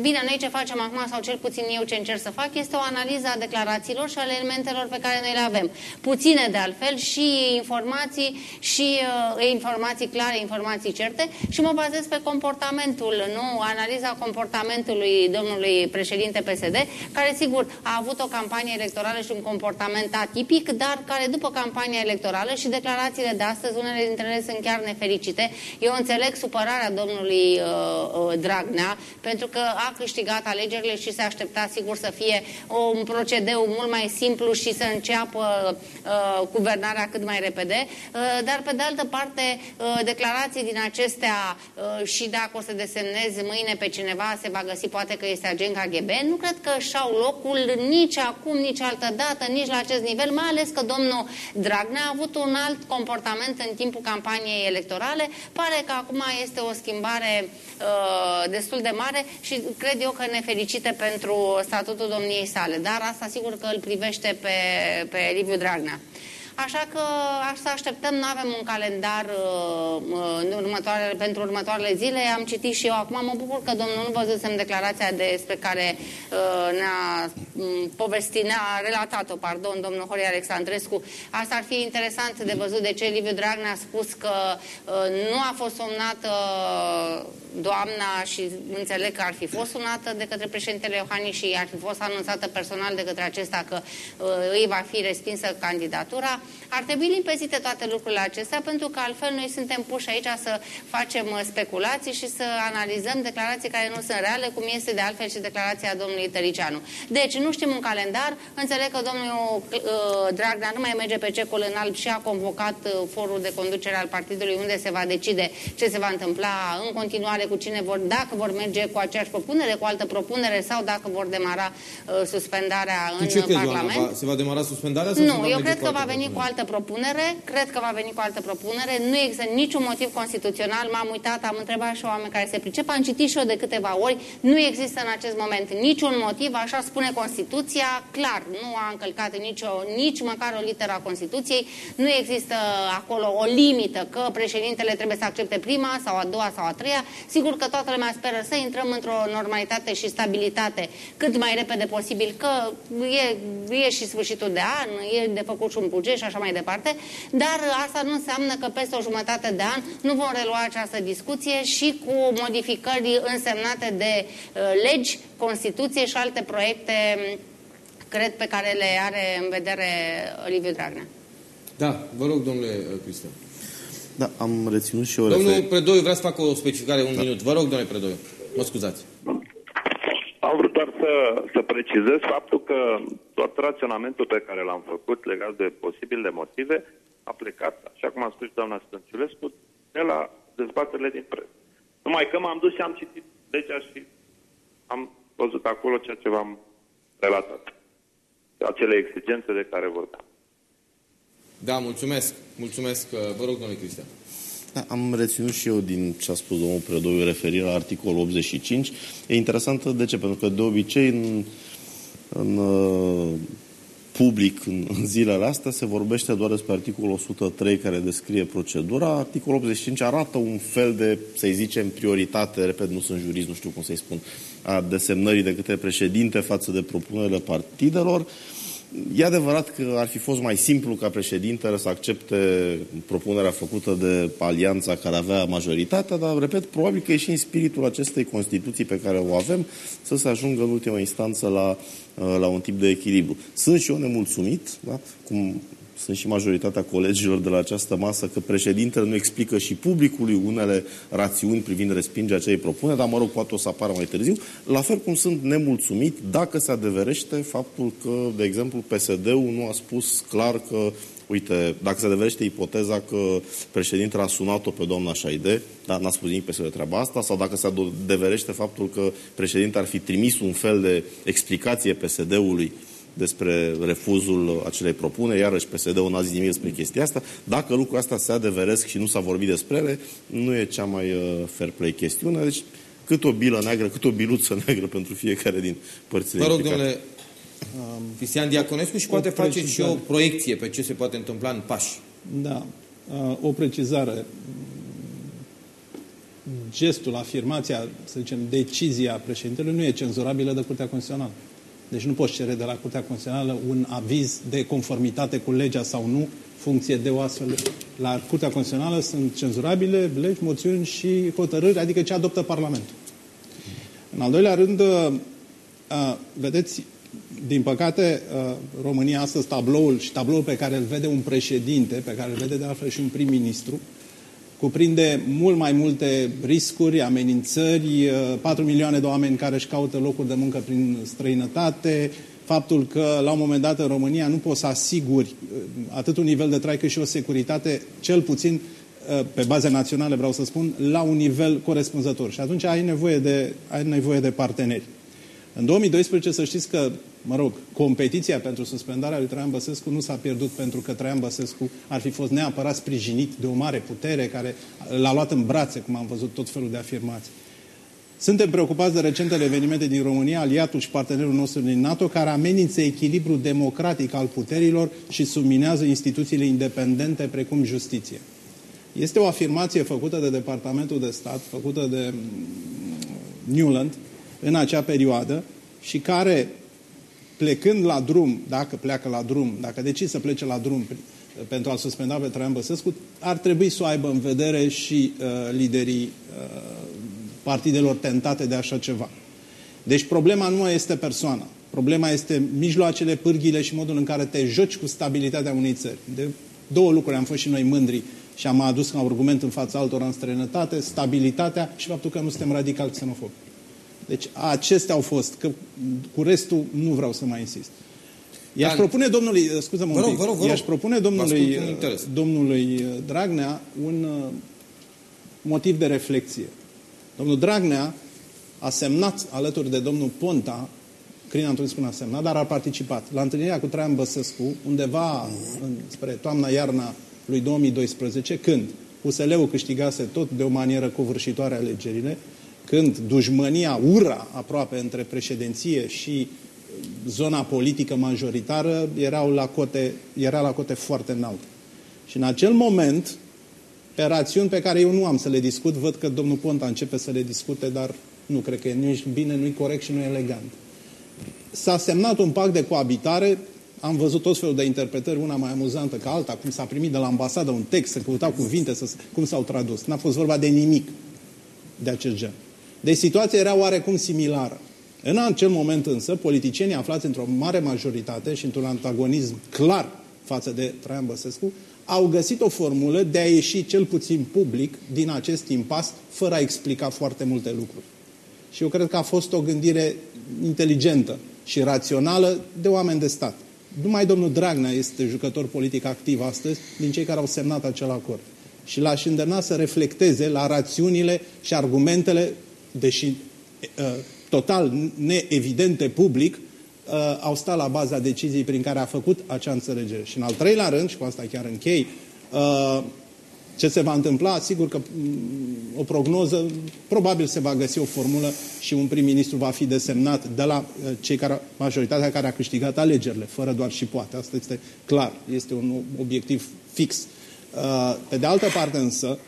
Speaker 1: bine, noi ce facem acum, sau cel puțin eu ce încerc să fac, este o analiză a declarațiilor și a elementelor pe care noi le avem. Puține, de altfel, și informații, și uh, informații clare, informații certe, și mă bazez pe comportamentul, nu? Analiza comportamentului domnului președinte PSD, care, sigur, a avut o campanie electorală și un comportament atipic, dar care, după campania electorală și declarațiile de astăzi, unele dintre ele sunt chiar nefericite implicite. Eu înțeleg supărarea domnului uh, uh, Dragnea, pentru că a câștigat alegerile și se aștepta sigur să fie un procedeu mult mai simplu și să înceapă uh, guvernarea cât mai repede. Uh, dar, pe de altă parte, uh, declarații din acestea uh, și dacă o să desemnezi mâine pe cineva, se va găsi poate că este agent KGB, nu cred că și-au locul nici acum, nici altă dată, nici la acest nivel, mai ales că domnul Dragnea a avut un alt comportament în timpul campaniei electorale sale. Pare că acum este o schimbare uh, destul de mare și cred eu că nefericite pentru statutul domniei sale. Dar asta sigur că îl privește pe, pe Liviu Dragnea. Așa că să așteptăm, nu avem un calendar uh, uh, în următoare, pentru următoarele zile. Am citit și eu acum, mă bucur că domnul nu văzusem declarația despre care uh, ne-a mm, povestit, ne-a relatat-o, pardon, domnul Horia Alexandrescu. Asta ar fi interesant de văzut de ce Liviu Dragnea a spus că nu a fost somnată doamna și înțeleg că ar fi fost sunată de către președintele Iohannis și ar fi fost anunțată personal de către acesta că uh, îi va fi respinsă candidatura. Ar trebui limpezite toate lucrurile acestea pentru că altfel noi suntem puși aici să facem uh, speculații și să analizăm declarații care nu sunt reale, cum este de altfel și declarația domnului Tăricianu. Deci nu știm un calendar, înțeleg că domnul uh, Dragnea nu mai merge pe cecul în alb și a convocat uh, forul de conducere al partidului unde se va decide ce se va întâmpla în continuare cu cine vor, dacă vor merge cu aceeași propunere, cu altă propunere sau dacă vor demara uh, suspendarea în
Speaker 2: ce
Speaker 1: Parlament.
Speaker 2: Crezi, se va demara suspendarea?
Speaker 1: Sau nu, eu cred că va veni cu altă propunere, cred că va veni cu altă propunere, nu există niciun motiv constituțional, m-am uitat, am întrebat și oameni care se pricep, am citit și eu de câteva ori, nu există în acest moment niciun motiv, așa spune Constituția, clar, nu a încălcat nicio, nici măcar o literă a Constituției, nu există acolo o limită că președintele trebuie să accepte prima sau a doua sau a treia, sigur că toată lumea speră să intrăm într-o normalitate și stabilitate cât mai repede posibil, că e, e și sfârșitul de an, e de făcut și un buget și așa mai departe, dar asta nu înseamnă că peste o jumătate de an nu vom relua această discuție și cu modificări însemnate de uh, legi, Constituție și alte proiecte cred, pe care le are în vedere Liviu Dragnea.
Speaker 2: Da, vă rog, domnule Cristian.
Speaker 4: Da, am reținut și eu...
Speaker 2: Domnul refer... Predoiu, vrea să fac o specificare, un da. minut. Vă rog, domnule Predoiu, mă scuzați.
Speaker 12: Am vrut doar să, să precizez faptul că tot raționamentul pe care l-am făcut legat de posibile motive a plecat, așa cum a spus doamna Stănciulescu, de la dezbaterile din presă. Numai că m-am dus și am citit legea și am văzut acolo ceea ce v-am relatat. Acele exigențe de care vorbeam.
Speaker 2: Da, mulțumesc. Mulțumesc. Vă rog, domnule Cristian.
Speaker 4: Da, am reținut și eu din ce a spus domnul Predoiu referire la articolul 85. E interesant de ce? Pentru că de obicei în, în uh, public în, în zilele astea se vorbește doar despre articolul 103 care descrie procedura. Articolul 85 arată un fel de, să-i zicem, prioritate, repet, nu sunt jurist, nu știu cum să-i spun, a desemnării de către președinte față de propunerile partidelor. E adevărat că ar fi fost mai simplu ca președintele să accepte propunerea făcută de alianța care avea majoritatea, dar, repet, probabil că e și în spiritul acestei Constituții pe care o avem să se ajungă în ultima instanță la, la un tip de echilibru. Sunt și eu nemulțumit, da? cum sunt și majoritatea colegilor de la această masă, că președintele nu explică și publicului unele rațiuni privind respingerea acelei propuneri, dar, mă rog, poate o să apară mai târziu. La fel cum sunt nemulțumit dacă se adeverește faptul că, de exemplu, PSD-ul nu a spus clar că Uite, dacă se adeverește ipoteza că președintele a sunat-o pe doamna Șaide, dar n-a spus nimic pe treaba asta, sau dacă se adeverește faptul că președintele ar fi trimis un fel de explicație PSD-ului despre refuzul acelei propuneri, iarăși PSD-ul n-a zis nimic despre chestia asta. Dacă lucrul asta se adeveresc și nu s-a vorbit despre ele, nu e cea mai uh, fair play chestiune. Deci cât o bilă neagră, cât o biluță neagră pentru fiecare din părțile
Speaker 2: Vă rog, domnule um, Cristian Diaconescu, și poate face și o proiecție pe ce se poate întâmpla în pași.
Speaker 5: Da. Uh, o precizare. Gestul, afirmația, să zicem, decizia președintelui nu e cenzurabilă de Curtea Constituțională. Deci nu poți cere de la Curtea Constituțională un aviz de conformitate cu legea sau nu, funcție de o astfel. La Curtea Constituțională sunt cenzurabile legi, moțiuni și hotărâri, adică ce adoptă Parlamentul. În al doilea rând, vedeți, din păcate, România astăzi tabloul și tabloul pe care îl vede un președinte, pe care îl vede de altfel și un prim-ministru, cuprinde mult mai multe riscuri, amenințări, 4 milioane de oameni care își caută locuri de muncă prin străinătate, faptul că la un moment dat în România nu poți să asiguri atât un nivel de trai cât și o securitate, cel puțin pe baze naționale, vreau să spun, la un nivel corespunzător. Și atunci ai nevoie de, ai nevoie de parteneri. În 2012 să știți că mă rog, competiția pentru suspendarea lui Traian Băsescu nu s-a pierdut pentru că Traian Băsescu ar fi fost neapărat sprijinit de o mare putere care l-a luat în brațe, cum am văzut tot felul de afirmații. Suntem preocupați de recentele evenimente din România, aliatul și partenerul nostru din NATO, care amenință echilibrul democratic al puterilor și subminează instituțiile independente precum justiție. Este o afirmație făcută de Departamentul de Stat, făcută de mm, Newland în acea perioadă și care plecând la drum, dacă pleacă la drum, dacă decide să plece la drum pentru a-l suspenda pe Traian Băsescu, ar trebui să o aibă în vedere și uh, liderii uh, partidelor tentate de așa ceva. Deci problema nu este persoana. Problema este mijloacele, pârghile și modul în care te joci cu stabilitatea unei țări. De două lucruri am fost și noi mândri și am adus ca argument în fața altora în străinătate, stabilitatea și faptul că nu suntem radical xenofobi. Deci acestea au fost, că cu restul nu vreau să mai insist. I-aș propune domnului, uh, scuză-mă un pic, vă rog, vă rog. i-aș propune domnului, uh, domnului uh, Dragnea un motiv de reflexie. Domnul Dragnea a semnat alături de domnul Ponta, Crin Antonin spune a semnat, dar a participat la întâlnirea cu Traian Băsescu, undeva în, spre toamna-iarna lui 2012, când USL-ul câștigase tot de o manieră covârșitoare alegerile, când dușmânia, ura aproape între președinție și uh, zona politică majoritară erau la cote, era la cote foarte înalte. Și în acel moment, pe rațiuni pe care eu nu am să le discut, văd că domnul Ponta începe să le discute, dar nu cred că e nici bine, nu-i corect și nu e elegant. S-a semnat un pact de coabitare, am văzut tot felul de interpretări, una mai amuzantă ca alta, cum s-a primit de la ambasadă un text, să căutau cuvinte, să, cum s-au tradus. N-a fost vorba de nimic de acest gen. Deci situația era oarecum similară. În acel moment însă, politicienii aflați într-o mare majoritate și într-un antagonism clar față de Traian Băsescu, au găsit o formulă de a ieși cel puțin public din acest impas, fără a explica foarte multe lucruri. Și eu cred că a fost o gândire inteligentă și rațională de oameni de stat. Numai domnul Dragnea este jucător politic activ astăzi din cei care au semnat acel acord. Și l-aș îndemna să reflecteze la rațiunile și argumentele deși uh, total neevidente public, uh, au stat la baza deciziei prin care a făcut acea înțelegere. Și în al treilea rând, și cu asta chiar închei, uh, ce se va întâmpla, sigur că mm, o prognoză, probabil se va găsi o formulă și un prim-ministru va fi desemnat de la cei care, majoritatea care a câștigat alegerile, fără doar și poate. Asta este clar, este un obiectiv fix. Pe de altă parte însă,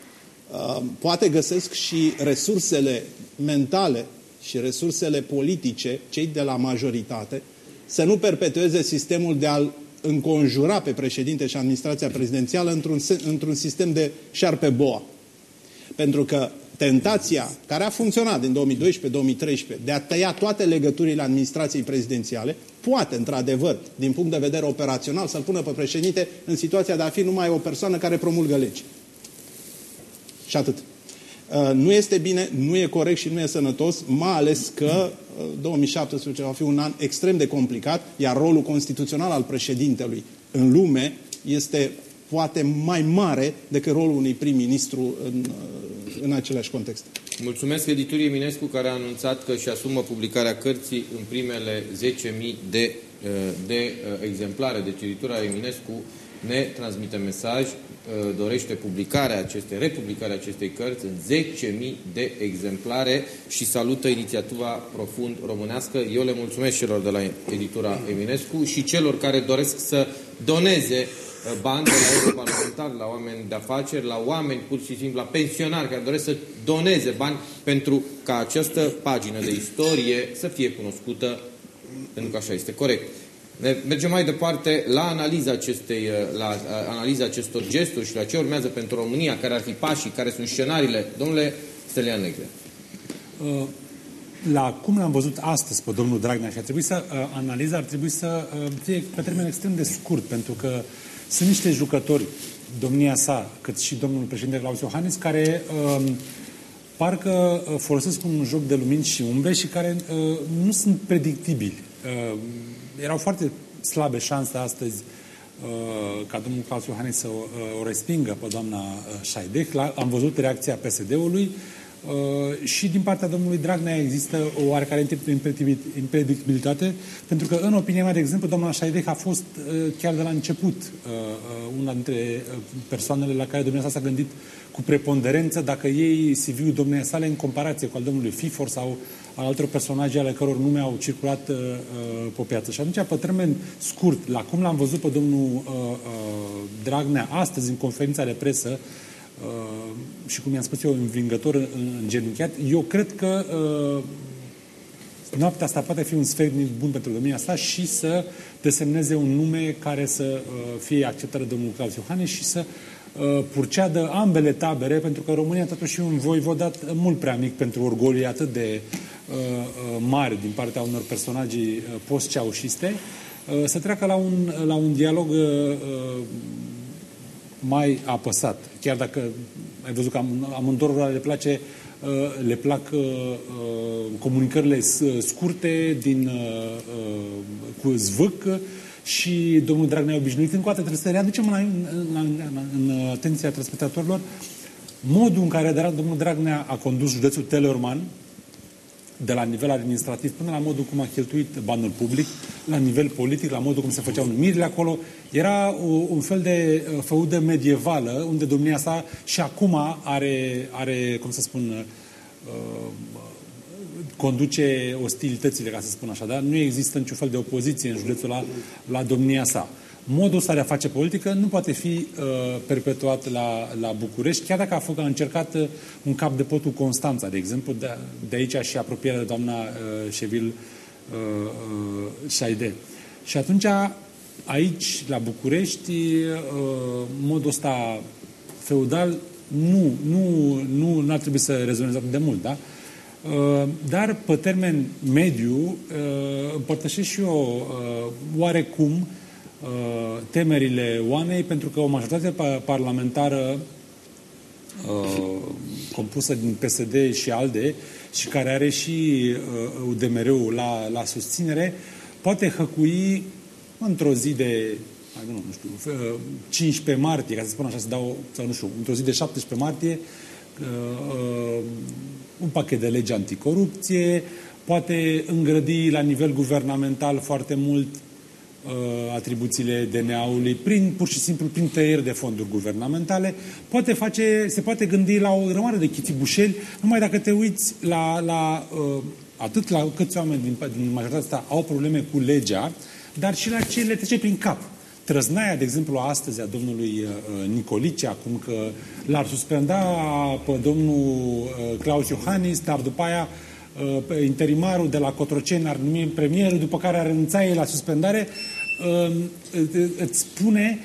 Speaker 5: poate găsesc și resursele mentale și resursele politice, cei de la majoritate, să nu perpetueze sistemul de a-l înconjura pe președinte și administrația prezidențială într-un, într-un sistem de șarpe boa. Pentru că tentația care a funcționat din 2012-2013 de a tăia toate legăturile administrației prezidențiale poate, într-adevăr, din punct de vedere operațional, să-l pună pe președinte în situația de a fi numai o persoană care promulgă legi. Și atât. Uh, nu este bine, nu e corect și nu e sănătos, mai ales că 2017 uh, va fi un an extrem de complicat, iar rolul constituțional al președintelui în lume este poate mai mare decât rolul unui prim-ministru în, uh, în același context.
Speaker 2: Mulțumesc editurii Eminescu care a anunțat că își asumă publicarea cărții în primele 10.000 de, de exemplare. Deci editura Eminescu ne transmite mesaj Uh, dorește publicarea acestei, republicarea acestei cărți în 10.000 de exemplare și salută inițiativa profund românească. Eu le mulțumesc celor de la editura Eminescu și celor care doresc să doneze uh, bani de la europarlamentari, la oameni de afaceri, la oameni pur și simplu, la pensionari care doresc să doneze bani pentru ca această pagină de istorie să fie cunoscută, pentru că așa este corect. Ne mergem mai departe la analiza, acestei, uh, la uh, analiza acestor gesturi și la ce urmează pentru România, care ar fi pașii, care sunt scenariile. Domnule Stelian Negre.
Speaker 7: Uh, la cum l-am văzut astăzi pe domnul Dragnea și ar trebui să, analiza ar trebui să fie pe termen extrem de scurt, pentru că sunt niște jucători, domnia sa, cât și domnul președinte Claus Iohannis, care um, parcă folosesc un joc de lumini și umbre și care nu sunt predictibili erau foarte slabe șanse astăzi uh, ca domnul Claus Iohannis să uh, o respingă pe doamna uh, Șaidec. Am văzut reacția PSD-ului și din partea domnului Dragnea există o oarecare impredictibilitate, pentru că, în opinia mea, de exemplu, doamna Șaidec a fost chiar de la început una dintre persoanele la care domnia s-a gândit cu preponderență dacă ei CV-ul domnia sale în comparație cu al domnului Fifor sau al altor personaje ale căror nume au circulat uh, uh, pe piață. Și atunci, pe termen scurt, la cum l-am văzut pe domnul uh, uh, Dragnea astăzi în conferința de presă, uh, și cum i-am spus eu, învingător în genunchiat, eu cred că uh, noaptea asta poate fi un sfert bun pentru domnia asta și să desemneze un nume care să uh, fie acceptat de domnul Claus Iohannis și să Uh, purceadă ambele tabere, pentru că România totuși e un voivodat mult prea mic pentru orgolii atât de uh, uh, mari din partea unor personaje uh, post-ceaușiste, uh, să treacă la un, la un dialog uh, uh, mai apăsat. Chiar dacă ai văzut că am, amândorora le place uh, le plac uh, comunicările scurte din, uh, cu zvâc, și domnul Dragnea obișnuit, încă o dată trebuie să readucem în, în, în, în atenția transpectatorilor modul în care domnul Dragnea a condus județul Teleorman, de la nivel administrativ până la modul cum a cheltuit banul public, la nivel politic, la modul cum se făceau numirile acolo. Era o, un fel de uh, făudă medievală, unde domnia sa și acum are, are cum să spun, uh, conduce ostilitățile, ca să spun așa, dar nu există niciun fel de opoziție în județul la, la domnia sa. Modul ăsta de a face politică nu poate fi uh, perpetuat la, la București, chiar dacă a, făcut, a încercat uh, un cap de potul Constanța, de exemplu, de, de aici și apropierea de doamna uh, Șevil uh, uh, Șaide. Și atunci, aici, la București, uh, modul ăsta feudal nu, nu, nu ar trebui să rezoneze atât de mult, da? Uh, dar pe termen mediu uh, împărtășesc și eu uh, oarecum temerile Oanei pentru că o majoritate parlamentară compusă din PSD și ALDE și care are și UDMR-ul la, la susținere poate hăcui într-o zi de nu, nu știu, 15 martie, ca să spun așa, să dau, sau nu știu, într-o zi de 17 martie, un pachet de legi anticorupție, poate îngrădi la nivel guvernamental foarte mult uh, atribuțiile DNA-ului prin, pur și simplu prin tăieri de fonduri guvernamentale, poate face, se poate gândi la o grămadă de chitibușeli, numai dacă te uiți la, la uh, atât la câți oameni din, din majoritatea asta au probleme cu legea, dar și la ce le trece prin cap. Trăznaia, de exemplu, astăzi a domnului uh, uh, Nicolice, acum că l-ar suspenda pe domnul uh, Claus Iohannis, dar după aia uh, interimarul de la Cotroceni ar numi premierul, după care ar renunța ei la suspendare, uh, îți spune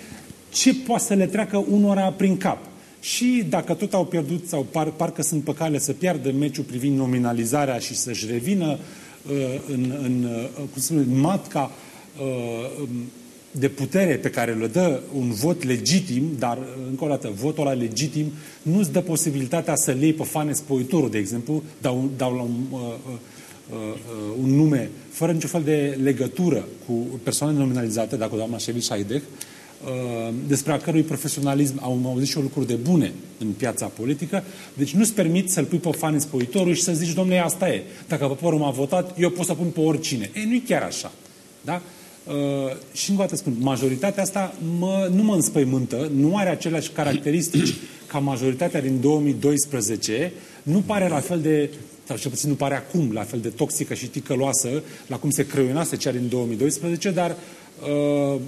Speaker 7: ce poate să le treacă unora prin cap. Și dacă tot au pierdut sau par, parcă sunt pe cale să piardă meciul privind nominalizarea și să-și revină uh, în, în, uh, cum spune, matca uh, um, de putere pe care le dă un vot legitim, dar, încă o dată, votul ăla legitim nu-ți dă posibilitatea să lei pe fane spoitorul, de exemplu, dau, dau la un, uh, uh, uh, un nume fără niciun fel de legătură cu persoane nominalizate, dacă doamna Șevi Șaidec, uh, despre a cărui profesionalism au auzit și o lucruri de bune în piața politică, deci nu-ți permit să-l pui pe fan spoitorul și să zici, domnule, asta e. Dacă poporul m-a votat, eu pot să pun pe oricine. E, nu-i chiar așa. Da? Uh, și încă o dată spun, majoritatea asta mă, nu mă înspăimântă, nu are aceleași caracteristici ca majoritatea din 2012, nu pare la fel de, sau cel puțin nu pare acum la fel de toxică și ticăloasă, la cum se crăionase cea din 2012, dar uh,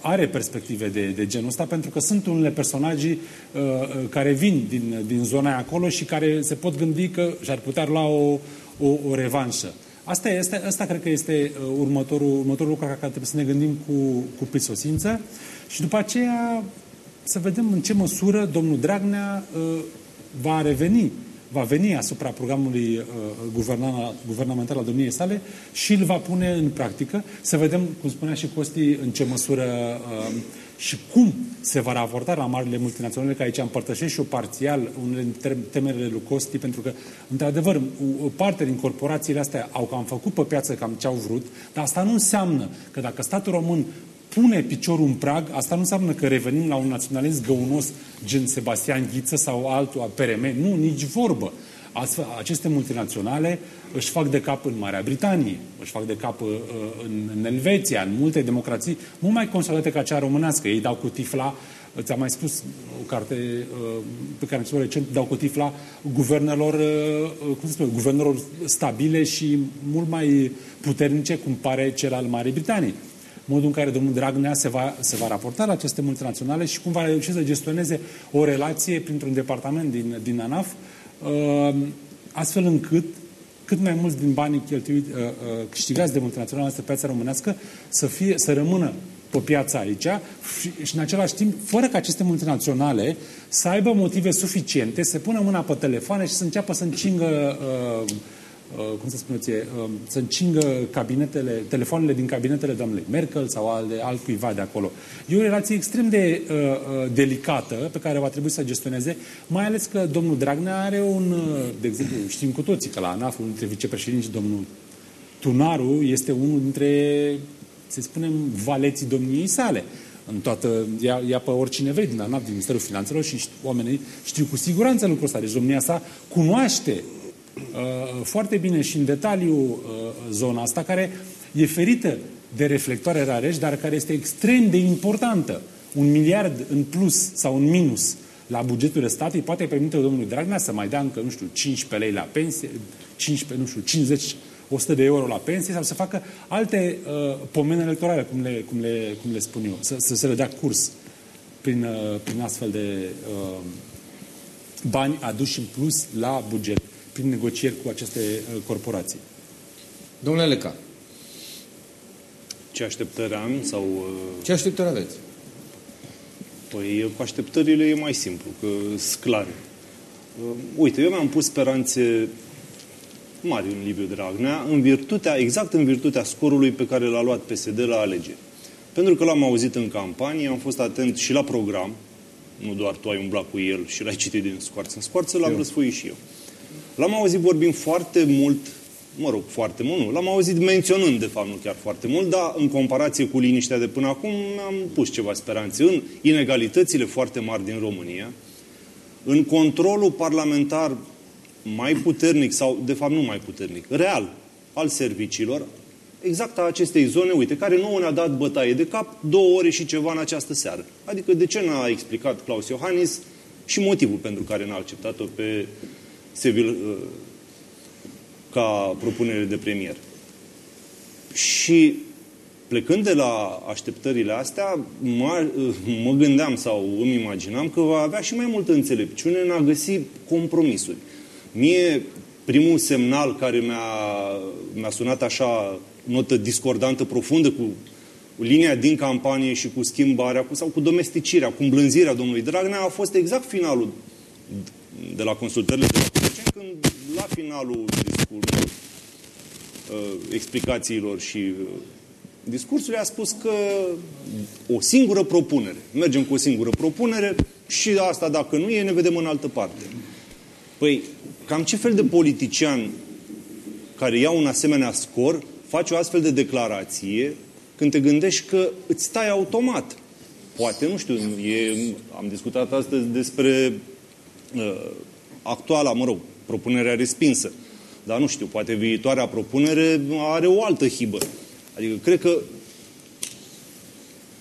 Speaker 7: are perspective de, de genul ăsta, pentru că sunt unele personaje uh, uh, care vin din, din zona aia acolo și care se pot gândi că și-ar putea lua o, o, o revanșă. Asta, este, asta cred că este uh, următorul, următorul lucru la care trebuie să ne gândim cu, cu prisosință și după aceea să vedem în ce măsură domnul Dragnea uh, va reveni, va veni asupra programului uh, guvernamental al domniei sale și îl va pune în practică. Să vedem, cum spunea și Costi, în ce măsură uh, și cum se va raporta la marile multinaționale, că aici împărtășesc și eu parțial unele dintre temerele lui Costi, pentru că, într-adevăr, o parte din corporațiile astea au cam făcut pe piață cam ce au vrut, dar asta nu înseamnă că dacă statul român pune piciorul în prag, asta nu înseamnă că revenim la un naționalism găunos gen Sebastian Ghiță sau altul a PRM. Nu, nici vorbă. Astfel, aceste multinaționale își fac de cap în Marea Britanie, își fac de cap uh, în, în Elveția, în multe democrații mult mai consolidate ca cea românească. Ei dau cu tifla, ți-am mai spus o carte uh, pe care am recent, dau cu tifla guvernelor, uh, cum se spune, guvernelor stabile și mult mai puternice, cum pare cel al Marii Britanii modul în care domnul Dragnea se va, se va raporta la aceste multinaționale și cum va reuși să gestioneze o relație printr-un departament din, din ANAF, uh, astfel încât cât mai mulți din banii cheltuiți, uh, uh, câștigați de multinaționale pe piața românească să, fie, să rămână pe piața aici și, și în același timp, fără ca aceste multinaționale să aibă motive suficiente, să pună mâna pe telefoane și să înceapă să încingă uh, Uh, cum să spuneți, uh, să încingă cabinetele, telefoanele din cabinetele doamnei Merkel sau al de altcuiva de acolo. E o relație extrem de uh, uh, delicată pe care va trebui să gestioneze, mai ales că domnul Dragnea are un, uh, de exemplu, știm cu toții că la ANAF, unul dintre vicepreședinți, domnul Tunaru, este unul dintre, să spunem, valeții domniei sale în toată, ia, ia pe oricine vrei din ANAF, din Ministerul Finanțelor și oamenii știu cu siguranță lucrul ăsta. Deci domnia sa cunoaște Uh, foarte bine și în detaliu uh, zona asta, care e ferită de reflectoare rarești, dar care este extrem de importantă. Un miliard în plus sau în minus la bugetul de stat îi poate permite domnului Dragnea să mai dea încă, nu știu, 15 lei la pensie, 15, nu știu, 50, 100 de euro la pensie sau să facă alte uh, pomene electorale, cum le, cum le, cum le spun eu, să, să se le dea curs prin, uh, prin astfel de uh, bani aduși în plus la buget prin negocieri cu aceste uh, corporații.
Speaker 2: Domnule Leca.
Speaker 8: Ce așteptări am? Sau, uh,
Speaker 2: Ce așteptări aveți?
Speaker 8: Păi cu așteptările e mai simplu, că sunt clare. Uh, uite, eu mi-am pus speranțe mari în Liviu Dragnea, în virtutea, exact în virtutea scorului pe care l-a luat PSD la alegeri. Pentru că l-am auzit în campanie, am fost atent și la program, nu doar tu ai umblat cu el și l-ai citit din scoarță în scoarță, l-am răsfoit și eu. L-am auzit vorbind foarte mult, mă rog, foarte mult, nu, l-am auzit menționând, de fapt, nu chiar foarte mult, dar în comparație cu liniștea de până acum, am pus ceva speranțe în inegalitățile foarte mari din România, în controlul parlamentar mai puternic, sau, de fapt, nu mai puternic, real, al serviciilor, exact a acestei zone, uite, care nouă ne-a dat bătaie de cap două ore și ceva în această seară. Adică de ce n-a explicat Claus Iohannis și motivul pentru care n-a acceptat-o pe Sevil uh, ca propunere de premier. Și plecând de la așteptările astea, mă, uh, mă gândeam sau îmi imaginam că va avea și mai multă înțelepciune în a găsi compromisuri. Mie primul semnal care mi-a, mi-a sunat așa notă discordantă profundă cu linia din campanie și cu schimbarea cu, sau cu domesticirea, cu îmblânzirea domnului Dragnea a fost exact finalul de la consultările de la Cotroceni, când la finalul discursului, uh, explicațiilor și uh, discursului a spus că o singură propunere, mergem cu o singură propunere și asta dacă nu e, ne vedem în altă parte. Păi, cam ce fel de politician care ia un asemenea scor face o astfel de declarație când te gândești că îți stai automat. Poate, nu știu, e, am discutat astăzi despre uh, actuala, mă rog, propunerea respinsă. Dar nu știu, poate viitoarea propunere are o altă hibă. Adică cred că,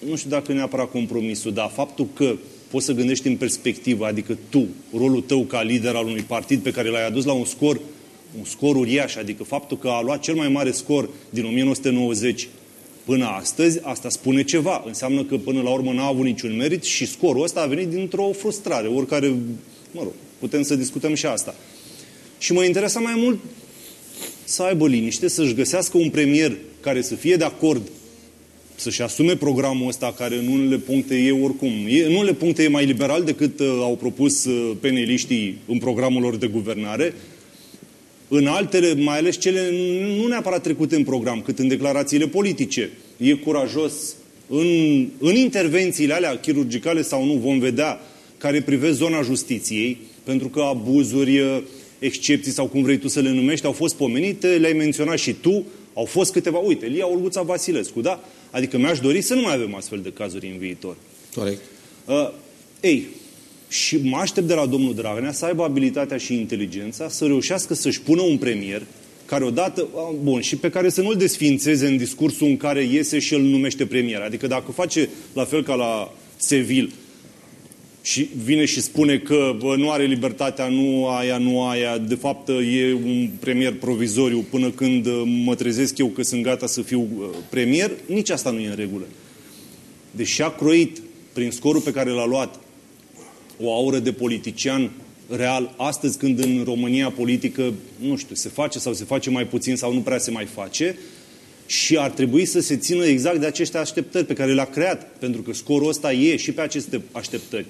Speaker 8: nu știu dacă neapărat compromisul, dar faptul că poți să gândești în perspectivă, adică tu, rolul tău ca lider al unui partid pe care l-ai adus la un scor, un scor uriaș, adică faptul că a luat cel mai mare scor din 1990 până astăzi, asta spune ceva. Înseamnă că până la urmă n-a avut niciun merit și scorul ăsta a venit dintr-o frustrare. Oricare, mă rog, putem să discutăm și asta. Și mă interesa mai mult să aibă liniște, să-și găsească un premier care să fie de acord să-și asume programul ăsta care în unele puncte e oricum, e, în unele puncte e mai liberal decât uh, au propus uh, peneliștii în programul lor de guvernare, în altele, mai ales cele nu neapărat trecute în program, cât în declarațiile politice. E curajos în, în intervențiile alea chirurgicale sau nu, vom vedea, care privesc zona justiției, pentru că abuzuri, uh, excepții sau cum vrei tu să le numești, au fost pomenite, le-ai menționat și tu, au fost câteva, uite, Lia Olguța Vasilescu, da? Adică mi-aș dori să nu mai avem astfel de cazuri în viitor.
Speaker 2: Corect.
Speaker 8: Uh, ei, și mă aștept de la domnul Dragnea să aibă abilitatea și inteligența să reușească să-și pună un premier care odată, uh, bun, și pe care să nu-l desfințeze în discursul în care iese și îl numește premier. Adică dacă face la fel ca la Seville, și vine și spune că bă, nu are libertatea, nu aia, nu aia, de fapt e un premier provizoriu până când uh, mă trezesc eu că sunt gata să fiu uh, premier, nici asta nu e în regulă. Deși a croit prin scorul pe care l-a luat o aură de politician real, astăzi când în România politică, nu știu, se face sau se face mai puțin sau nu prea se mai face, și ar trebui să se țină exact de aceste așteptări pe care le-a creat, pentru că scorul ăsta e și pe aceste așteptări.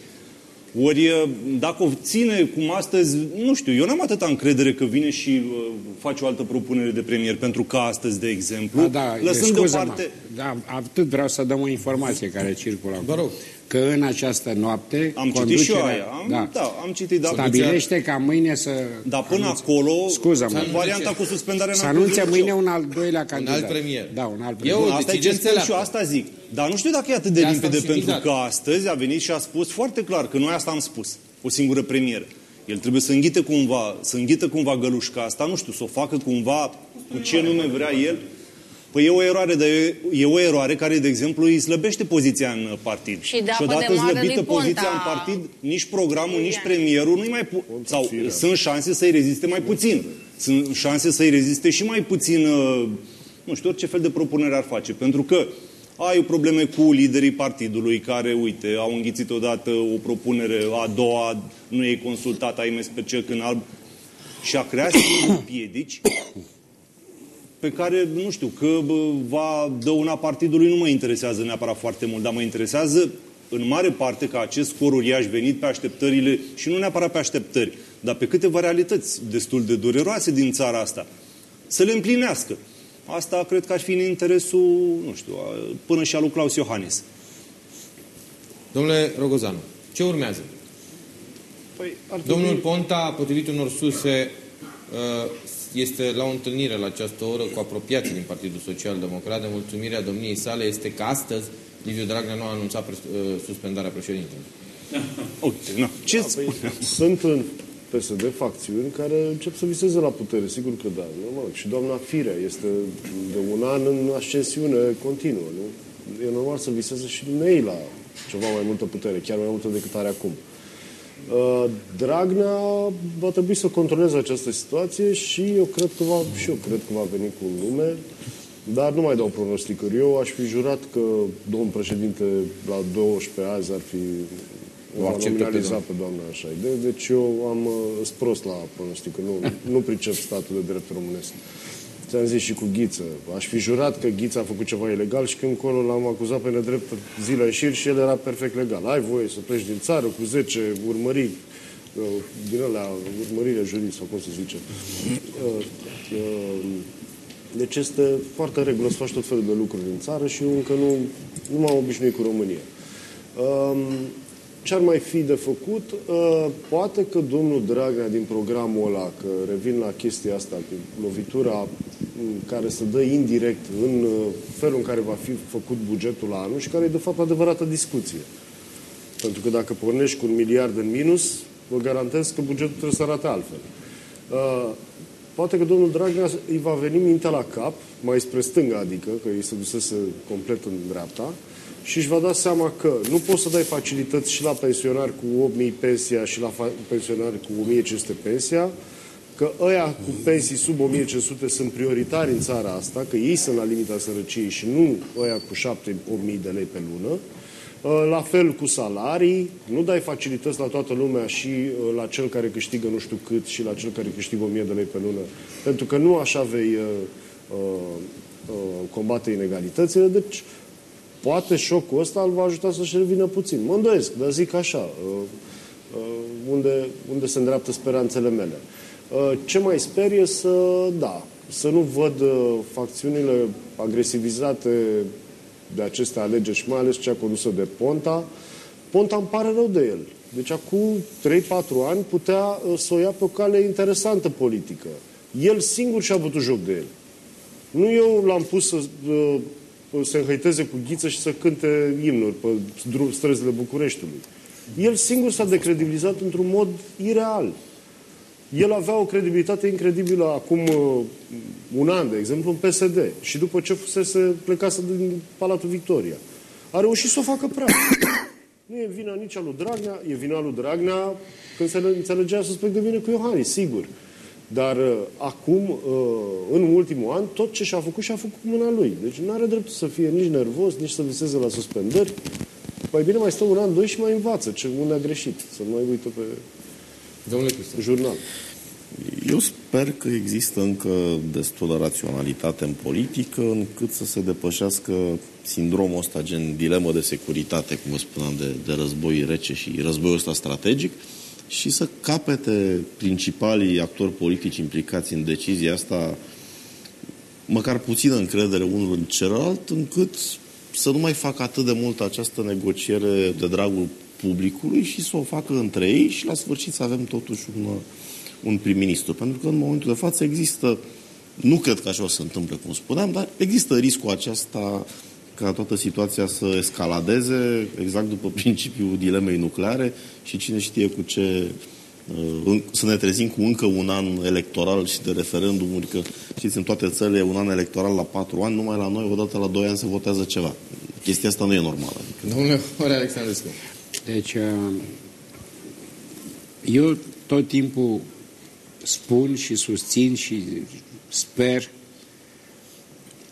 Speaker 8: Ori dacă o ține cum astăzi, nu știu, eu n-am atâta încredere că vine și uh, face o altă propunere de premier pentru că astăzi, de exemplu,
Speaker 3: da, da,
Speaker 8: lăsând deoparte...
Speaker 3: Da, atât vreau să dăm o informație care circulă
Speaker 2: Vă rog.
Speaker 3: Că în această noapte
Speaker 8: Am citit și eu aia. Am, da. da, am citit. Da,
Speaker 3: stabilește ca mâine să...
Speaker 8: Dar până anunț... acolo,
Speaker 3: scuză -mă,
Speaker 8: varianta cu suspendarea
Speaker 3: Să anunțe mâine un al doilea candidat.
Speaker 2: Un alt premier.
Speaker 3: Da, un alt premier.
Speaker 8: Eu, asta e ce spun și eu asta zic. Dar nu știu dacă e atât de,
Speaker 2: De asta
Speaker 8: limpede,
Speaker 2: am și
Speaker 8: pentru
Speaker 2: vizat.
Speaker 8: că astăzi a venit și a spus foarte clar că noi asta am spus. O singură premieră. El trebuie să înghită cumva, să înghită cumva gălușca asta, nu știu, să o facă cumva cu ce nume vrea el. Păi e o eroare, dar e, e o eroare care, de exemplu, îi slăbește poziția în partid.
Speaker 1: Și de
Speaker 8: și
Speaker 1: apă
Speaker 8: odată
Speaker 1: de moară
Speaker 8: slăbită
Speaker 1: lui Ponta.
Speaker 8: poziția în partid, nici programul, nici
Speaker 1: Iulian.
Speaker 8: premierul nu-i mai... Pu- sau sunt șanse să-i reziste mai puțin. Sunt șanse să-i reziste și mai puțin, uh, nu știu, orice fel de propunere ar face. Pentru că ai o probleme cu liderii partidului care, uite, au înghițit odată o propunere, a doua nu e consultat, ai mers pe cel în alb și a creat singur piedici pe care, nu știu, că bă, va dăuna partidului nu mă interesează neapărat foarte mult, dar mă interesează în mare parte că acest scor uriaș venit pe așteptările, și nu neapărat pe așteptări, dar pe câteva realități destul de dureroase din țara asta, să le împlinească. Asta cred că ar fi în interesul, nu știu, a- până și al lui Claus Iohannis.
Speaker 2: Domnule Rogozanu, ce urmează?
Speaker 9: Păi, ar
Speaker 2: Domnul
Speaker 9: trebui-
Speaker 2: Ponta, potrivit unor surse, uh, este la o întâlnire la această oră cu apropiații din Partidul Social Democrat. De mulțumirea domniei sale este că astăzi Liviu Dragnea nu a anunțat pres- uh, suspendarea președintelui.
Speaker 8: Uite, na, ce
Speaker 9: Da, păi, sunt în PSD facțiuni care încep să viseze la putere, sigur că da. Normal. Și doamna Firea este de un an în ascensiune continuă, nu? E normal să viseze și dumnei la ceva mai multă putere, chiar mai multă decât are acum. Uh, Dragnea va trebui să controleze această situație și eu cred că va, și eu cred că va veni cu un nume, dar nu mai dau pronosticări. Eu aș fi jurat că domnul președinte la 12 azi ar fi
Speaker 2: o
Speaker 9: va
Speaker 2: acceptă pe
Speaker 9: nominaliza
Speaker 2: doamna.
Speaker 9: pe doamna Șaide. Deci eu am uh, sunt prost la pronostic, nu, nu pricep statul de drept românesc. Ți-am zis și cu Ghiță. Aș fi jurat că Ghiță a făcut ceva ilegal și când încolo l-am acuzat pe nedrept zile în șir și el era perfect legal. Ai voie să pleci din țară cu 10 urmăriri uh, din alea, urmărire jurii sau cum se zice. Uh, uh, Deci este foarte regulă să faci tot felul de lucruri din țară și eu încă nu, nu m-am obișnuit cu România. Um, ce ar mai fi de făcut? Uh, poate că domnul Dragnea din programul ăla, că revin la chestia asta, cu lovitura m, care se dă indirect în uh, felul în care va fi făcut bugetul la anul și care e de fapt adevărată discuție. Pentru că dacă pornești cu un miliard în minus, vă garantez că bugetul trebuie să arate altfel. Uh, poate că domnul Dragnea îi va veni mintea la cap, mai spre stânga, adică, că îi se dusese complet în dreapta, și își va da seama că nu poți să dai facilități și la pensionari cu 8.000 pensia și la fa- pensionari cu 1.500 pensia, că ăia cu pensii sub 1.500 sunt prioritari în țara asta, că ei sunt la limita sărăciei și nu ăia cu 7-8.000 de lei pe lună, Uh, La fel cu salarii, nu dai facilități la toată lumea și uh, la cel care câștigă nu știu cât și la cel care câștigă 1000 de lei pe lună, pentru că nu așa vei uh, uh, uh, combate inegalitățile, deci poate șocul ăsta îl va ajuta să-și revină puțin. Mă îndoiesc, dar zic așa, uh, uh, unde, unde se îndreaptă speranțele mele. Uh, ce mai sper e să, da, să nu văd uh, facțiunile agresivizate de aceste alegeri și mai ales cea condusă de Ponta. Ponta îmi pare rău de el. Deci acum 3-4 ani putea uh, să o ia pe o cale interesantă politică. El singur și-a bătut joc de el. Nu eu l-am pus să uh, se înhăiteze cu ghiță și să cânte imnuri pe drum, străzile Bucureștiului. El singur s-a decredibilizat într-un mod ireal. El avea o credibilitate incredibilă acum uh, un an, de exemplu, în PSD. Și după ce fusese plecase din Palatul Victoria. A reușit să o facă praf. nu e vina nici a lui Dragnea, e vina lui Dragnea când se înțelegea suspect de vine cu Iohannis, sigur. Dar uh, acum, uh, în ultimul an, tot ce și-a făcut, și-a făcut cu mâna lui. Deci nu are dreptul să fie nici nervos, nici să viseze la suspendări. Mai bine mai stă un an, doi și mai învață ce, unde a greșit. Să nu mai uită pe
Speaker 2: Domnule Cristian.
Speaker 9: jurnal.
Speaker 4: Eu sper că există încă destulă raționalitate în politică încât să se depășească sindromul ăsta, gen dilemă de securitate, cum vă spuneam, de, de război rece și războiul ăsta strategic și să capete principalii actori politici implicați în decizia asta măcar puțină încredere unul în celălalt, încât să nu mai facă atât de mult această negociere de dragul publicului și să o facă între ei și la sfârșit să avem totuși un, un prim-ministru. Pentru că în momentul de față există, nu cred că așa o să se întâmple, cum spuneam, dar există riscul acesta ca toată situația să escaladeze exact după principiul dilemei nucleare și cine știe cu ce uh, să ne trezim cu încă un an electoral și de referendumuri, că știți, în toate țările e un an electoral la patru ani, numai la noi, odată la doi ani se votează ceva. Chestia asta nu e normală. Adică
Speaker 2: Domnule Ore Alexandrescu.
Speaker 3: Deci, uh, eu tot timpul spun și susțin și sper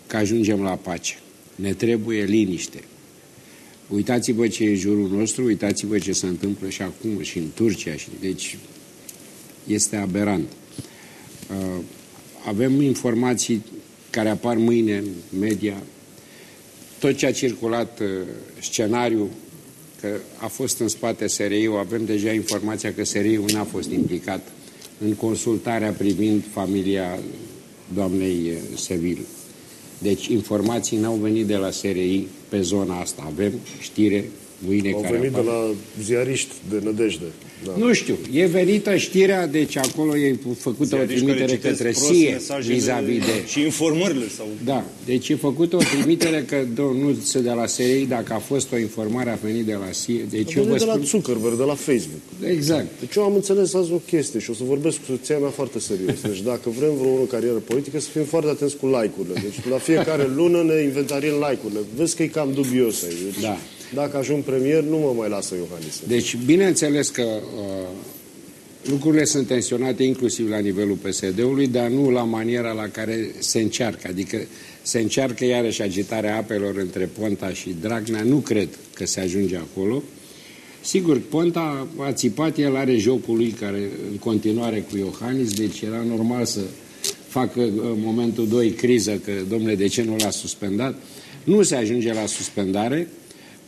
Speaker 3: că ajungem la pace. Ne trebuie liniște. Uitați-vă ce e în jurul nostru, uitați-vă ce se întâmplă și acum și în Turcia. Și, deci, este aberant. Uh, Avem informații care apar mâine în media. Tot ce a circulat uh, scenariu că a fost în spate SRI-ul, avem deja informația că SRI-ul n-a fost implicat în consultarea privind familia doamnei eh, Sevil. Deci informații n-au venit de la SRI pe zona asta. Avem știre mâine
Speaker 9: Au
Speaker 3: care
Speaker 9: venit de
Speaker 3: apar.
Speaker 9: la ziariști de nădejde. Da.
Speaker 3: Nu știu, e venită știrea, deci acolo e făcută o
Speaker 8: Ziariști care
Speaker 3: trimitere
Speaker 8: citesc
Speaker 3: către
Speaker 8: prost
Speaker 3: SIE
Speaker 8: mesajele
Speaker 3: vis-a-vis de...
Speaker 8: Și informările sau...
Speaker 3: Da, deci e făcută o trimitere că do- nu se de la SRI, dacă a fost o informare a venit de la SIE. Deci
Speaker 9: A
Speaker 3: eu vă
Speaker 9: venit de la
Speaker 3: spun...
Speaker 9: Zuckerberg, de la Facebook.
Speaker 3: Exact.
Speaker 9: Deci eu am înțeles azi o chestie și o să vorbesc cu soția mea foarte serios. Deci dacă vrem vreo o carieră politică, să fim foarte atenți cu like-urile. Deci la fiecare lună ne inventariem like-urile. Vezi că e cam dubios aici. Deci,
Speaker 3: Da.
Speaker 9: Dacă ajung premier, nu mă mai lasă Iohannis.
Speaker 3: Deci, bineînțeles că uh, lucrurile sunt tensionate inclusiv la nivelul PSD-ului, dar nu la maniera la care se încearcă. Adică se încearcă iarăși agitarea apelor între Ponta și Dragnea. Nu cred că se ajunge acolo. Sigur, Ponta a țipat, el are jocul lui care în continuare cu Iohannis, deci era normal să facă în momentul 2 criză, că domnule, de ce nu l-a suspendat? Nu se ajunge la suspendare.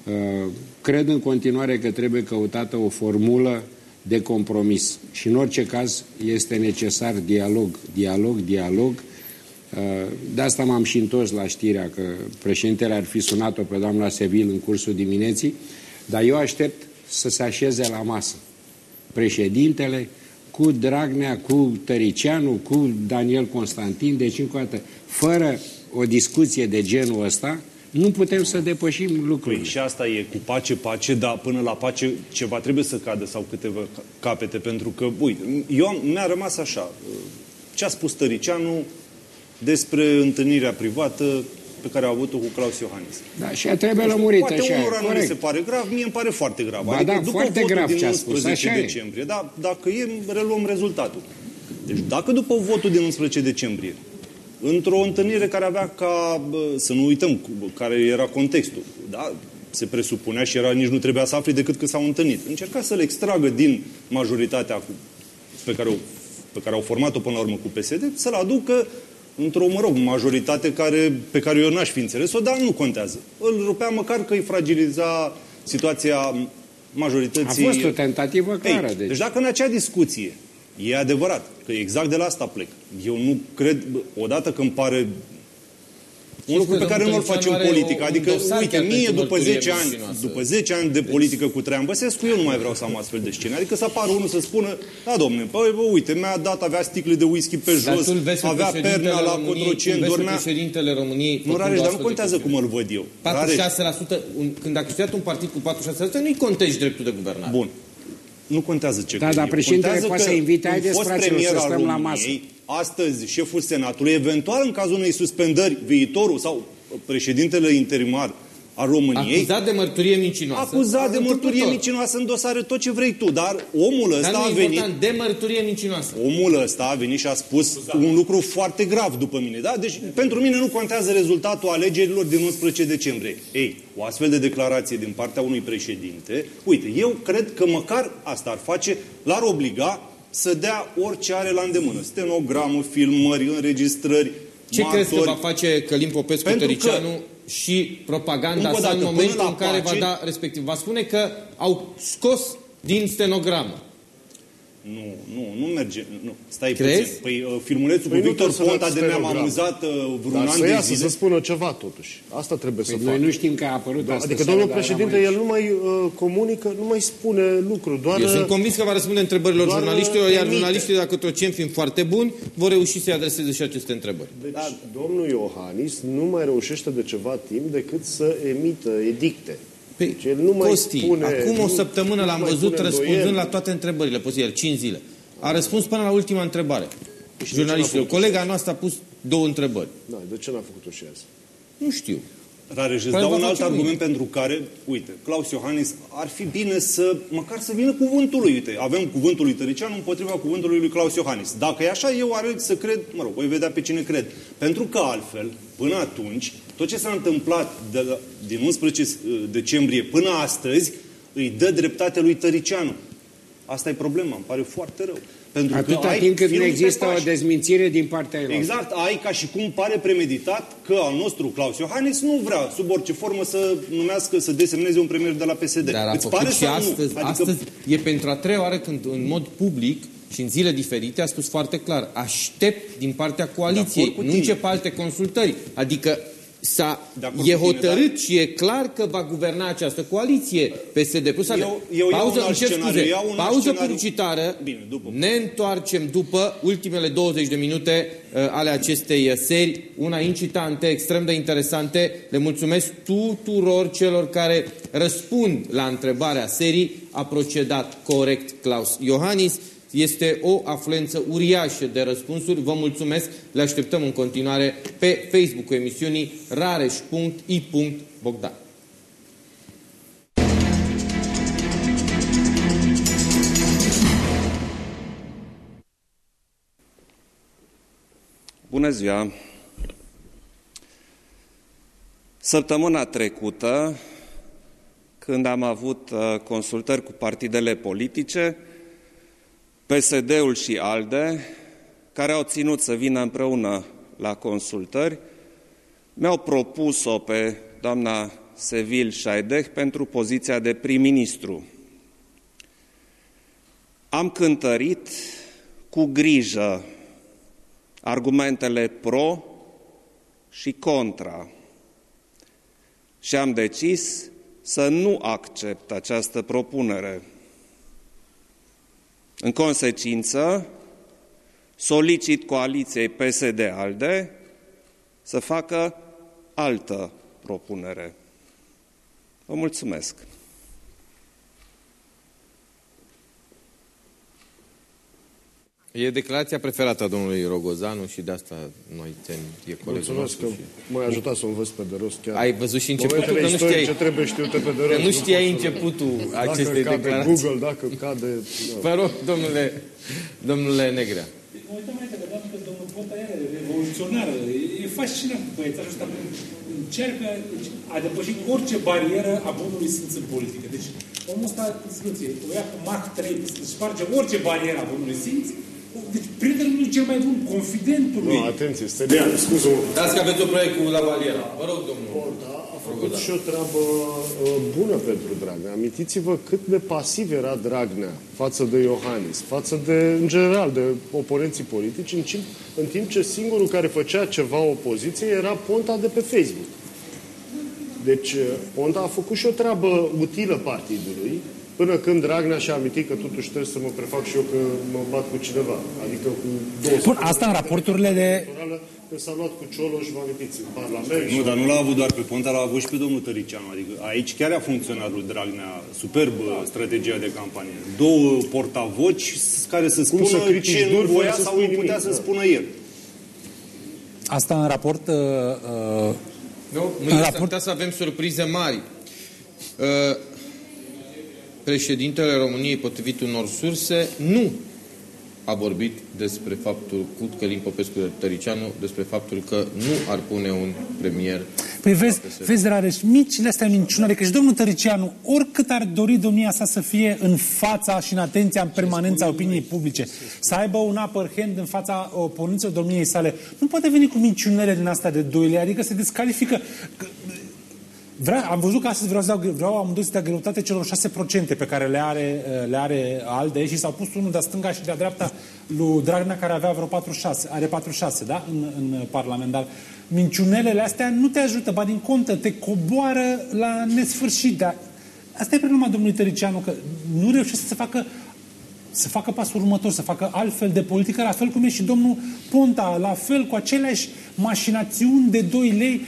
Speaker 3: Uh, cred în continuare că trebuie căutată o formulă de compromis. Și în orice caz este necesar dialog, dialog, dialog. Uh, de asta m-am și întors la știrea că președintele ar fi sunat-o pe doamna Sevil în cursul dimineții, dar eu aștept să se așeze la masă președintele cu Dragnea, cu Tăricianu, cu Daniel Constantin, deci încă o dată, fără o discuție de genul ăsta, nu putem să depășim lucrurile.
Speaker 8: Păi și asta e cu pace, pace, dar până la pace ceva trebuie să cadă sau câteva capete, pentru că, uite, eu am, mi-a rămas așa, ce a spus Tăricianu despre întâlnirea privată pe care a avut-o cu Claus Iohannis.
Speaker 3: Da, și ea trebuie lămurită
Speaker 8: Poate
Speaker 3: așa.
Speaker 8: unora nu mi se pare grav, mie îmi pare foarte grav.
Speaker 3: Ba
Speaker 8: adică
Speaker 3: da,
Speaker 8: după
Speaker 3: foarte
Speaker 8: votul
Speaker 3: grav
Speaker 8: din
Speaker 3: ce a spus,
Speaker 8: 11
Speaker 3: așa e.
Speaker 8: decembrie, da, dacă e, reluăm rezultatul. Deci dacă după votul din 11 decembrie, într-o întâlnire care avea ca, bă, să nu uităm cu- care era contextul, da? se presupunea și era, nici nu trebuia să afli decât că s-au întâlnit. Încerca să le extragă din majoritatea cu, pe care, o, pe care au format-o până la urmă cu PSD, să-l aducă într-o, mă rog, majoritate care, pe care eu n-aș fi înțeles-o, dar nu contează. Îl rupea măcar că îi fragiliza situația majorității...
Speaker 3: A fost o tentativă clară,
Speaker 8: Ei,
Speaker 3: deci.
Speaker 8: deci dacă în acea discuție e adevărat, că exact de la asta plec, eu nu cred, bă, odată că îmi pare un lucru
Speaker 2: că
Speaker 8: pe care nu
Speaker 2: domnul
Speaker 8: îl facem
Speaker 2: Tăricianu are
Speaker 8: politică.
Speaker 2: o- un
Speaker 8: Adică,
Speaker 2: dosar
Speaker 8: uite,
Speaker 2: chiar
Speaker 8: mie
Speaker 2: pentru
Speaker 8: după
Speaker 2: mărturie
Speaker 8: 10 ani,
Speaker 2: mincinoasă.
Speaker 8: după 10 ani de politică cu Traian Băsescu, eu nu mai vreau să am astfel de scene. Adică să apară unul să spună, da, domne, păi, bă, uite, mi-a dat, avea sticle de whisky pe
Speaker 2: Dar
Speaker 8: jos,
Speaker 2: tu îl vezi pe
Speaker 8: avea
Speaker 2: președintele
Speaker 8: perna la
Speaker 2: României, tu îl
Speaker 8: Cotroceni,
Speaker 2: vezi pe
Speaker 8: dormea...
Speaker 2: președintele României
Speaker 8: Nu,
Speaker 2: făcând
Speaker 8: Rareș,
Speaker 2: o
Speaker 8: dar nu
Speaker 2: astfel de
Speaker 8: contează cum îl văd eu. Rareș,
Speaker 2: 46%, un, când a câștigat un partid cu 46%, nu-i contegi dreptul de guvernare.
Speaker 8: Bun. Nu contează ce
Speaker 3: Da,
Speaker 8: cred
Speaker 3: dar
Speaker 8: eu.
Speaker 3: președintele
Speaker 8: Contează
Speaker 3: poate
Speaker 8: că
Speaker 3: să invite,
Speaker 8: un
Speaker 3: haideți,
Speaker 8: fost
Speaker 3: fraților,
Speaker 8: premier
Speaker 3: să
Speaker 8: al
Speaker 3: stăm la
Speaker 8: României, Astăzi, șeful Senatului, eventual în cazul unei suspendări, viitorul sau președintele interimar al României,
Speaker 2: Acuzat de mărturie mincinoasă.
Speaker 8: acuzat de mărturie
Speaker 2: Întâmplător.
Speaker 8: mincinoasă în dosare tot ce vrei tu, dar omul
Speaker 2: Dar
Speaker 8: ăsta
Speaker 2: nu
Speaker 8: a
Speaker 2: e
Speaker 8: venit
Speaker 2: important, de mărturie mincinoasă.
Speaker 8: Omul ăsta a venit și a spus un lucru foarte grav după mine. Da? Deci pentru mine nu contează rezultatul alegerilor din 11 decembrie. Ei, o astfel de declarație din partea unui președinte, uite, eu cred că măcar asta ar face, l-ar obliga să dea orice are la îndemână. Stenogramă, filmări, înregistrări,
Speaker 2: Ce
Speaker 8: martori.
Speaker 2: crezi că va face Călim Popescu
Speaker 8: Pentru
Speaker 2: Tăricianu și propaganda
Speaker 8: Încă o
Speaker 2: sa în
Speaker 8: dată,
Speaker 2: momentul
Speaker 8: până la
Speaker 2: în care
Speaker 8: pace-
Speaker 2: va da respectiv? Va spune că au scos din stenogramă.
Speaker 8: Nu, nu, nu merge. Nu. Stai
Speaker 2: Crezi?
Speaker 8: puțin. Păi uh, filmulețul
Speaker 9: Păi
Speaker 8: cu
Speaker 9: nu
Speaker 8: Victor
Speaker 9: trebuie să
Speaker 8: Ponta
Speaker 9: dați
Speaker 8: de ne-am
Speaker 9: stenogram.
Speaker 8: amuzat uh, vreun
Speaker 9: Dar
Speaker 8: an
Speaker 9: să
Speaker 8: de
Speaker 9: iasă,
Speaker 8: zile.
Speaker 9: să spună ceva totuși. Asta trebuie să
Speaker 3: Păi
Speaker 9: facă.
Speaker 3: noi nu știm că a apărut
Speaker 9: Da,
Speaker 3: asta
Speaker 9: adică
Speaker 3: seară,
Speaker 9: domnul
Speaker 3: dar
Speaker 9: președinte,
Speaker 3: eram aici.
Speaker 9: el nu mai uh, comunică, nu mai spune lucruri, doar...
Speaker 2: Eu sunt
Speaker 9: uh,
Speaker 2: convins că va răspunde întrebărilor
Speaker 9: doar,
Speaker 2: jurnaliștilor, iar
Speaker 9: emite.
Speaker 2: jurnaliștii, dacă trocem fiind foarte buni, vor reuși să-i adreseze și aceste întrebări.
Speaker 9: Deci, domnul Iohannis nu mai reușește de ceva timp decât să emită edicte.
Speaker 2: Păi,
Speaker 9: Deci el nu mai
Speaker 2: Costi,
Speaker 9: spune,
Speaker 2: acum o
Speaker 9: nu-
Speaker 2: săptămână
Speaker 9: nu
Speaker 2: l-am
Speaker 9: mai
Speaker 2: văzut
Speaker 9: pune
Speaker 2: răspunzând
Speaker 9: îndoieli.
Speaker 2: la toate întrebările posibile, 5 zile. A răspuns până la ultima întrebare.
Speaker 9: de ce
Speaker 2: Jurnaliștilor.
Speaker 9: n-a făcut
Speaker 2: Colega noastră a pus două întrebări.
Speaker 9: Da, de ce n-a făcut-o și azi?
Speaker 2: Nu știu.
Speaker 8: Rareș, îți
Speaker 2: Care
Speaker 8: dau
Speaker 2: va
Speaker 8: un alt
Speaker 2: face
Speaker 8: argument
Speaker 2: mâine.
Speaker 8: pentru care, uite, Claus Iohannis ar fi bine să, măcar să vină cuvântul lui. Uite, avem cuvântul lui Tăricianu împotriva cuvântului lui Claus Iohannis. Dacă e așa, eu aleg să cred, mă rog, voi vedea pe cine cred. Pentru că altfel, până atunci, tot ce s-a întâmplat de la, din 11 decembrie până astăzi, îi dă dreptate lui Tăricianu. Asta e problema, îmi pare foarte rău. Pentru
Speaker 3: Atâta
Speaker 8: că ai
Speaker 3: timp cât nu
Speaker 8: film pe
Speaker 3: există o
Speaker 8: pași.
Speaker 3: dezmințire din partea ei.
Speaker 8: Exact, ai ca și cum pare premeditat că al nostru Claus Iohannis nu vrea sub orice formă să numească, să desemneze un premier de la PSD.
Speaker 2: Dar a
Speaker 8: Îți
Speaker 2: făcut
Speaker 8: pare
Speaker 2: și
Speaker 8: sau nu?
Speaker 2: astăzi.
Speaker 8: Adică
Speaker 2: Astăzi e pentru a treia oară când în mod public și în zile diferite a spus foarte clar, aștept din partea coaliției,
Speaker 8: acord cu
Speaker 2: nu
Speaker 8: tine.
Speaker 2: încep alte consultări. Adică s-a,
Speaker 8: De acord
Speaker 2: e
Speaker 8: cu tine,
Speaker 2: hotărât
Speaker 8: dar-
Speaker 2: și e clar că va guverna această coaliție PSD plus ALDE.
Speaker 8: Eu- eu iau
Speaker 2: pauză,
Speaker 8: un alt
Speaker 2: îmi cer
Speaker 8: scenariu,
Speaker 2: scuze,
Speaker 8: iau un alt
Speaker 2: pauză
Speaker 8: scenariu.
Speaker 2: publicitară,
Speaker 8: Bine, după.
Speaker 2: ne întoarcem după ultimele 20 de minute uh, ale acestei uh, seri, una incitante, extrem de interesante. Le mulțumesc tuturor celor care răspund la întrebarea serii. A procedat corect Claus Iohannis. Este o afluență uriașă de răspunsuri. Vă mulțumesc. Le așteptăm în continuare pe Facebook-ul emisiunii rareș.i.bogdan.
Speaker 6: Bună ziua! Săptămâna trecută, când am avut uh, consultări cu partidele politice, PSD-ul și ALDE, care au ținut să vină împreună la consultări, mi-au propus-o pe doamna Sevil Șaideh pentru poziția de prim-ministru. Am cântărit cu grijă argumentele pro și contra și am decis să nu accept această propunere. În consecință, solicit coaliției PSD-ALDE să facă altă propunere. Vă mulțumesc!
Speaker 2: E declarația preferată a domnului Rogozanu și de asta noi țin, e colegul
Speaker 9: Mulțumesc că
Speaker 2: nostru. și-
Speaker 9: m-ai ajutat să o învăț pe de rost chiar.
Speaker 2: Ai văzut și începutul,
Speaker 9: Momentele
Speaker 2: că nu știai.
Speaker 9: istorice trebuie știute pe de rost.
Speaker 2: Că nu știai
Speaker 9: pot să-
Speaker 2: începutul
Speaker 9: Dacă
Speaker 2: acestei
Speaker 9: cade
Speaker 2: declarații.
Speaker 9: Google, dacă cade...
Speaker 2: Vă rog, domnule, domnule Negrea.
Speaker 7: Mă uitam mai degrabă că domnul Ponta e revoluționar. E- E fascinant băiețașul ăsta. Încearcă, deci, a depășit orice barieră a bunului simț în politică. Deci omul ăsta, în soluție, o ia cu Mach 3, să sparge orice barieră a bunului simț. Deci prietenul lui cel mai bun, confidentul lui.
Speaker 9: Nu, atenție, Stelian, scuză
Speaker 2: Dați că aveți o proiect cu la Valiera. Vă rog, domnul.
Speaker 9: a făcut și o treabă uh, bună pentru Dragnea. Amintiți-vă cât de pasiv era Dragnea față de Iohannis, față de, în general, de oponenții politici, în timp, în timp ce singurul care făcea ceva opoziție era Ponta de pe Facebook. Deci uh, Ponta a făcut și o treabă utilă partidului, până când Dragnea și-a amintit că totuși trebuie să mă prefac și eu că mă bat cu cineva. Adică cu două
Speaker 7: Bun, asta în raporturile de...
Speaker 9: electorală, Când s-a luat cu Cioloș, vă amintiți, în Parlament.
Speaker 8: Nu, dar nu l-a avut doar pe Ponta, l-a avut și pe domnul Tăricianu. Adică aici chiar a funcționat lui Dragnea superb da. strategia de campanie. Două portavoci care să
Speaker 9: Cum
Speaker 8: spună
Speaker 9: să critici
Speaker 8: ce nu
Speaker 9: dur fără
Speaker 8: voia
Speaker 9: să
Speaker 8: sau
Speaker 9: spui
Speaker 8: nu putea
Speaker 9: nimic,
Speaker 8: să
Speaker 9: da.
Speaker 8: spună el.
Speaker 7: Asta în raport... Uh, uh,
Speaker 2: Nu,
Speaker 7: În
Speaker 2: mâine s-ar
Speaker 7: raport-
Speaker 2: putea să avem surprize mari. Uh, Președintele României, potrivit unor surse, nu a vorbit despre faptul cu Călin Popescu Tăricianu, despre faptul că nu ar pune un premier.
Speaker 7: Păi vezi, vezi Rareș, micile astea minciunare, că și domnul Tăricianu, oricât ar dori domnia sa să fie în fața și în atenția, în permanența opiniei publice, să aibă un upper hand în fața oponenților domniei sale, nu poate veni cu minciunele din astea de doile, adică se descalifică. Că- Vreau, am văzut că astăzi vreau, să dau, vreau amândoi să dea greutate celor 6% pe care le are, uh, le are ALDE și s-au pus unul de-a stânga și de-a dreapta lui Dragnea care avea vreo 46, are 46, da, în, în Parlament. Dar minciunelele astea nu te ajută, ba din contă, te coboară la nesfârșit. Dar asta e problema domnului Tăricianu, că nu reușește să facă să facă pasul următor, să facă altfel de politică, la fel cum e și domnul Ponta, la fel, cu aceleași mașinațiuni de 2 lei.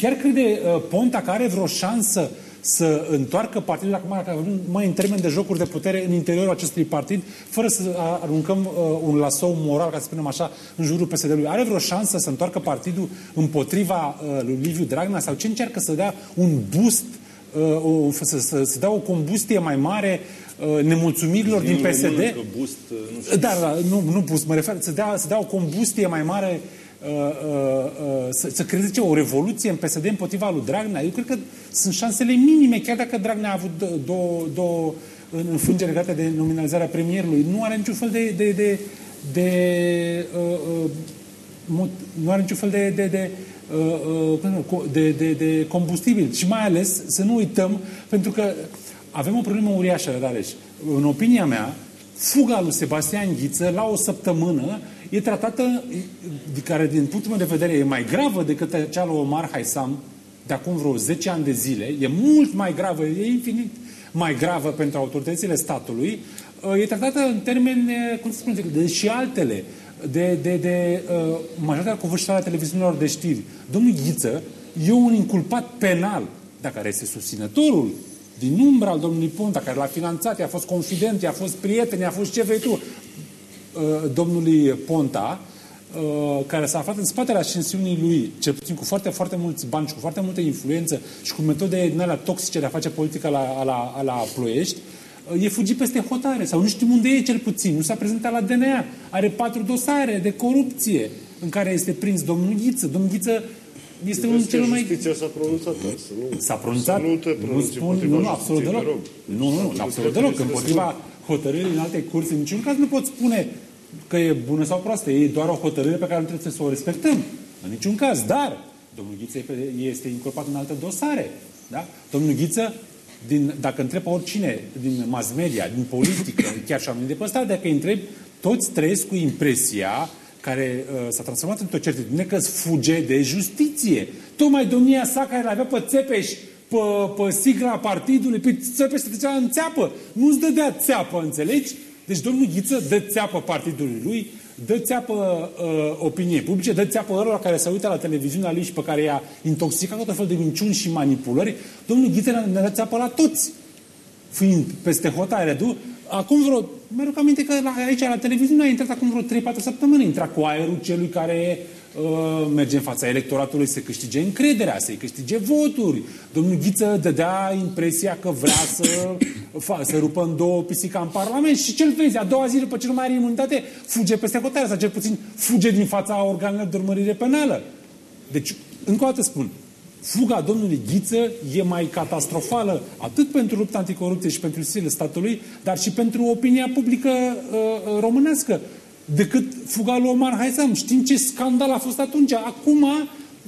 Speaker 7: Chiar crede uh, Ponta că are vreo șansă să întoarcă partidul, acum dacă vorbim mai în termen de jocuri de putere în interiorul acestui partid, fără să uh, aruncăm uh, un lasou moral, ca să spunem așa, în jurul PSD-ului. Are vreo șansă să întoarcă partidul împotriva uh, lui Liviu Dragnea sau ce încearcă să dea un boost uh, o, să, să, să dea o combustie mai mare uh, nemulțumirilor din
Speaker 8: Nu
Speaker 7: PSD.
Speaker 8: român, că boost, nu știu.
Speaker 7: Da, da, nu, nu pus, mă refer, să dea, să dea o combustie mai mare, uh, uh, uh, să, să creeze ce, o revoluție în PSD împotriva lui Dragnea. Eu cred că sunt șansele minime, chiar dacă Dragnea a avut dou- două, două în- înfrângeri legate de nominalizarea premierului. Nu are niciun fel de, de, de, de uh, uh, mot- nu are niciun fel de, de, de, uh, uh, cum să spun, de, de, de combustibil. Și mai ales să nu uităm, pentru că avem o problemă uriașă, Rareș. În opinia mea, fuga lui Sebastian Ghiță la o săptămână e tratată, de care din punctul meu de vedere e mai gravă decât cea lui Omar Haisam de acum vreo 10 ani de zile, e mult mai gravă, e infinit mai gravă pentru autoritățile statului, uh, e tratată în termeni, uh, cum să spun, de și altele, de, de, de uh, majoritatea covârșitoare a televiziunilor de știri. Domnul Ghiță e un inculpat penal, dar care este susținătorul din umbra al domnului Ponta, care l-a finanțat, i-a fost confident, i-a fost prieten, i-a fost ce vrei tu, uh, domnului Ponta, uh, care s-a aflat în spatele ascensiunii lui, cel puțin cu foarte, foarte mulți bani și cu foarte multă influență și cu metode din alea toxice de a face politică la, la, la Ploiești, uh, e fugit peste hotare sau nu știm unde e cel puțin, nu s-a prezentat la DNA, are patru dosare de corupție în care este prins domnul Ghiță. Domnul Ghiță este unul dintre cele mai...
Speaker 9: Justiția s-a pronunțat asta, nu?
Speaker 7: S-a pronunțat?
Speaker 9: Să nu te
Speaker 7: nu
Speaker 9: pronunți
Speaker 7: spun,
Speaker 9: împotriva
Speaker 7: nu, nu, absolut
Speaker 9: justiției,
Speaker 7: deloc.
Speaker 9: te rog.
Speaker 7: Nu, nu, nu,
Speaker 9: Pentru
Speaker 7: absolut
Speaker 9: că
Speaker 7: deloc.
Speaker 9: trebuie să
Speaker 7: Împotriva hotărârii în alte curți, în niciun caz nu pot spune că e bună sau proastă. E doar o hotărâre pe care nu trebuie să o respectăm. În niciun caz. Dar domnul Ghiță e pe- este incorporat în alte dosare. Da? Domnul Ghiță, din, dacă întreb pe oricine din mass media, din politică, chiar și oamenii de pe stradă, dacă îi întreb, toți trăiesc cu impresia care uh, s-a transformat într-o certitudine că îți fuge de justiție. Tocmai domnia sa care l-avea pe Țepeș pe, pe sigla partidului, pe Țepeș se trecea în țeapă. Nu-ți dădea țeapă, înțelegi? Deci domnul Ghiță dă țeapă partidului lui, dă țeapă uh, opiniei publice, dă țeapă ălora care se uită la televiziunea lui și pe care i-a intoxicat cu tot fel de minciuni și manipulări. Domnul Ghiță ne- ne dă țeapă la toți fiind peste hotare, du? Acum vreo, mi-aduc aminte că la, aici la televiziune a intrat acum vreo 3-4 săptămâni, intra cu aerul celui care uh, merge în fața electoratului să câștige încrederea, să-i câștige voturi. Domnul Ghiță dădea impresia că vrea să, fa, să rupă în două pisica în Parlament și cel vezi, a doua zi după ce nu mai are imunitate, fuge peste hotare, sau cel puțin fuge din fața organelor de urmărire penală. Deci, încă o dată spun, fuga domnului Ghiță e mai catastrofală atât pentru lupta anticorupție și pentru instituțiile statului, dar și pentru opinia publică uh, uh, românească, decât fuga lui Omar Haizam. Știm ce scandal a fost atunci. Acum,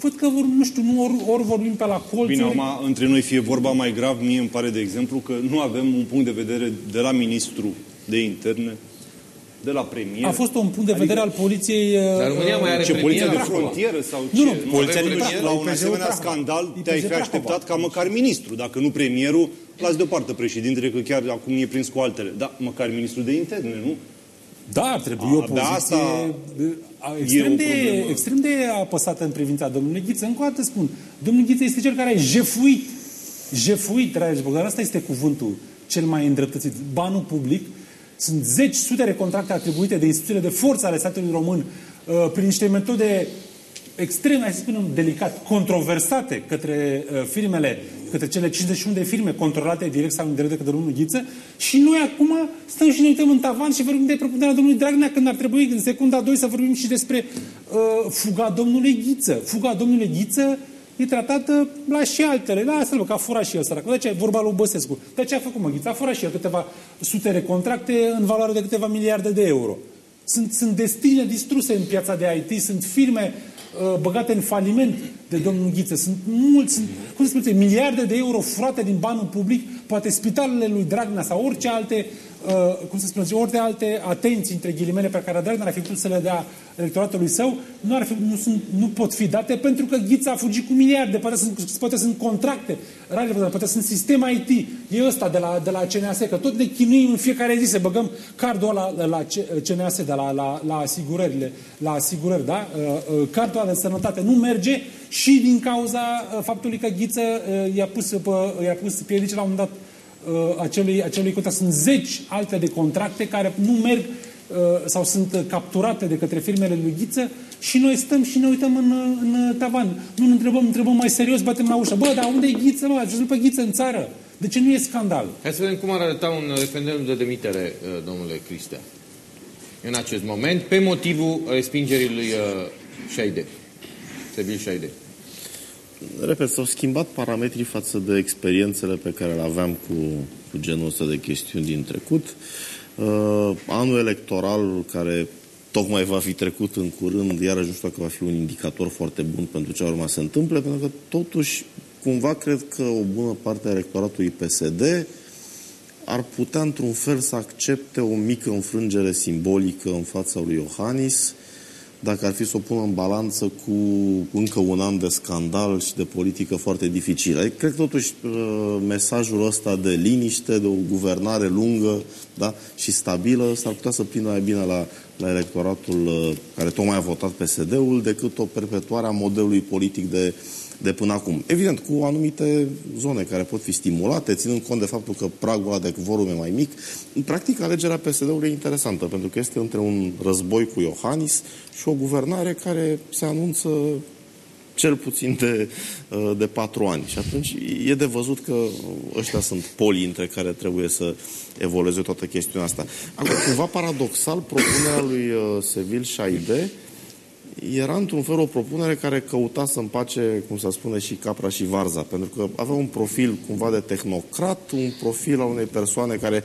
Speaker 7: văd că, vor, nu știu, nu ori, ori vorbim pe la colțuri.
Speaker 8: Bine, acum, între noi fie vorba mai grav, mie îmi pare, de exemplu, că nu avem un punct de vedere de la ministru de interne, de la premier.
Speaker 7: A fost un punct de vedere al poliției... uh,
Speaker 2: Dar România mai are
Speaker 8: Ce, poliția de
Speaker 2: premier acolo.
Speaker 8: frontieră sau
Speaker 7: Nu,
Speaker 8: ce?
Speaker 7: nu,
Speaker 8: poliția
Speaker 7: avem
Speaker 8: din
Speaker 7: premier,
Speaker 8: La un
Speaker 7: IPJ-ul
Speaker 8: asemenea
Speaker 7: Prahova.
Speaker 8: scandal te-ai
Speaker 7: IPJ
Speaker 8: fi
Speaker 7: Prahova.
Speaker 8: așteptat ca măcar ministru, dacă nu premierul, las deoparte președintele, că chiar acum e prins cu altele. Da, măcar ministrul de interne, nu?
Speaker 7: Da, ar trebui
Speaker 8: A,
Speaker 7: o
Speaker 8: abia
Speaker 7: poziție
Speaker 8: asta
Speaker 7: a,
Speaker 8: e
Speaker 7: extrem,
Speaker 8: o
Speaker 7: de,
Speaker 8: problemă.
Speaker 7: extrem de apăsată în privința domnului Ghiță. Încă o dată spun, domnul Ghiță este cel care a jefuit, jefuit, dragi Bogdan, asta este cuvântul cel mai îndreptățit, banul public, sunt zeci, sute de contracte atribuite de instituțiile de forță ale statului român uh, prin niște metode extrem, hai să spunem, delicat, controversate către uh, firmele, către cele 51 de firme controlate direct sau indirect de către domnul Ghiță și noi acum stăm și ne uităm în tavan și vorbim de propunerea domnului Dragnea când ar trebui în secunda 2 să vorbim și despre uh, fuga domnului Ghiță. Fuga domnului Ghiță e tratată la și altele. La asta, că a furat și el săracul. De aceea e vorba lui Băsescu. De ce a făcut mă Ghiță? A furat și el câteva sute de contracte în valoare de câteva miliarde de euro. Sunt, sunt destine distruse în piața de IT, sunt firme uh, băgate în faliment de domnul Ghiță. Sunt mulți, sunt, cum să spuneți, miliarde de euro furate din banul public, poate spitalele lui Dragnea sau orice alte, uh, cum să spuneți, orice alte atenții, între ghilimele, pe care Dragnea ar fi putut să le dea electoratului său, nu, ar fi, nu, sunt, nu pot fi date pentru că Ghița a fugit cu miliarde, poate sunt, poate sunt contracte, rare, poate sunt sistem IT, e ăsta de la, de la CNAS, că tot ne chinuim în fiecare zi să băgăm cardul ăla la, la CNAS, de la, la, la asigurările, la asigurări, da? Uh, uh, Cardul ăla de sănătate nu merge și din cauza uh, faptului că Ghiță uh, i-a pus, pe, i-a pus piedici la un moment dat uh, acelui, acelui contract. Sunt zeci alte de contracte care nu merg uh, sau sunt uh, capturate de către firmele lui Ghiță și noi stăm și ne uităm în, uh, în tavan. Nu ne întrebăm, întrebăm mai serios, batem la ușă. Bă, dar unde e Ghiță, mă? Ați văzut pe Ghiță în țară? De ce nu e scandal?
Speaker 2: Hai să vedem cum ar arăta un referendum de demitere, uh, domnule Cristea, în acest moment, pe motivul respingerii lui uh, Șaide, Sebil Șaide.
Speaker 4: Repet, s-au schimbat parametrii față de experiențele pe care le aveam cu, cu genul ăsta de chestiuni din trecut. Uh, anul electoral care tocmai va fi trecut în curând, iarăși nu știu dacă va fi un indicator foarte bun pentru ce urma se întâmple, pentru că totuși cumva cred că o bună parte a electoratului PSD ar putea într-un fel să accepte o mică înfrângere simbolică în fața lui Iohannis dacă ar fi să o pună în balanță cu încă un an de scandal și de politică foarte dificilă. Adică, cred că totuși uh, mesajul ăsta de liniște, de o guvernare lungă da, și stabilă s-ar putea să prindă mai bine la, la electoratul uh, care tocmai a votat PSD-ul decât o perpetuare a modelului politic de, de până acum. Evident, cu anumite zone care pot fi stimulate, ținând cont de faptul că pragul ăla de vorum e mai mic. În practic, alegerea PSD-ului e interesantă, pentru că este între un război cu Iohannis și o guvernare care se anunță cel puțin de, de patru ani. Și atunci e de văzut că ăștia sunt polii între care trebuie să evolueze toată chestiunea asta. Acum, cumva paradoxal, propunerea lui Sevil Șaide era într-un fel o propunere care căuta să împace, cum se spune, și capra și varza, pentru că avea un profil cumva de tehnocrat, un profil al unei persoane care,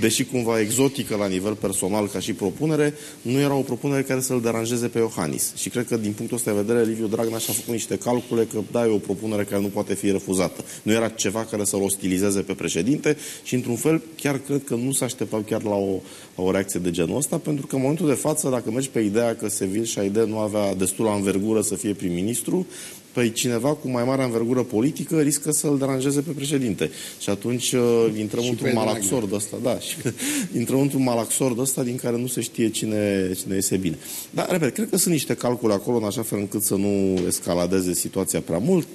Speaker 4: deși cumva exotică la nivel personal ca și propunere, nu era o propunere care să-l deranjeze pe Iohannis. Și cred că din punctul ăsta de vedere, Liviu Dragnea și-a făcut niște calcule că da, e o propunere care nu poate fi refuzată. Nu era ceva care să-l ostilizeze pe președinte și, într-un fel, chiar cred că nu s-a așteptat chiar la o, la o reacție de genul ăsta, pentru că în momentul de față, dacă mergi pe ideea că Sevil și Șaide nu avea destulă învergură să fie prim-ministru, păi cineva cu mai mare învergură politică riscă să-l deranjeze pe președinte. Și atunci uh, intrăm
Speaker 3: Și
Speaker 4: într-un
Speaker 3: pe
Speaker 4: malaxor de ăsta, da, și intrăm într-un malaxor de ăsta din care nu se știe cine, cine iese bine. Dar, repet, cred că sunt niște calcule acolo în așa fel încât să nu escaladeze situația prea mult.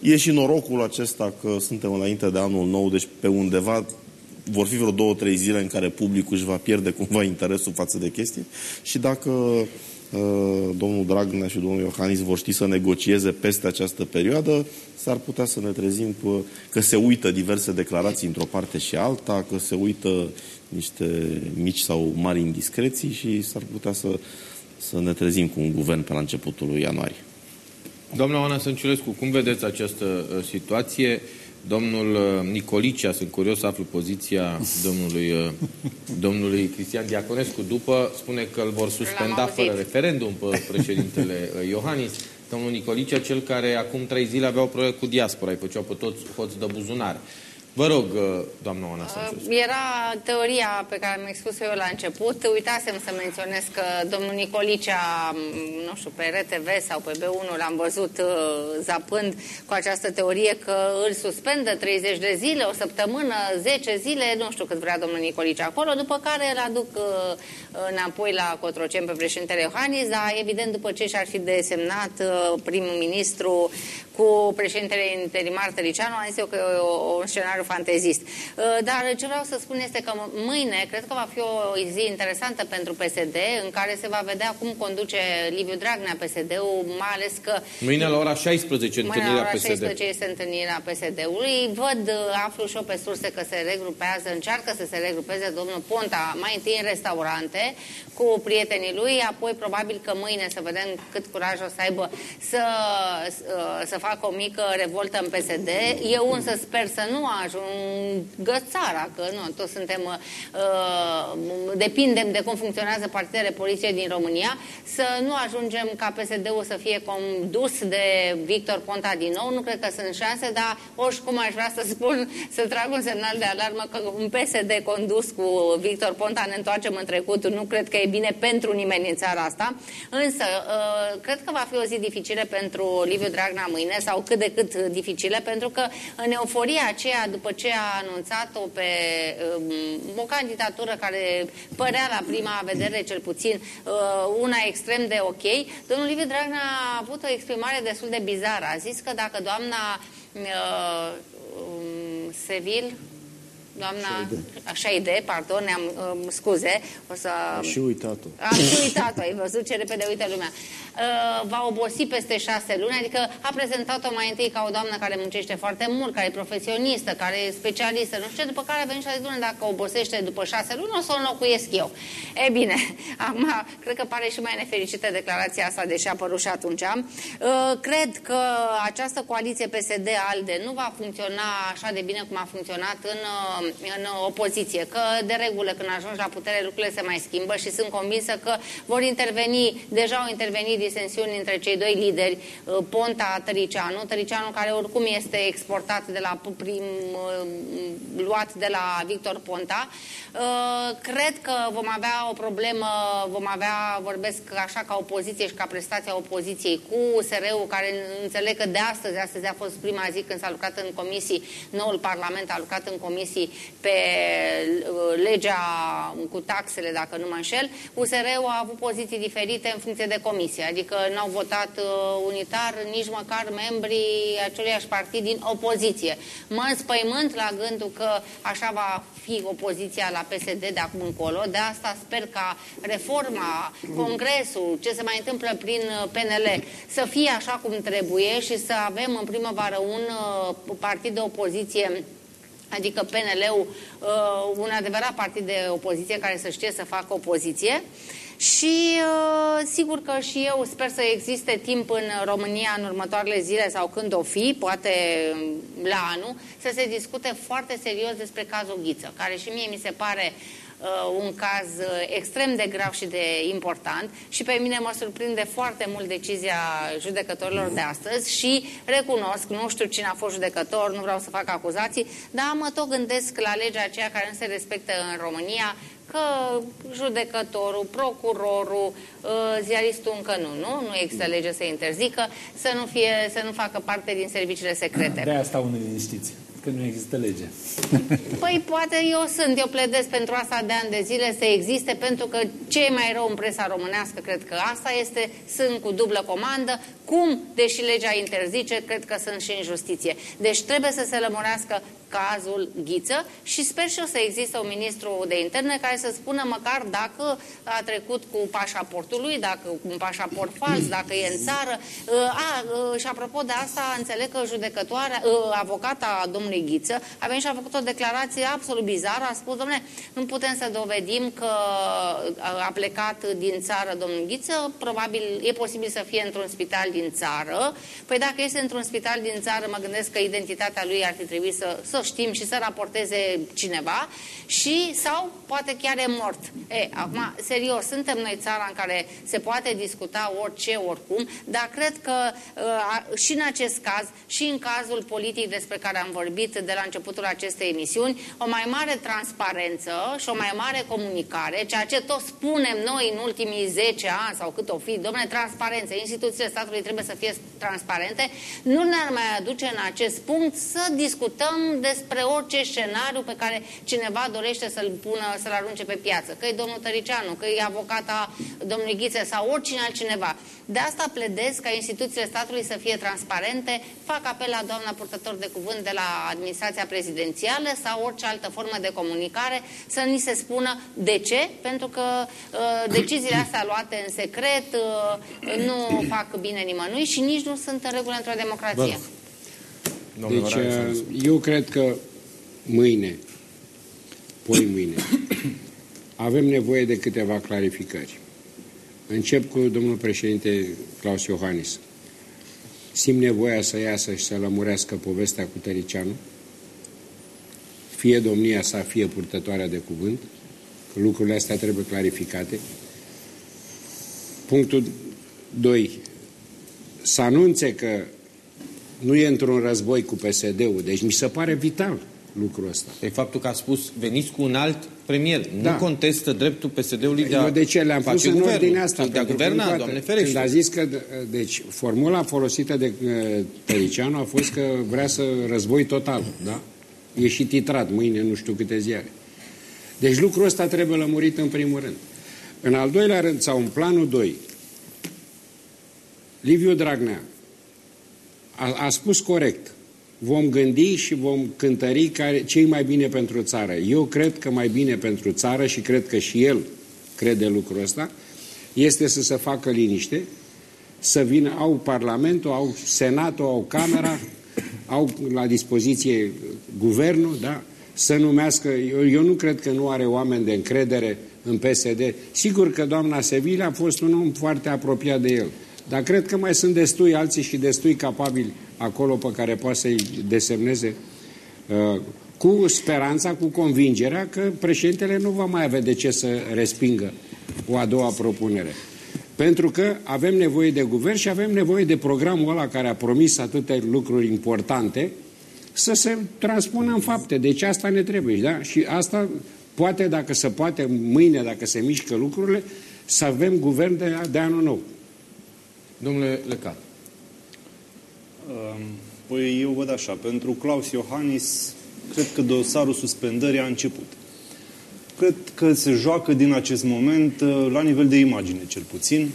Speaker 4: E și norocul acesta că suntem înainte de anul nou, deci pe undeva vor fi vreo două, trei zile în care publicul își va pierde cumva interesul față de chestii și dacă uh, domnul Dragnea și domnul Iohannis vor ști să negocieze peste această perioadă, s-ar putea să ne trezim cu, că se uită diverse declarații într-o parte și alta, că se uită niște mici sau mari indiscreții și s-ar putea să, să ne trezim cu un guvern pe la începutul lui ianuarie.
Speaker 2: Doamna Oana Sănciulescu, cum vedeți această uh, situație? Domnul uh, Nicolicea, sunt curios să aflu poziția domnului, uh, domnului Cristian Diaconescu. După spune că îl vor suspenda fără referendum pe președintele uh, Iohannis. Domnul Nicolicea, cel care acum trei zile avea o problemă cu diaspora, îi făceau pe toți hoți de buzunar. Vă rog, uh, doamna Oana Sănciulescu.
Speaker 1: Era teoria pe care am expus eu la început. Uitasem să menționez că domnul Nicolicea, m, nu știu, pe RTV sau pe B1 l-am văzut uh, zapând cu această teorie că îl suspendă 30 de zile, o săptămână, 10 zile, nu știu cât vrea domnul Nicolicea acolo, după care îl aduc uh, înapoi la Cotrocen pe președintele Iohannis, dar evident după ce și-ar fi desemnat uh, primul ministru cu președintele interimar Tăricianu, am zis eu că e o, un scenariu fantezist. Uh, Dar ce vreau să spun este că mâine cred că va fi o zi interesantă pentru PSD, în care se va vedea cum conduce Liviu Dragnea PSD-ul, mai ales că
Speaker 2: Mâine la ora 16
Speaker 1: Mâine la
Speaker 2: întâlnirea
Speaker 1: ora
Speaker 2: PSD.
Speaker 1: 16 este întâlnirea PSD-ului. Văd, uh, aflu și eu pe surse că se regrupează, încearcă să se regrupeze domnul Ponta, mai întâi în restaurante, cu prietenii lui, apoi probabil că mâine să vedem cât curaj o să aibă să, să, să facă o mică revoltă în PSD. Eu însă sper să nu ajungă țara, că nu, toți suntem, uh, depindem de cum funcționează partidele politice din România, să nu ajungem ca PSD-ul să fie condus de Victor Ponta din nou. Nu cred că sunt șanse, dar oricum aș vrea să spun, să trag un semnal de alarmă că un PSD condus cu Victor Ponta ne întoarcem în trecut. Nu cred că e bine pentru nimeni în țara asta. Însă, uh, cred că va fi o zi dificilă pentru Liviu Dragnea mâine, sau cât de cât dificilă, pentru că în euforia aceea, după ce a anunțat-o pe um, o candidatură care părea la prima vedere, cel puțin, uh, una extrem de ok, domnul Liviu Dragnea a avut o exprimare destul de bizară. A zis că dacă doamna uh, um, Sevil Doamna Șaide, pardon, ne-am um, scuze, o să...
Speaker 9: Și uitat-o.
Speaker 1: Am și uitat-o, ai văzut ce repede uită lumea. Uh, va obosi peste șase luni, adică a prezentat-o mai întâi ca o doamnă care muncește foarte mult, care e profesionistă, care e specialistă, nu știu ce, după care a venit și a zis, "Doamne, dacă obosește după șase luni, o să o înlocuiesc eu. E bine, acum, cred că pare și mai nefericită declarația asta, deși a apărut și atunci. Uh, cred că această coaliție PSD-ALDE nu va funcționa așa de bine cum a funcționat în, uh, în opoziție, că de regulă când ajungi la putere lucrurile se mai schimbă și sunt convinsă că vor interveni, deja au intervenit disensiuni între cei doi lideri, uh, Ponta, Tăricianu, Tăricianu care oricum este exportat de la prim, uh, luat de la Victor Ponta. Uh, Cred că vom avea o problemă, vom avea, vorbesc așa ca opoziție și ca prestația opoziției cu USR-ul, care înțeleg că de astăzi, astăzi a fost prima zi când s-a lucrat în comisii, noul Parlament a lucrat în comisii pe uh, legea cu taxele, dacă nu mă înșel, USR-ul a avut poziții diferite în funcție de comisie, adică n-au votat uh, unitar nici măcar membrii aceluiași partid din opoziție. Mă înspăimânt la gândul că așa va fi opoziția la PSD de acum încolo, de asta sper ca reforma, congresul, ce se mai întâmplă prin uh, PNL, să fie așa cum trebuie și să avem în primăvară un uh, partid de opoziție adică PNL-ul, uh, un adevărat partid de opoziție care să știe să facă opoziție. Și uh, sigur că și eu sper să existe timp în România în următoarele zile sau când o fi, poate la anul, să se discute foarte serios despre cazul Ghiță, care și mie mi se pare uh, un caz uh, extrem de grav și de important și pe mine mă surprinde foarte mult decizia judecătorilor de astăzi și recunosc, nu știu cine a fost judecător, nu vreau să fac acuzații, dar mă tot gândesc la legea aceea care nu se respectă în România, că judecătorul, procurorul, uh, ziaristul încă nu, nu? Nu există lege să interzică, să nu, fie, să nu facă parte din serviciile secrete.
Speaker 7: De asta unii liniștiți, că nu există lege.
Speaker 1: Păi poate eu sunt, eu pledez pentru asta de ani de zile să existe, pentru că ce e mai rău în presa românească, cred că asta este, sunt cu dublă comandă, cum, deși legea interzice, cred că sunt și în justiție. Deci trebuie să se lămurească cazul Ghiță și sper și eu să existe un ministru de interne care să spună măcar dacă a trecut cu pașaportul lui, dacă cu un pașaport fals, dacă e în țară. Uh, a, uh, și apropo de asta, înțeleg că judecătoarea, uh, avocata domnului Ghiță a venit și a făcut o declarație absolut bizară. A spus, domnule, nu putem să dovedim că a plecat din țară domnul Ghiță, probabil e posibil să fie într-un spital din țară. Păi dacă este într-un spital din țară, mă gândesc că identitatea lui ar fi trebuit să, să știm și să raporteze cineva și sau poate chiar e mort. E, acum, serios, suntem noi țara în care se poate discuta orice, oricum, dar cred că uh, și în acest caz, și în cazul politic despre care am vorbit de la începutul acestei emisiuni, o mai mare transparență și o mai mare comunicare, ceea ce tot spunem noi în ultimii 10 ani sau cât o fi, domnule, transparență, instituțiile statului trebuie să fie transparente, nu ne-ar mai aduce în acest punct să discutăm despre orice scenariu pe care cineva dorește să-l pună, să-l arunce pe piață, că e domnul Tăricianu, că e avocata domnului Ghiță sau oricine altcineva. De asta pledez ca instituțiile statului să fie transparente, fac apel la doamna purtător de cuvânt de la administrația prezidențială sau orice altă formă de comunicare să ni se spună de ce, pentru că uh, deciziile astea luate în secret uh, nu fac bine nimănui și nici nu sunt în regulă într-o democrație.
Speaker 3: Deci, eu cred că mâine, poi mâine, avem nevoie de câteva clarificări. Încep cu domnul președinte Claus Iohannis. Simt nevoia să iasă și să lămurească povestea cu Tăricianu, fie domnia sa, fie purtătoarea de cuvânt. Lucrurile astea trebuie clarificate. Punctul 2. Să anunțe că nu e într-un război cu PSD-ul. Deci mi se pare vital lucrul ăsta.
Speaker 2: E faptul că a spus, veniți cu un alt premier. Da. Nu contestă dreptul PSD-ului de
Speaker 3: a Eu de ce le-am pus în ordine asta?
Speaker 2: De a guverna, doamne ferește.
Speaker 3: Când a zis că, deci, formula folosită de uh, Tăricianu a fost că vrea să război total, da? E și titrat mâine, nu știu câte ziare. Deci lucrul ăsta trebuie lămurit în primul rând. În al doilea rând, sau în planul 2, Liviu Dragnea a, a spus corect. Vom gândi și vom cântări care, ce mai bine pentru țară. Eu cred că mai bine pentru țară și cred că și el crede lucrul ăsta, este să se facă liniște, să vină, au Parlamentul, au Senatul, au Camera, au la dispoziție guvernul, da? să numească, eu, eu nu cred că nu are oameni de încredere în PSD. Sigur că doamna Sevilla a fost un om foarte apropiat de el. Dar cred că mai sunt destui alții și destui capabili acolo pe care poate să-i desemneze uh, cu speranța, cu convingerea că președintele nu va mai avea de ce să respingă o a doua propunere. Pentru că avem nevoie de guvern și avem nevoie de programul ăla care a promis atâtea lucruri importante să se transpună în fapte. Deci asta ne trebuie. Da? Și asta poate, dacă se poate, mâine, dacă se mișcă lucrurile, să avem guvern de, de anul nou.
Speaker 2: Domnule Lecat.
Speaker 8: Păi eu văd așa, pentru Claus Iohannis, cred că dosarul suspendării a început. Cred că se joacă din acest moment, uh, la nivel de imagine cel puțin,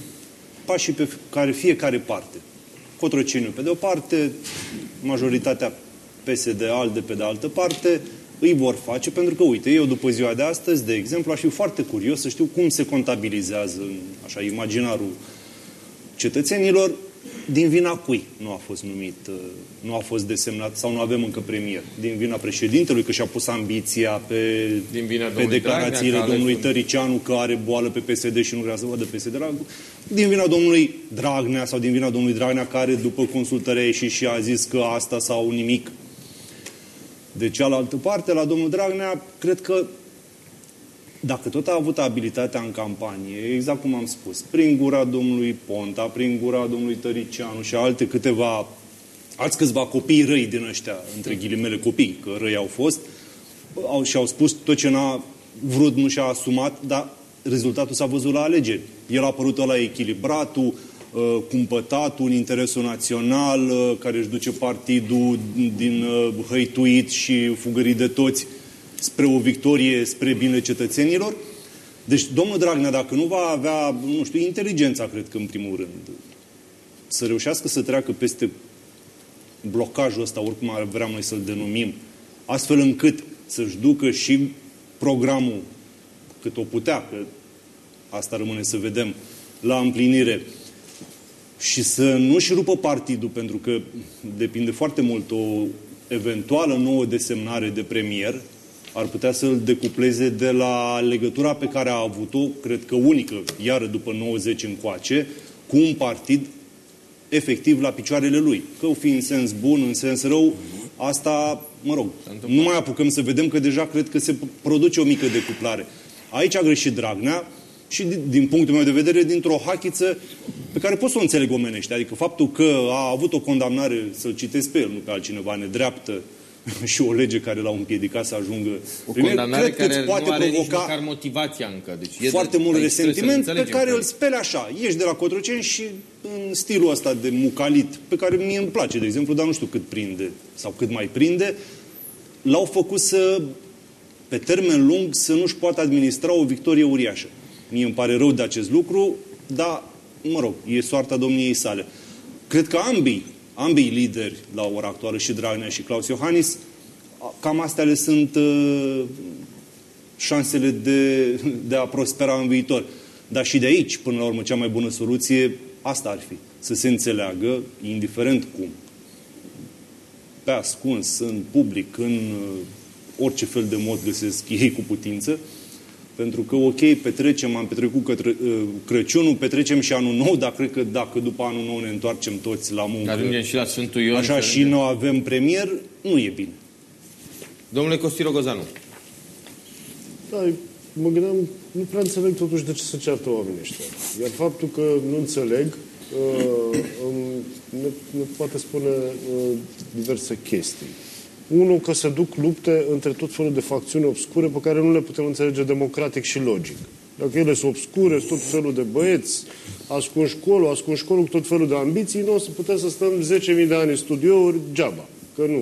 Speaker 8: pașii pe care fiecare parte. Cotroceniu pe de o parte, majoritatea PSD ALDE pe de altă parte, îi vor face, pentru că, uite, eu după ziua de astăzi, de exemplu, aș fi foarte curios să știu cum se contabilizează în așa, imaginarul cetățenilor Din vina cui nu a fost numit, uh, nu a fost desemnat sau nu avem încă premier? Din vina președintelui că și-a pus ambiția pe,
Speaker 2: Din vina
Speaker 8: pe
Speaker 2: domnului
Speaker 8: declarațiile
Speaker 2: Dragnea, că a
Speaker 8: domnului
Speaker 2: ales un-
Speaker 8: Tăricianu că are boală pe PSD și nu vrea să vadă PSD. la- Din vina domnului Dragnea sau din vina domnului Dragnea care după consultare a ieșit și a zis că asta sau nimic. De cealaltă parte, la domnul Dragnea, cred că dacă tot a avut abilitatea în campanie, exact cum am spus, prin gura domnului Ponta, prin gura domnului Tăricianu și alte câteva, alți câțiva copii răi din ăștia, între ghilimele copii, că răi au fost, au, și-au spus tot ce n-a vrut, nu și-a asumat, dar rezultatul s-a văzut la alegeri. El a apărut la echilibratul, uh, cumpătatul în interesul național, uh, care își duce partidul din uh, hăituit și fugărit de toți spre o victorie, spre binele cetățenilor. Deci, domnul Dragnea, dacă nu va avea, nu știu, inteligența, cred că în primul rând, să reușească să treacă peste blocajul ăsta, oricum ar vrea noi să-l denumim, astfel încât să-și ducă și programul cât o putea, că asta rămâne să vedem, la împlinire și să nu-și rupă partidul, pentru că depinde foarte mult o eventuală nouă desemnare de premier, ar putea să-l decupleze de la legătura pe care a avut-o, cred că unică, iară după 90 încoace, cu un partid efectiv la picioarele lui. Că o fi în sens bun, în sens rău, asta, mă rog, nu mai apucăm să vedem că deja cred că se produce o mică decuplare. Aici a greșit Dragnea și din, din punctul meu de vedere dintr-o hachiță pe care pot să o înțeleg omenește. Adică faptul că a avut o condamnare, să-l citesc pe el, nu pe altcineva, nedreaptă și o lege care l-a împiedicat să ajungă
Speaker 2: O
Speaker 8: premier,
Speaker 2: condamnare
Speaker 8: cred că îți
Speaker 2: care
Speaker 8: poate
Speaker 2: nu are nici
Speaker 8: provoca
Speaker 2: măcar motivația încă. Deci e
Speaker 8: foarte
Speaker 2: de,
Speaker 8: mult
Speaker 2: aici trebuie să
Speaker 8: resentiment pe
Speaker 2: înțelegem
Speaker 8: care
Speaker 2: că-
Speaker 8: îl speli așa. Ești de la Cotroceni și în stilul ăsta de mucalit, pe care mie îmi place, de exemplu, dar nu știu cât prinde sau cât mai prinde, l-au făcut să, pe termen lung, să nu-și poată administra o victorie uriașă. Mie îmi pare rău de acest lucru, dar, mă rog, e soarta domniei sale. Cred că ambii, ambii lideri la ora actuală, și Dragnea și Claus Iohannis, cam astea le sunt uh, șansele de, de a prospera în viitor. Dar și de aici, până la urmă, cea mai bună soluție, asta ar fi. Să se înțeleagă, indiferent cum, pe ascuns, în public, în uh, orice fel de mod găsesc ei cu putință, pentru că, ok, petrecem, am petrecut către, uh, Crăciunul, petrecem și anul nou, dar cred că dacă după anul nou ne întoarcem toți la muncă,
Speaker 2: Ajungem și la Sfântul Ion.
Speaker 8: așa
Speaker 2: să
Speaker 8: și nu avem premier, nu e bine.
Speaker 2: Domnule Costiro Gozanu.
Speaker 9: Da, mă gândeam, nu prea înțeleg totuși de ce se ceartă oamenii ăștia. Iar faptul că nu înțeleg uh, îmi- ne, ne poate spune uh, diverse chestii. Unul, că se duc lupte între tot felul de facțiuni obscure pe care nu le putem înțelege democratic și logic. Dacă ele sunt obscure, sunt tot felul de băieți, ascunși colo, ascunși colo cu tot felul de ambiții, nu o să putem să stăm 10.000 de ani în studiouri geaba. Că nu.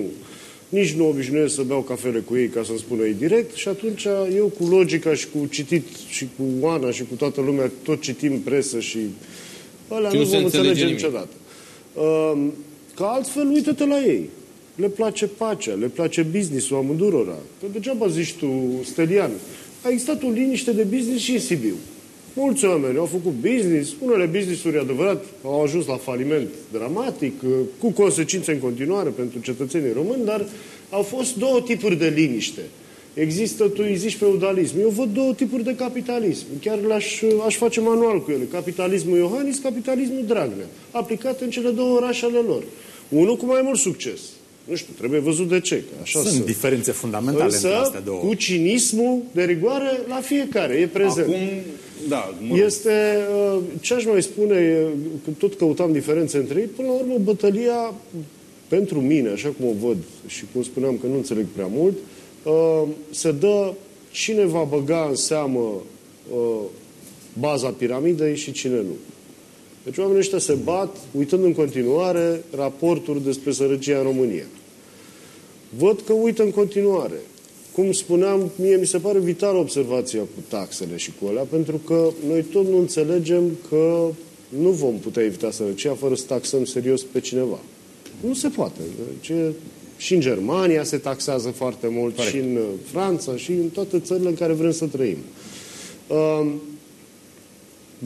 Speaker 9: Nici nu obișnuiesc să beau cafele cu ei ca să-mi spună ei direct și atunci eu cu logica și cu citit și cu Oana și cu toată lumea tot citim presă și alea
Speaker 2: Și
Speaker 9: nu
Speaker 2: nu se
Speaker 9: vom
Speaker 2: înțelege
Speaker 9: înțelege
Speaker 2: nimic.
Speaker 9: niciodată. Um, Ca altfel, uită-te la ei. Le place pacea, le place business-ul amândurora. Că degeaba zici tu, Stelian, a existat o liniște de business și în Sibiu. Mulți oameni au făcut business, unele business-uri adevărat au ajuns la faliment dramatic, uh, cu consecințe în continuare pentru cetățenii români, dar au fost două tipuri de liniște. Există, tu îi zici feudalism. Eu văd două tipuri de capitalism. Chiar l-aș, aș face manual cu ele. Capitalismul Iohannis, capitalismul Dragnea. Aplicat în cele două orașe ale lor. Unul cu mai mult succes. Nu știu, trebuie văzut de ce. Că așa
Speaker 7: Sunt
Speaker 9: sunt.
Speaker 7: diferențe fundamentale
Speaker 9: Însă,
Speaker 7: între astea două.
Speaker 9: cu cinismul de rigoare la fiecare. E prezent.
Speaker 8: Acum, da, mă rog.
Speaker 9: Este, uh, ce aș mai spune, e, că tot căutam diferențe între ei, până la urmă bătălia, pentru mine, așa cum o văd și cum spuneam că nu înțeleg prea mult, uh, se dă cine va băga în seamă uh, baza piramidei și cine nu. Deci oamenii ăștia se bat, uitând în continuare raporturi despre sărăcia în România. Văd că uită în continuare. Cum spuneam, mie mi se pare vitală observația cu taxele și cu alea, pentru că noi tot nu înțelegem că nu vom putea evita sărăcia fără să taxăm serios pe cineva. Nu se poate. Deci, și în Germania se taxează foarte mult, și în uh, Franța, și în toate țările în care vrem să trăim. Uh,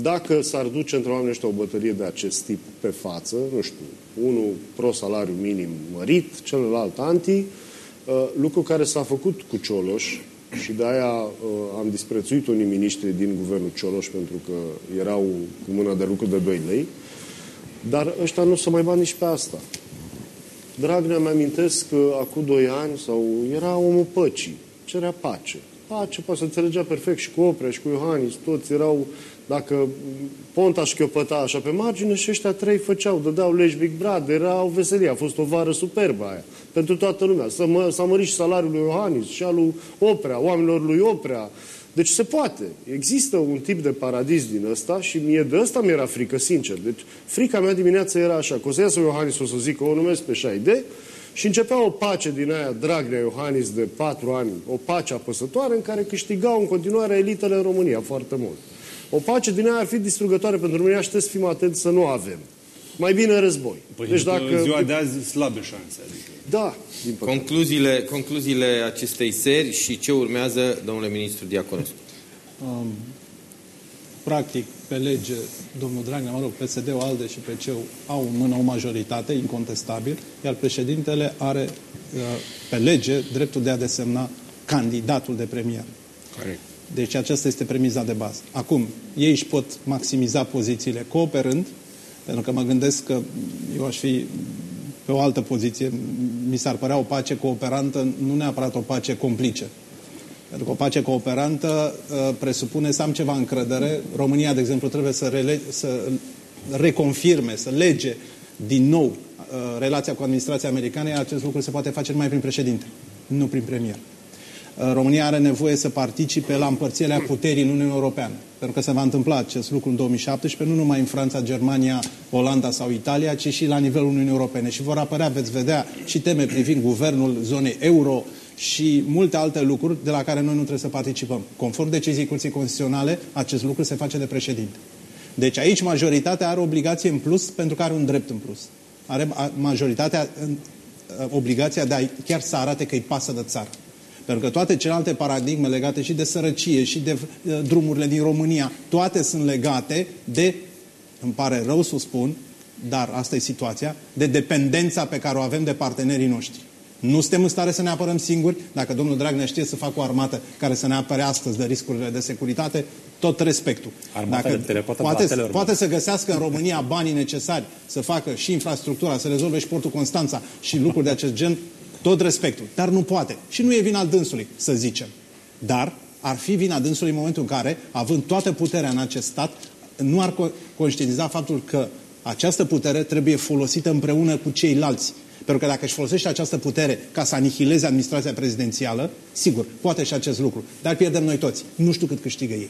Speaker 9: dacă s-ar duce într-o oameni ăștia o bătălie de acest tip pe față, nu știu, unul pro-salariu minim mărit, celălalt anti, uh, lucru care s-a făcut cu Cioloș și de aia uh, am disprețuit unii miniștri din guvernul Cioloș pentru că erau cu mâna de lucru de 2 lei, dar ăștia nu se mai bani nici pe asta. Dragnea mi amintesc că acum 2 ani sau era omul păcii, cerea pace. Pace, poate să înțelegea perfect și cu Oprea și cu Iohannis, toți erau dacă Ponta șchiopăta așa pe margine și ăștia trei făceau, dădeau legi Big Brother, era o veselie, a fost o vară superbă aia. Pentru toată lumea. S-a mărit și salariul lui Iohannis și al lui Oprea, oamenilor lui Oprea. Deci se poate. Există un tip de paradis din ăsta și mie de ăsta mi-era frică, sincer. Deci frica mea dimineața era așa, că o să iasă Iohannis, o să zic că o numesc pe Șaide și începea o pace din aia Dragnea Iohannis de patru ani, o pace apăsătoare în care câștigau în continuare elitele în România foarte mult. O pace din aia ar fi distrugătoare pentru România și trebuie să fim atenți să nu avem. Mai bine război.
Speaker 8: Păi deci dacă... ziua de azi slabe șanse. Adică.
Speaker 9: Da,
Speaker 2: din concluziile, concluziile acestei seri și ce urmează, domnule ministru Diaconescu? Um,
Speaker 5: practic, pe lege, domnul Dragnea, mă rog, PSD-ul, ALDE și PC-ul au în mână o majoritate, incontestabil, iar președintele are, uh, pe lege, dreptul de a desemna candidatul de premier.
Speaker 3: Corect.
Speaker 5: Deci aceasta este premiza de bază. Acum, ei își pot maximiza pozițiile cooperând, pentru că mă gândesc că eu aș fi pe o altă poziție, mi s-ar părea o pace cooperantă, nu neapărat o pace complice. Pentru că o pace cooperantă uh, presupune să am ceva încredere. România, de exemplu, trebuie să, rele- să reconfirme, să lege din nou uh, relația cu administrația americană, iar acest lucru se poate face numai prin președinte, nu prin premier. Uh, România are nevoie să participe la împărțirea puterii în Uniunea Europeană. Pentru că se va întâmpla acest lucru în 2017, nu numai în Franța, Germania, Olanda sau Italia, ci și la nivelul Uniunii Europene. Și vor apărea, veți vedea, și teme privind guvernul zonei euro și multe alte lucruri de la care noi nu trebuie să participăm. Conform deciziei Curții Constituționale, acest lucru se face de președinte. Deci aici majoritatea are obligație în plus pentru că are un drept în plus. Are majoritatea uh, obligația de a chiar să arate că îi pasă de țară. Pentru că toate celelalte paradigme legate și de sărăcie și de uh, drumurile din România, toate sunt legate de, îmi pare rău să spun, dar asta e situația, de dependența pe care o avem de partenerii noștri. Nu suntem în stare să ne apărăm singuri. Dacă domnul Dragnea știe să facă o armată care să ne apere astăzi de riscurile de securitate, tot respectul.
Speaker 7: Armata Dacă
Speaker 5: poate, poate să găsească în România banii necesari să facă și infrastructura, să rezolve și portul Constanța și lucruri de acest gen, tot respectul. Dar nu poate. Și nu e vina dânsului, să zicem. Dar ar fi vina dânsului în momentul în care, având toată puterea în acest stat, nu ar conștientiza faptul că această putere trebuie folosită împreună cu ceilalți. Pentru că dacă își folosește această putere ca să anihileze administrația prezidențială, sigur, poate și acest lucru. Dar pierdem noi toți. Nu știu cât câștigă ei.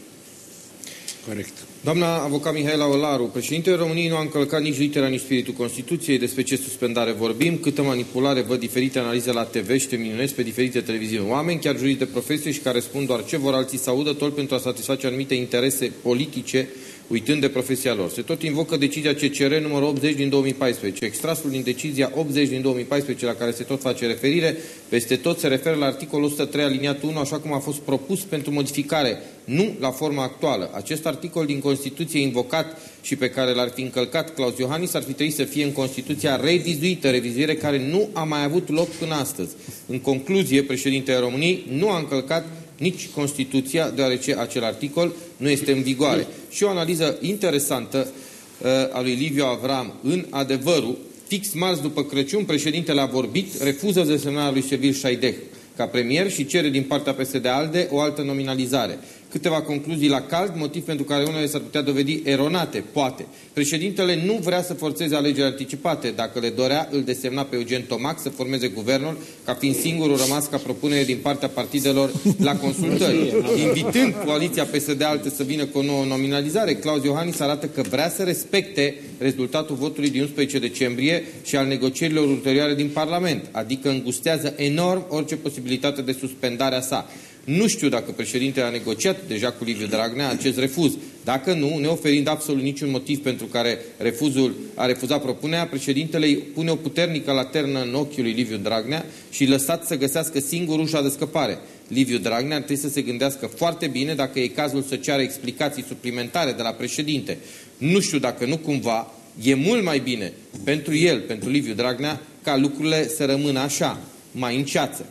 Speaker 3: Corect.
Speaker 2: Doamna avocat Mihaela Olaru, președintele României nu a încălcat nici litera, nici spiritul Constituției. Despre ce suspendare vorbim, câtă manipulare văd diferite analize la TV și te minunezi pe diferite televiziuni. Oameni, chiar juriști de profesie și care spun doar ce vor alții să audă, tot pentru a satisface anumite interese politice uitând de profesia lor. Se tot invocă decizia CCR numărul 80 din 2014. Extrasul din decizia 80 din 2014, la care se tot face referire, peste tot se referă la articolul 103 aliniatul 1, așa cum a fost propus pentru modificare, nu la forma actuală. Acest articol din Constituție invocat și pe care l-ar fi încălcat Claus Iohannis ar fi trebuit să fie în Constituția revizuită, revizuire care nu a mai avut loc până astăzi. În concluzie, președintele României nu a încălcat nici Constituția, deoarece acel articol nu este în vigoare. Și o analiză interesantă uh, a lui Liviu Avram în adevărul, fix marți după Crăciun, președintele a vorbit, refuză desemnarea lui Sevil Șaideh ca premier și cere din partea PSD-ALDE o altă nominalizare. Câteva concluzii la cald, motiv pentru care unele s-ar putea dovedi eronate, poate. Președintele nu vrea să forțeze alegeri anticipate. Dacă le dorea, îl desemna pe Eugen Tomac să formeze guvernul, ca fiind singurul rămas ca propunere din partea partidelor la consultări. Invitând coaliția PSD-ALTE să vină cu o nouă nominalizare, Claus Iohannis arată că vrea să respecte rezultatul votului din 11 decembrie și al negocierilor ulterioare din Parlament, adică îngustează enorm orice posibilitate de suspendare a sa. Nu știu dacă președintele a negociat deja cu Liviu Dragnea acest refuz, Dacă nu, neoferind absolut niciun motiv pentru care refuzul a refuzat propunerea, președintele îi pune o puternică laternă în ochiul lui Liviu Dragnea și lăsat să găsească singur ușa de scăpare. Liviu Dragnea ar trebui să se gândească foarte bine dacă e cazul să ceară explicații suplimentare de la președinte. Nu știu dacă nu cumva e mult mai bine pentru el, pentru Liviu Dragnea, ca lucrurile să rămână așa, mai în ceață.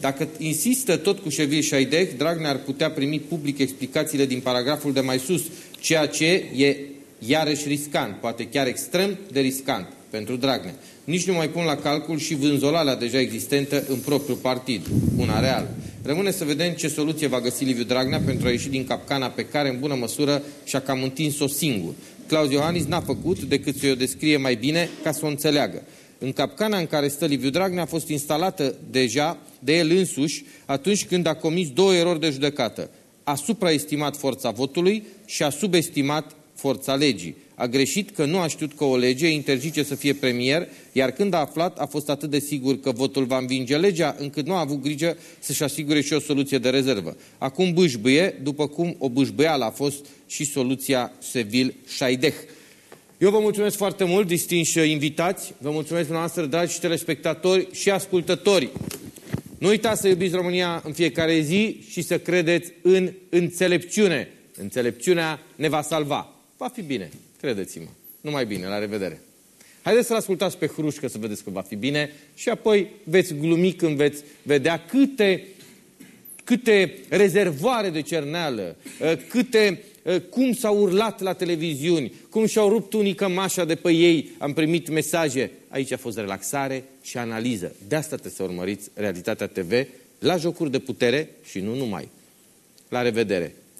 Speaker 2: Dacă insistă tot cu Șevil și Aideh, Dragnea ar putea primi public explicațiile din paragraful de mai sus, ceea ce e iarăși riscant, poate chiar extrem de riscant pentru Dragnea. Nici nu mai pun la calcul și vânzolarea deja existentă în propriul partid, una reală. Rămâne să vedem ce soluție va găsi Liviu Dragnea pentru a ieși din capcana pe care, în bună măsură, și-a cam întins-o singur. Claus Iohannis n-a făcut decât să o descrie mai bine ca să o înțeleagă. În capcana în care stă Liviu Dragnea a fost instalată deja de el însuși atunci când a comis două erori de judecată. A supraestimat forța votului și a subestimat forța legii. A greșit că nu a știut că o lege interzice să fie premier, iar când a aflat a fost atât de sigur că votul va învinge legea, încât nu a avut grijă să-și asigure și o soluție de rezervă. Acum bâșbâie, după cum o bâșbâială a fost și soluția Sevil-Șaideh. Eu vă mulțumesc foarte mult, distinși invitați, vă mulțumesc dumneavoastră, dragi telespectatori și ascultători. Nu uitați să iubiți România în fiecare zi și să credeți în înțelepciune. Înțelepciunea ne va salva. Va fi bine, credeți-mă. Numai bine, la revedere. Haideți să-l ascultați pe Hrușcă să vedeți că va fi bine și apoi veți glumi când veți vedea câte, câte rezervoare de cerneală, câte Eh, cum s-au urlat la televiziuni, cum și-au rupt unii cămașa de pe ei, am primit mesaje. Aici a fost relaxare și analiză. De asta trebuie să urmăriți Realitatea TV la jocuri de putere și nu numai. La revedere!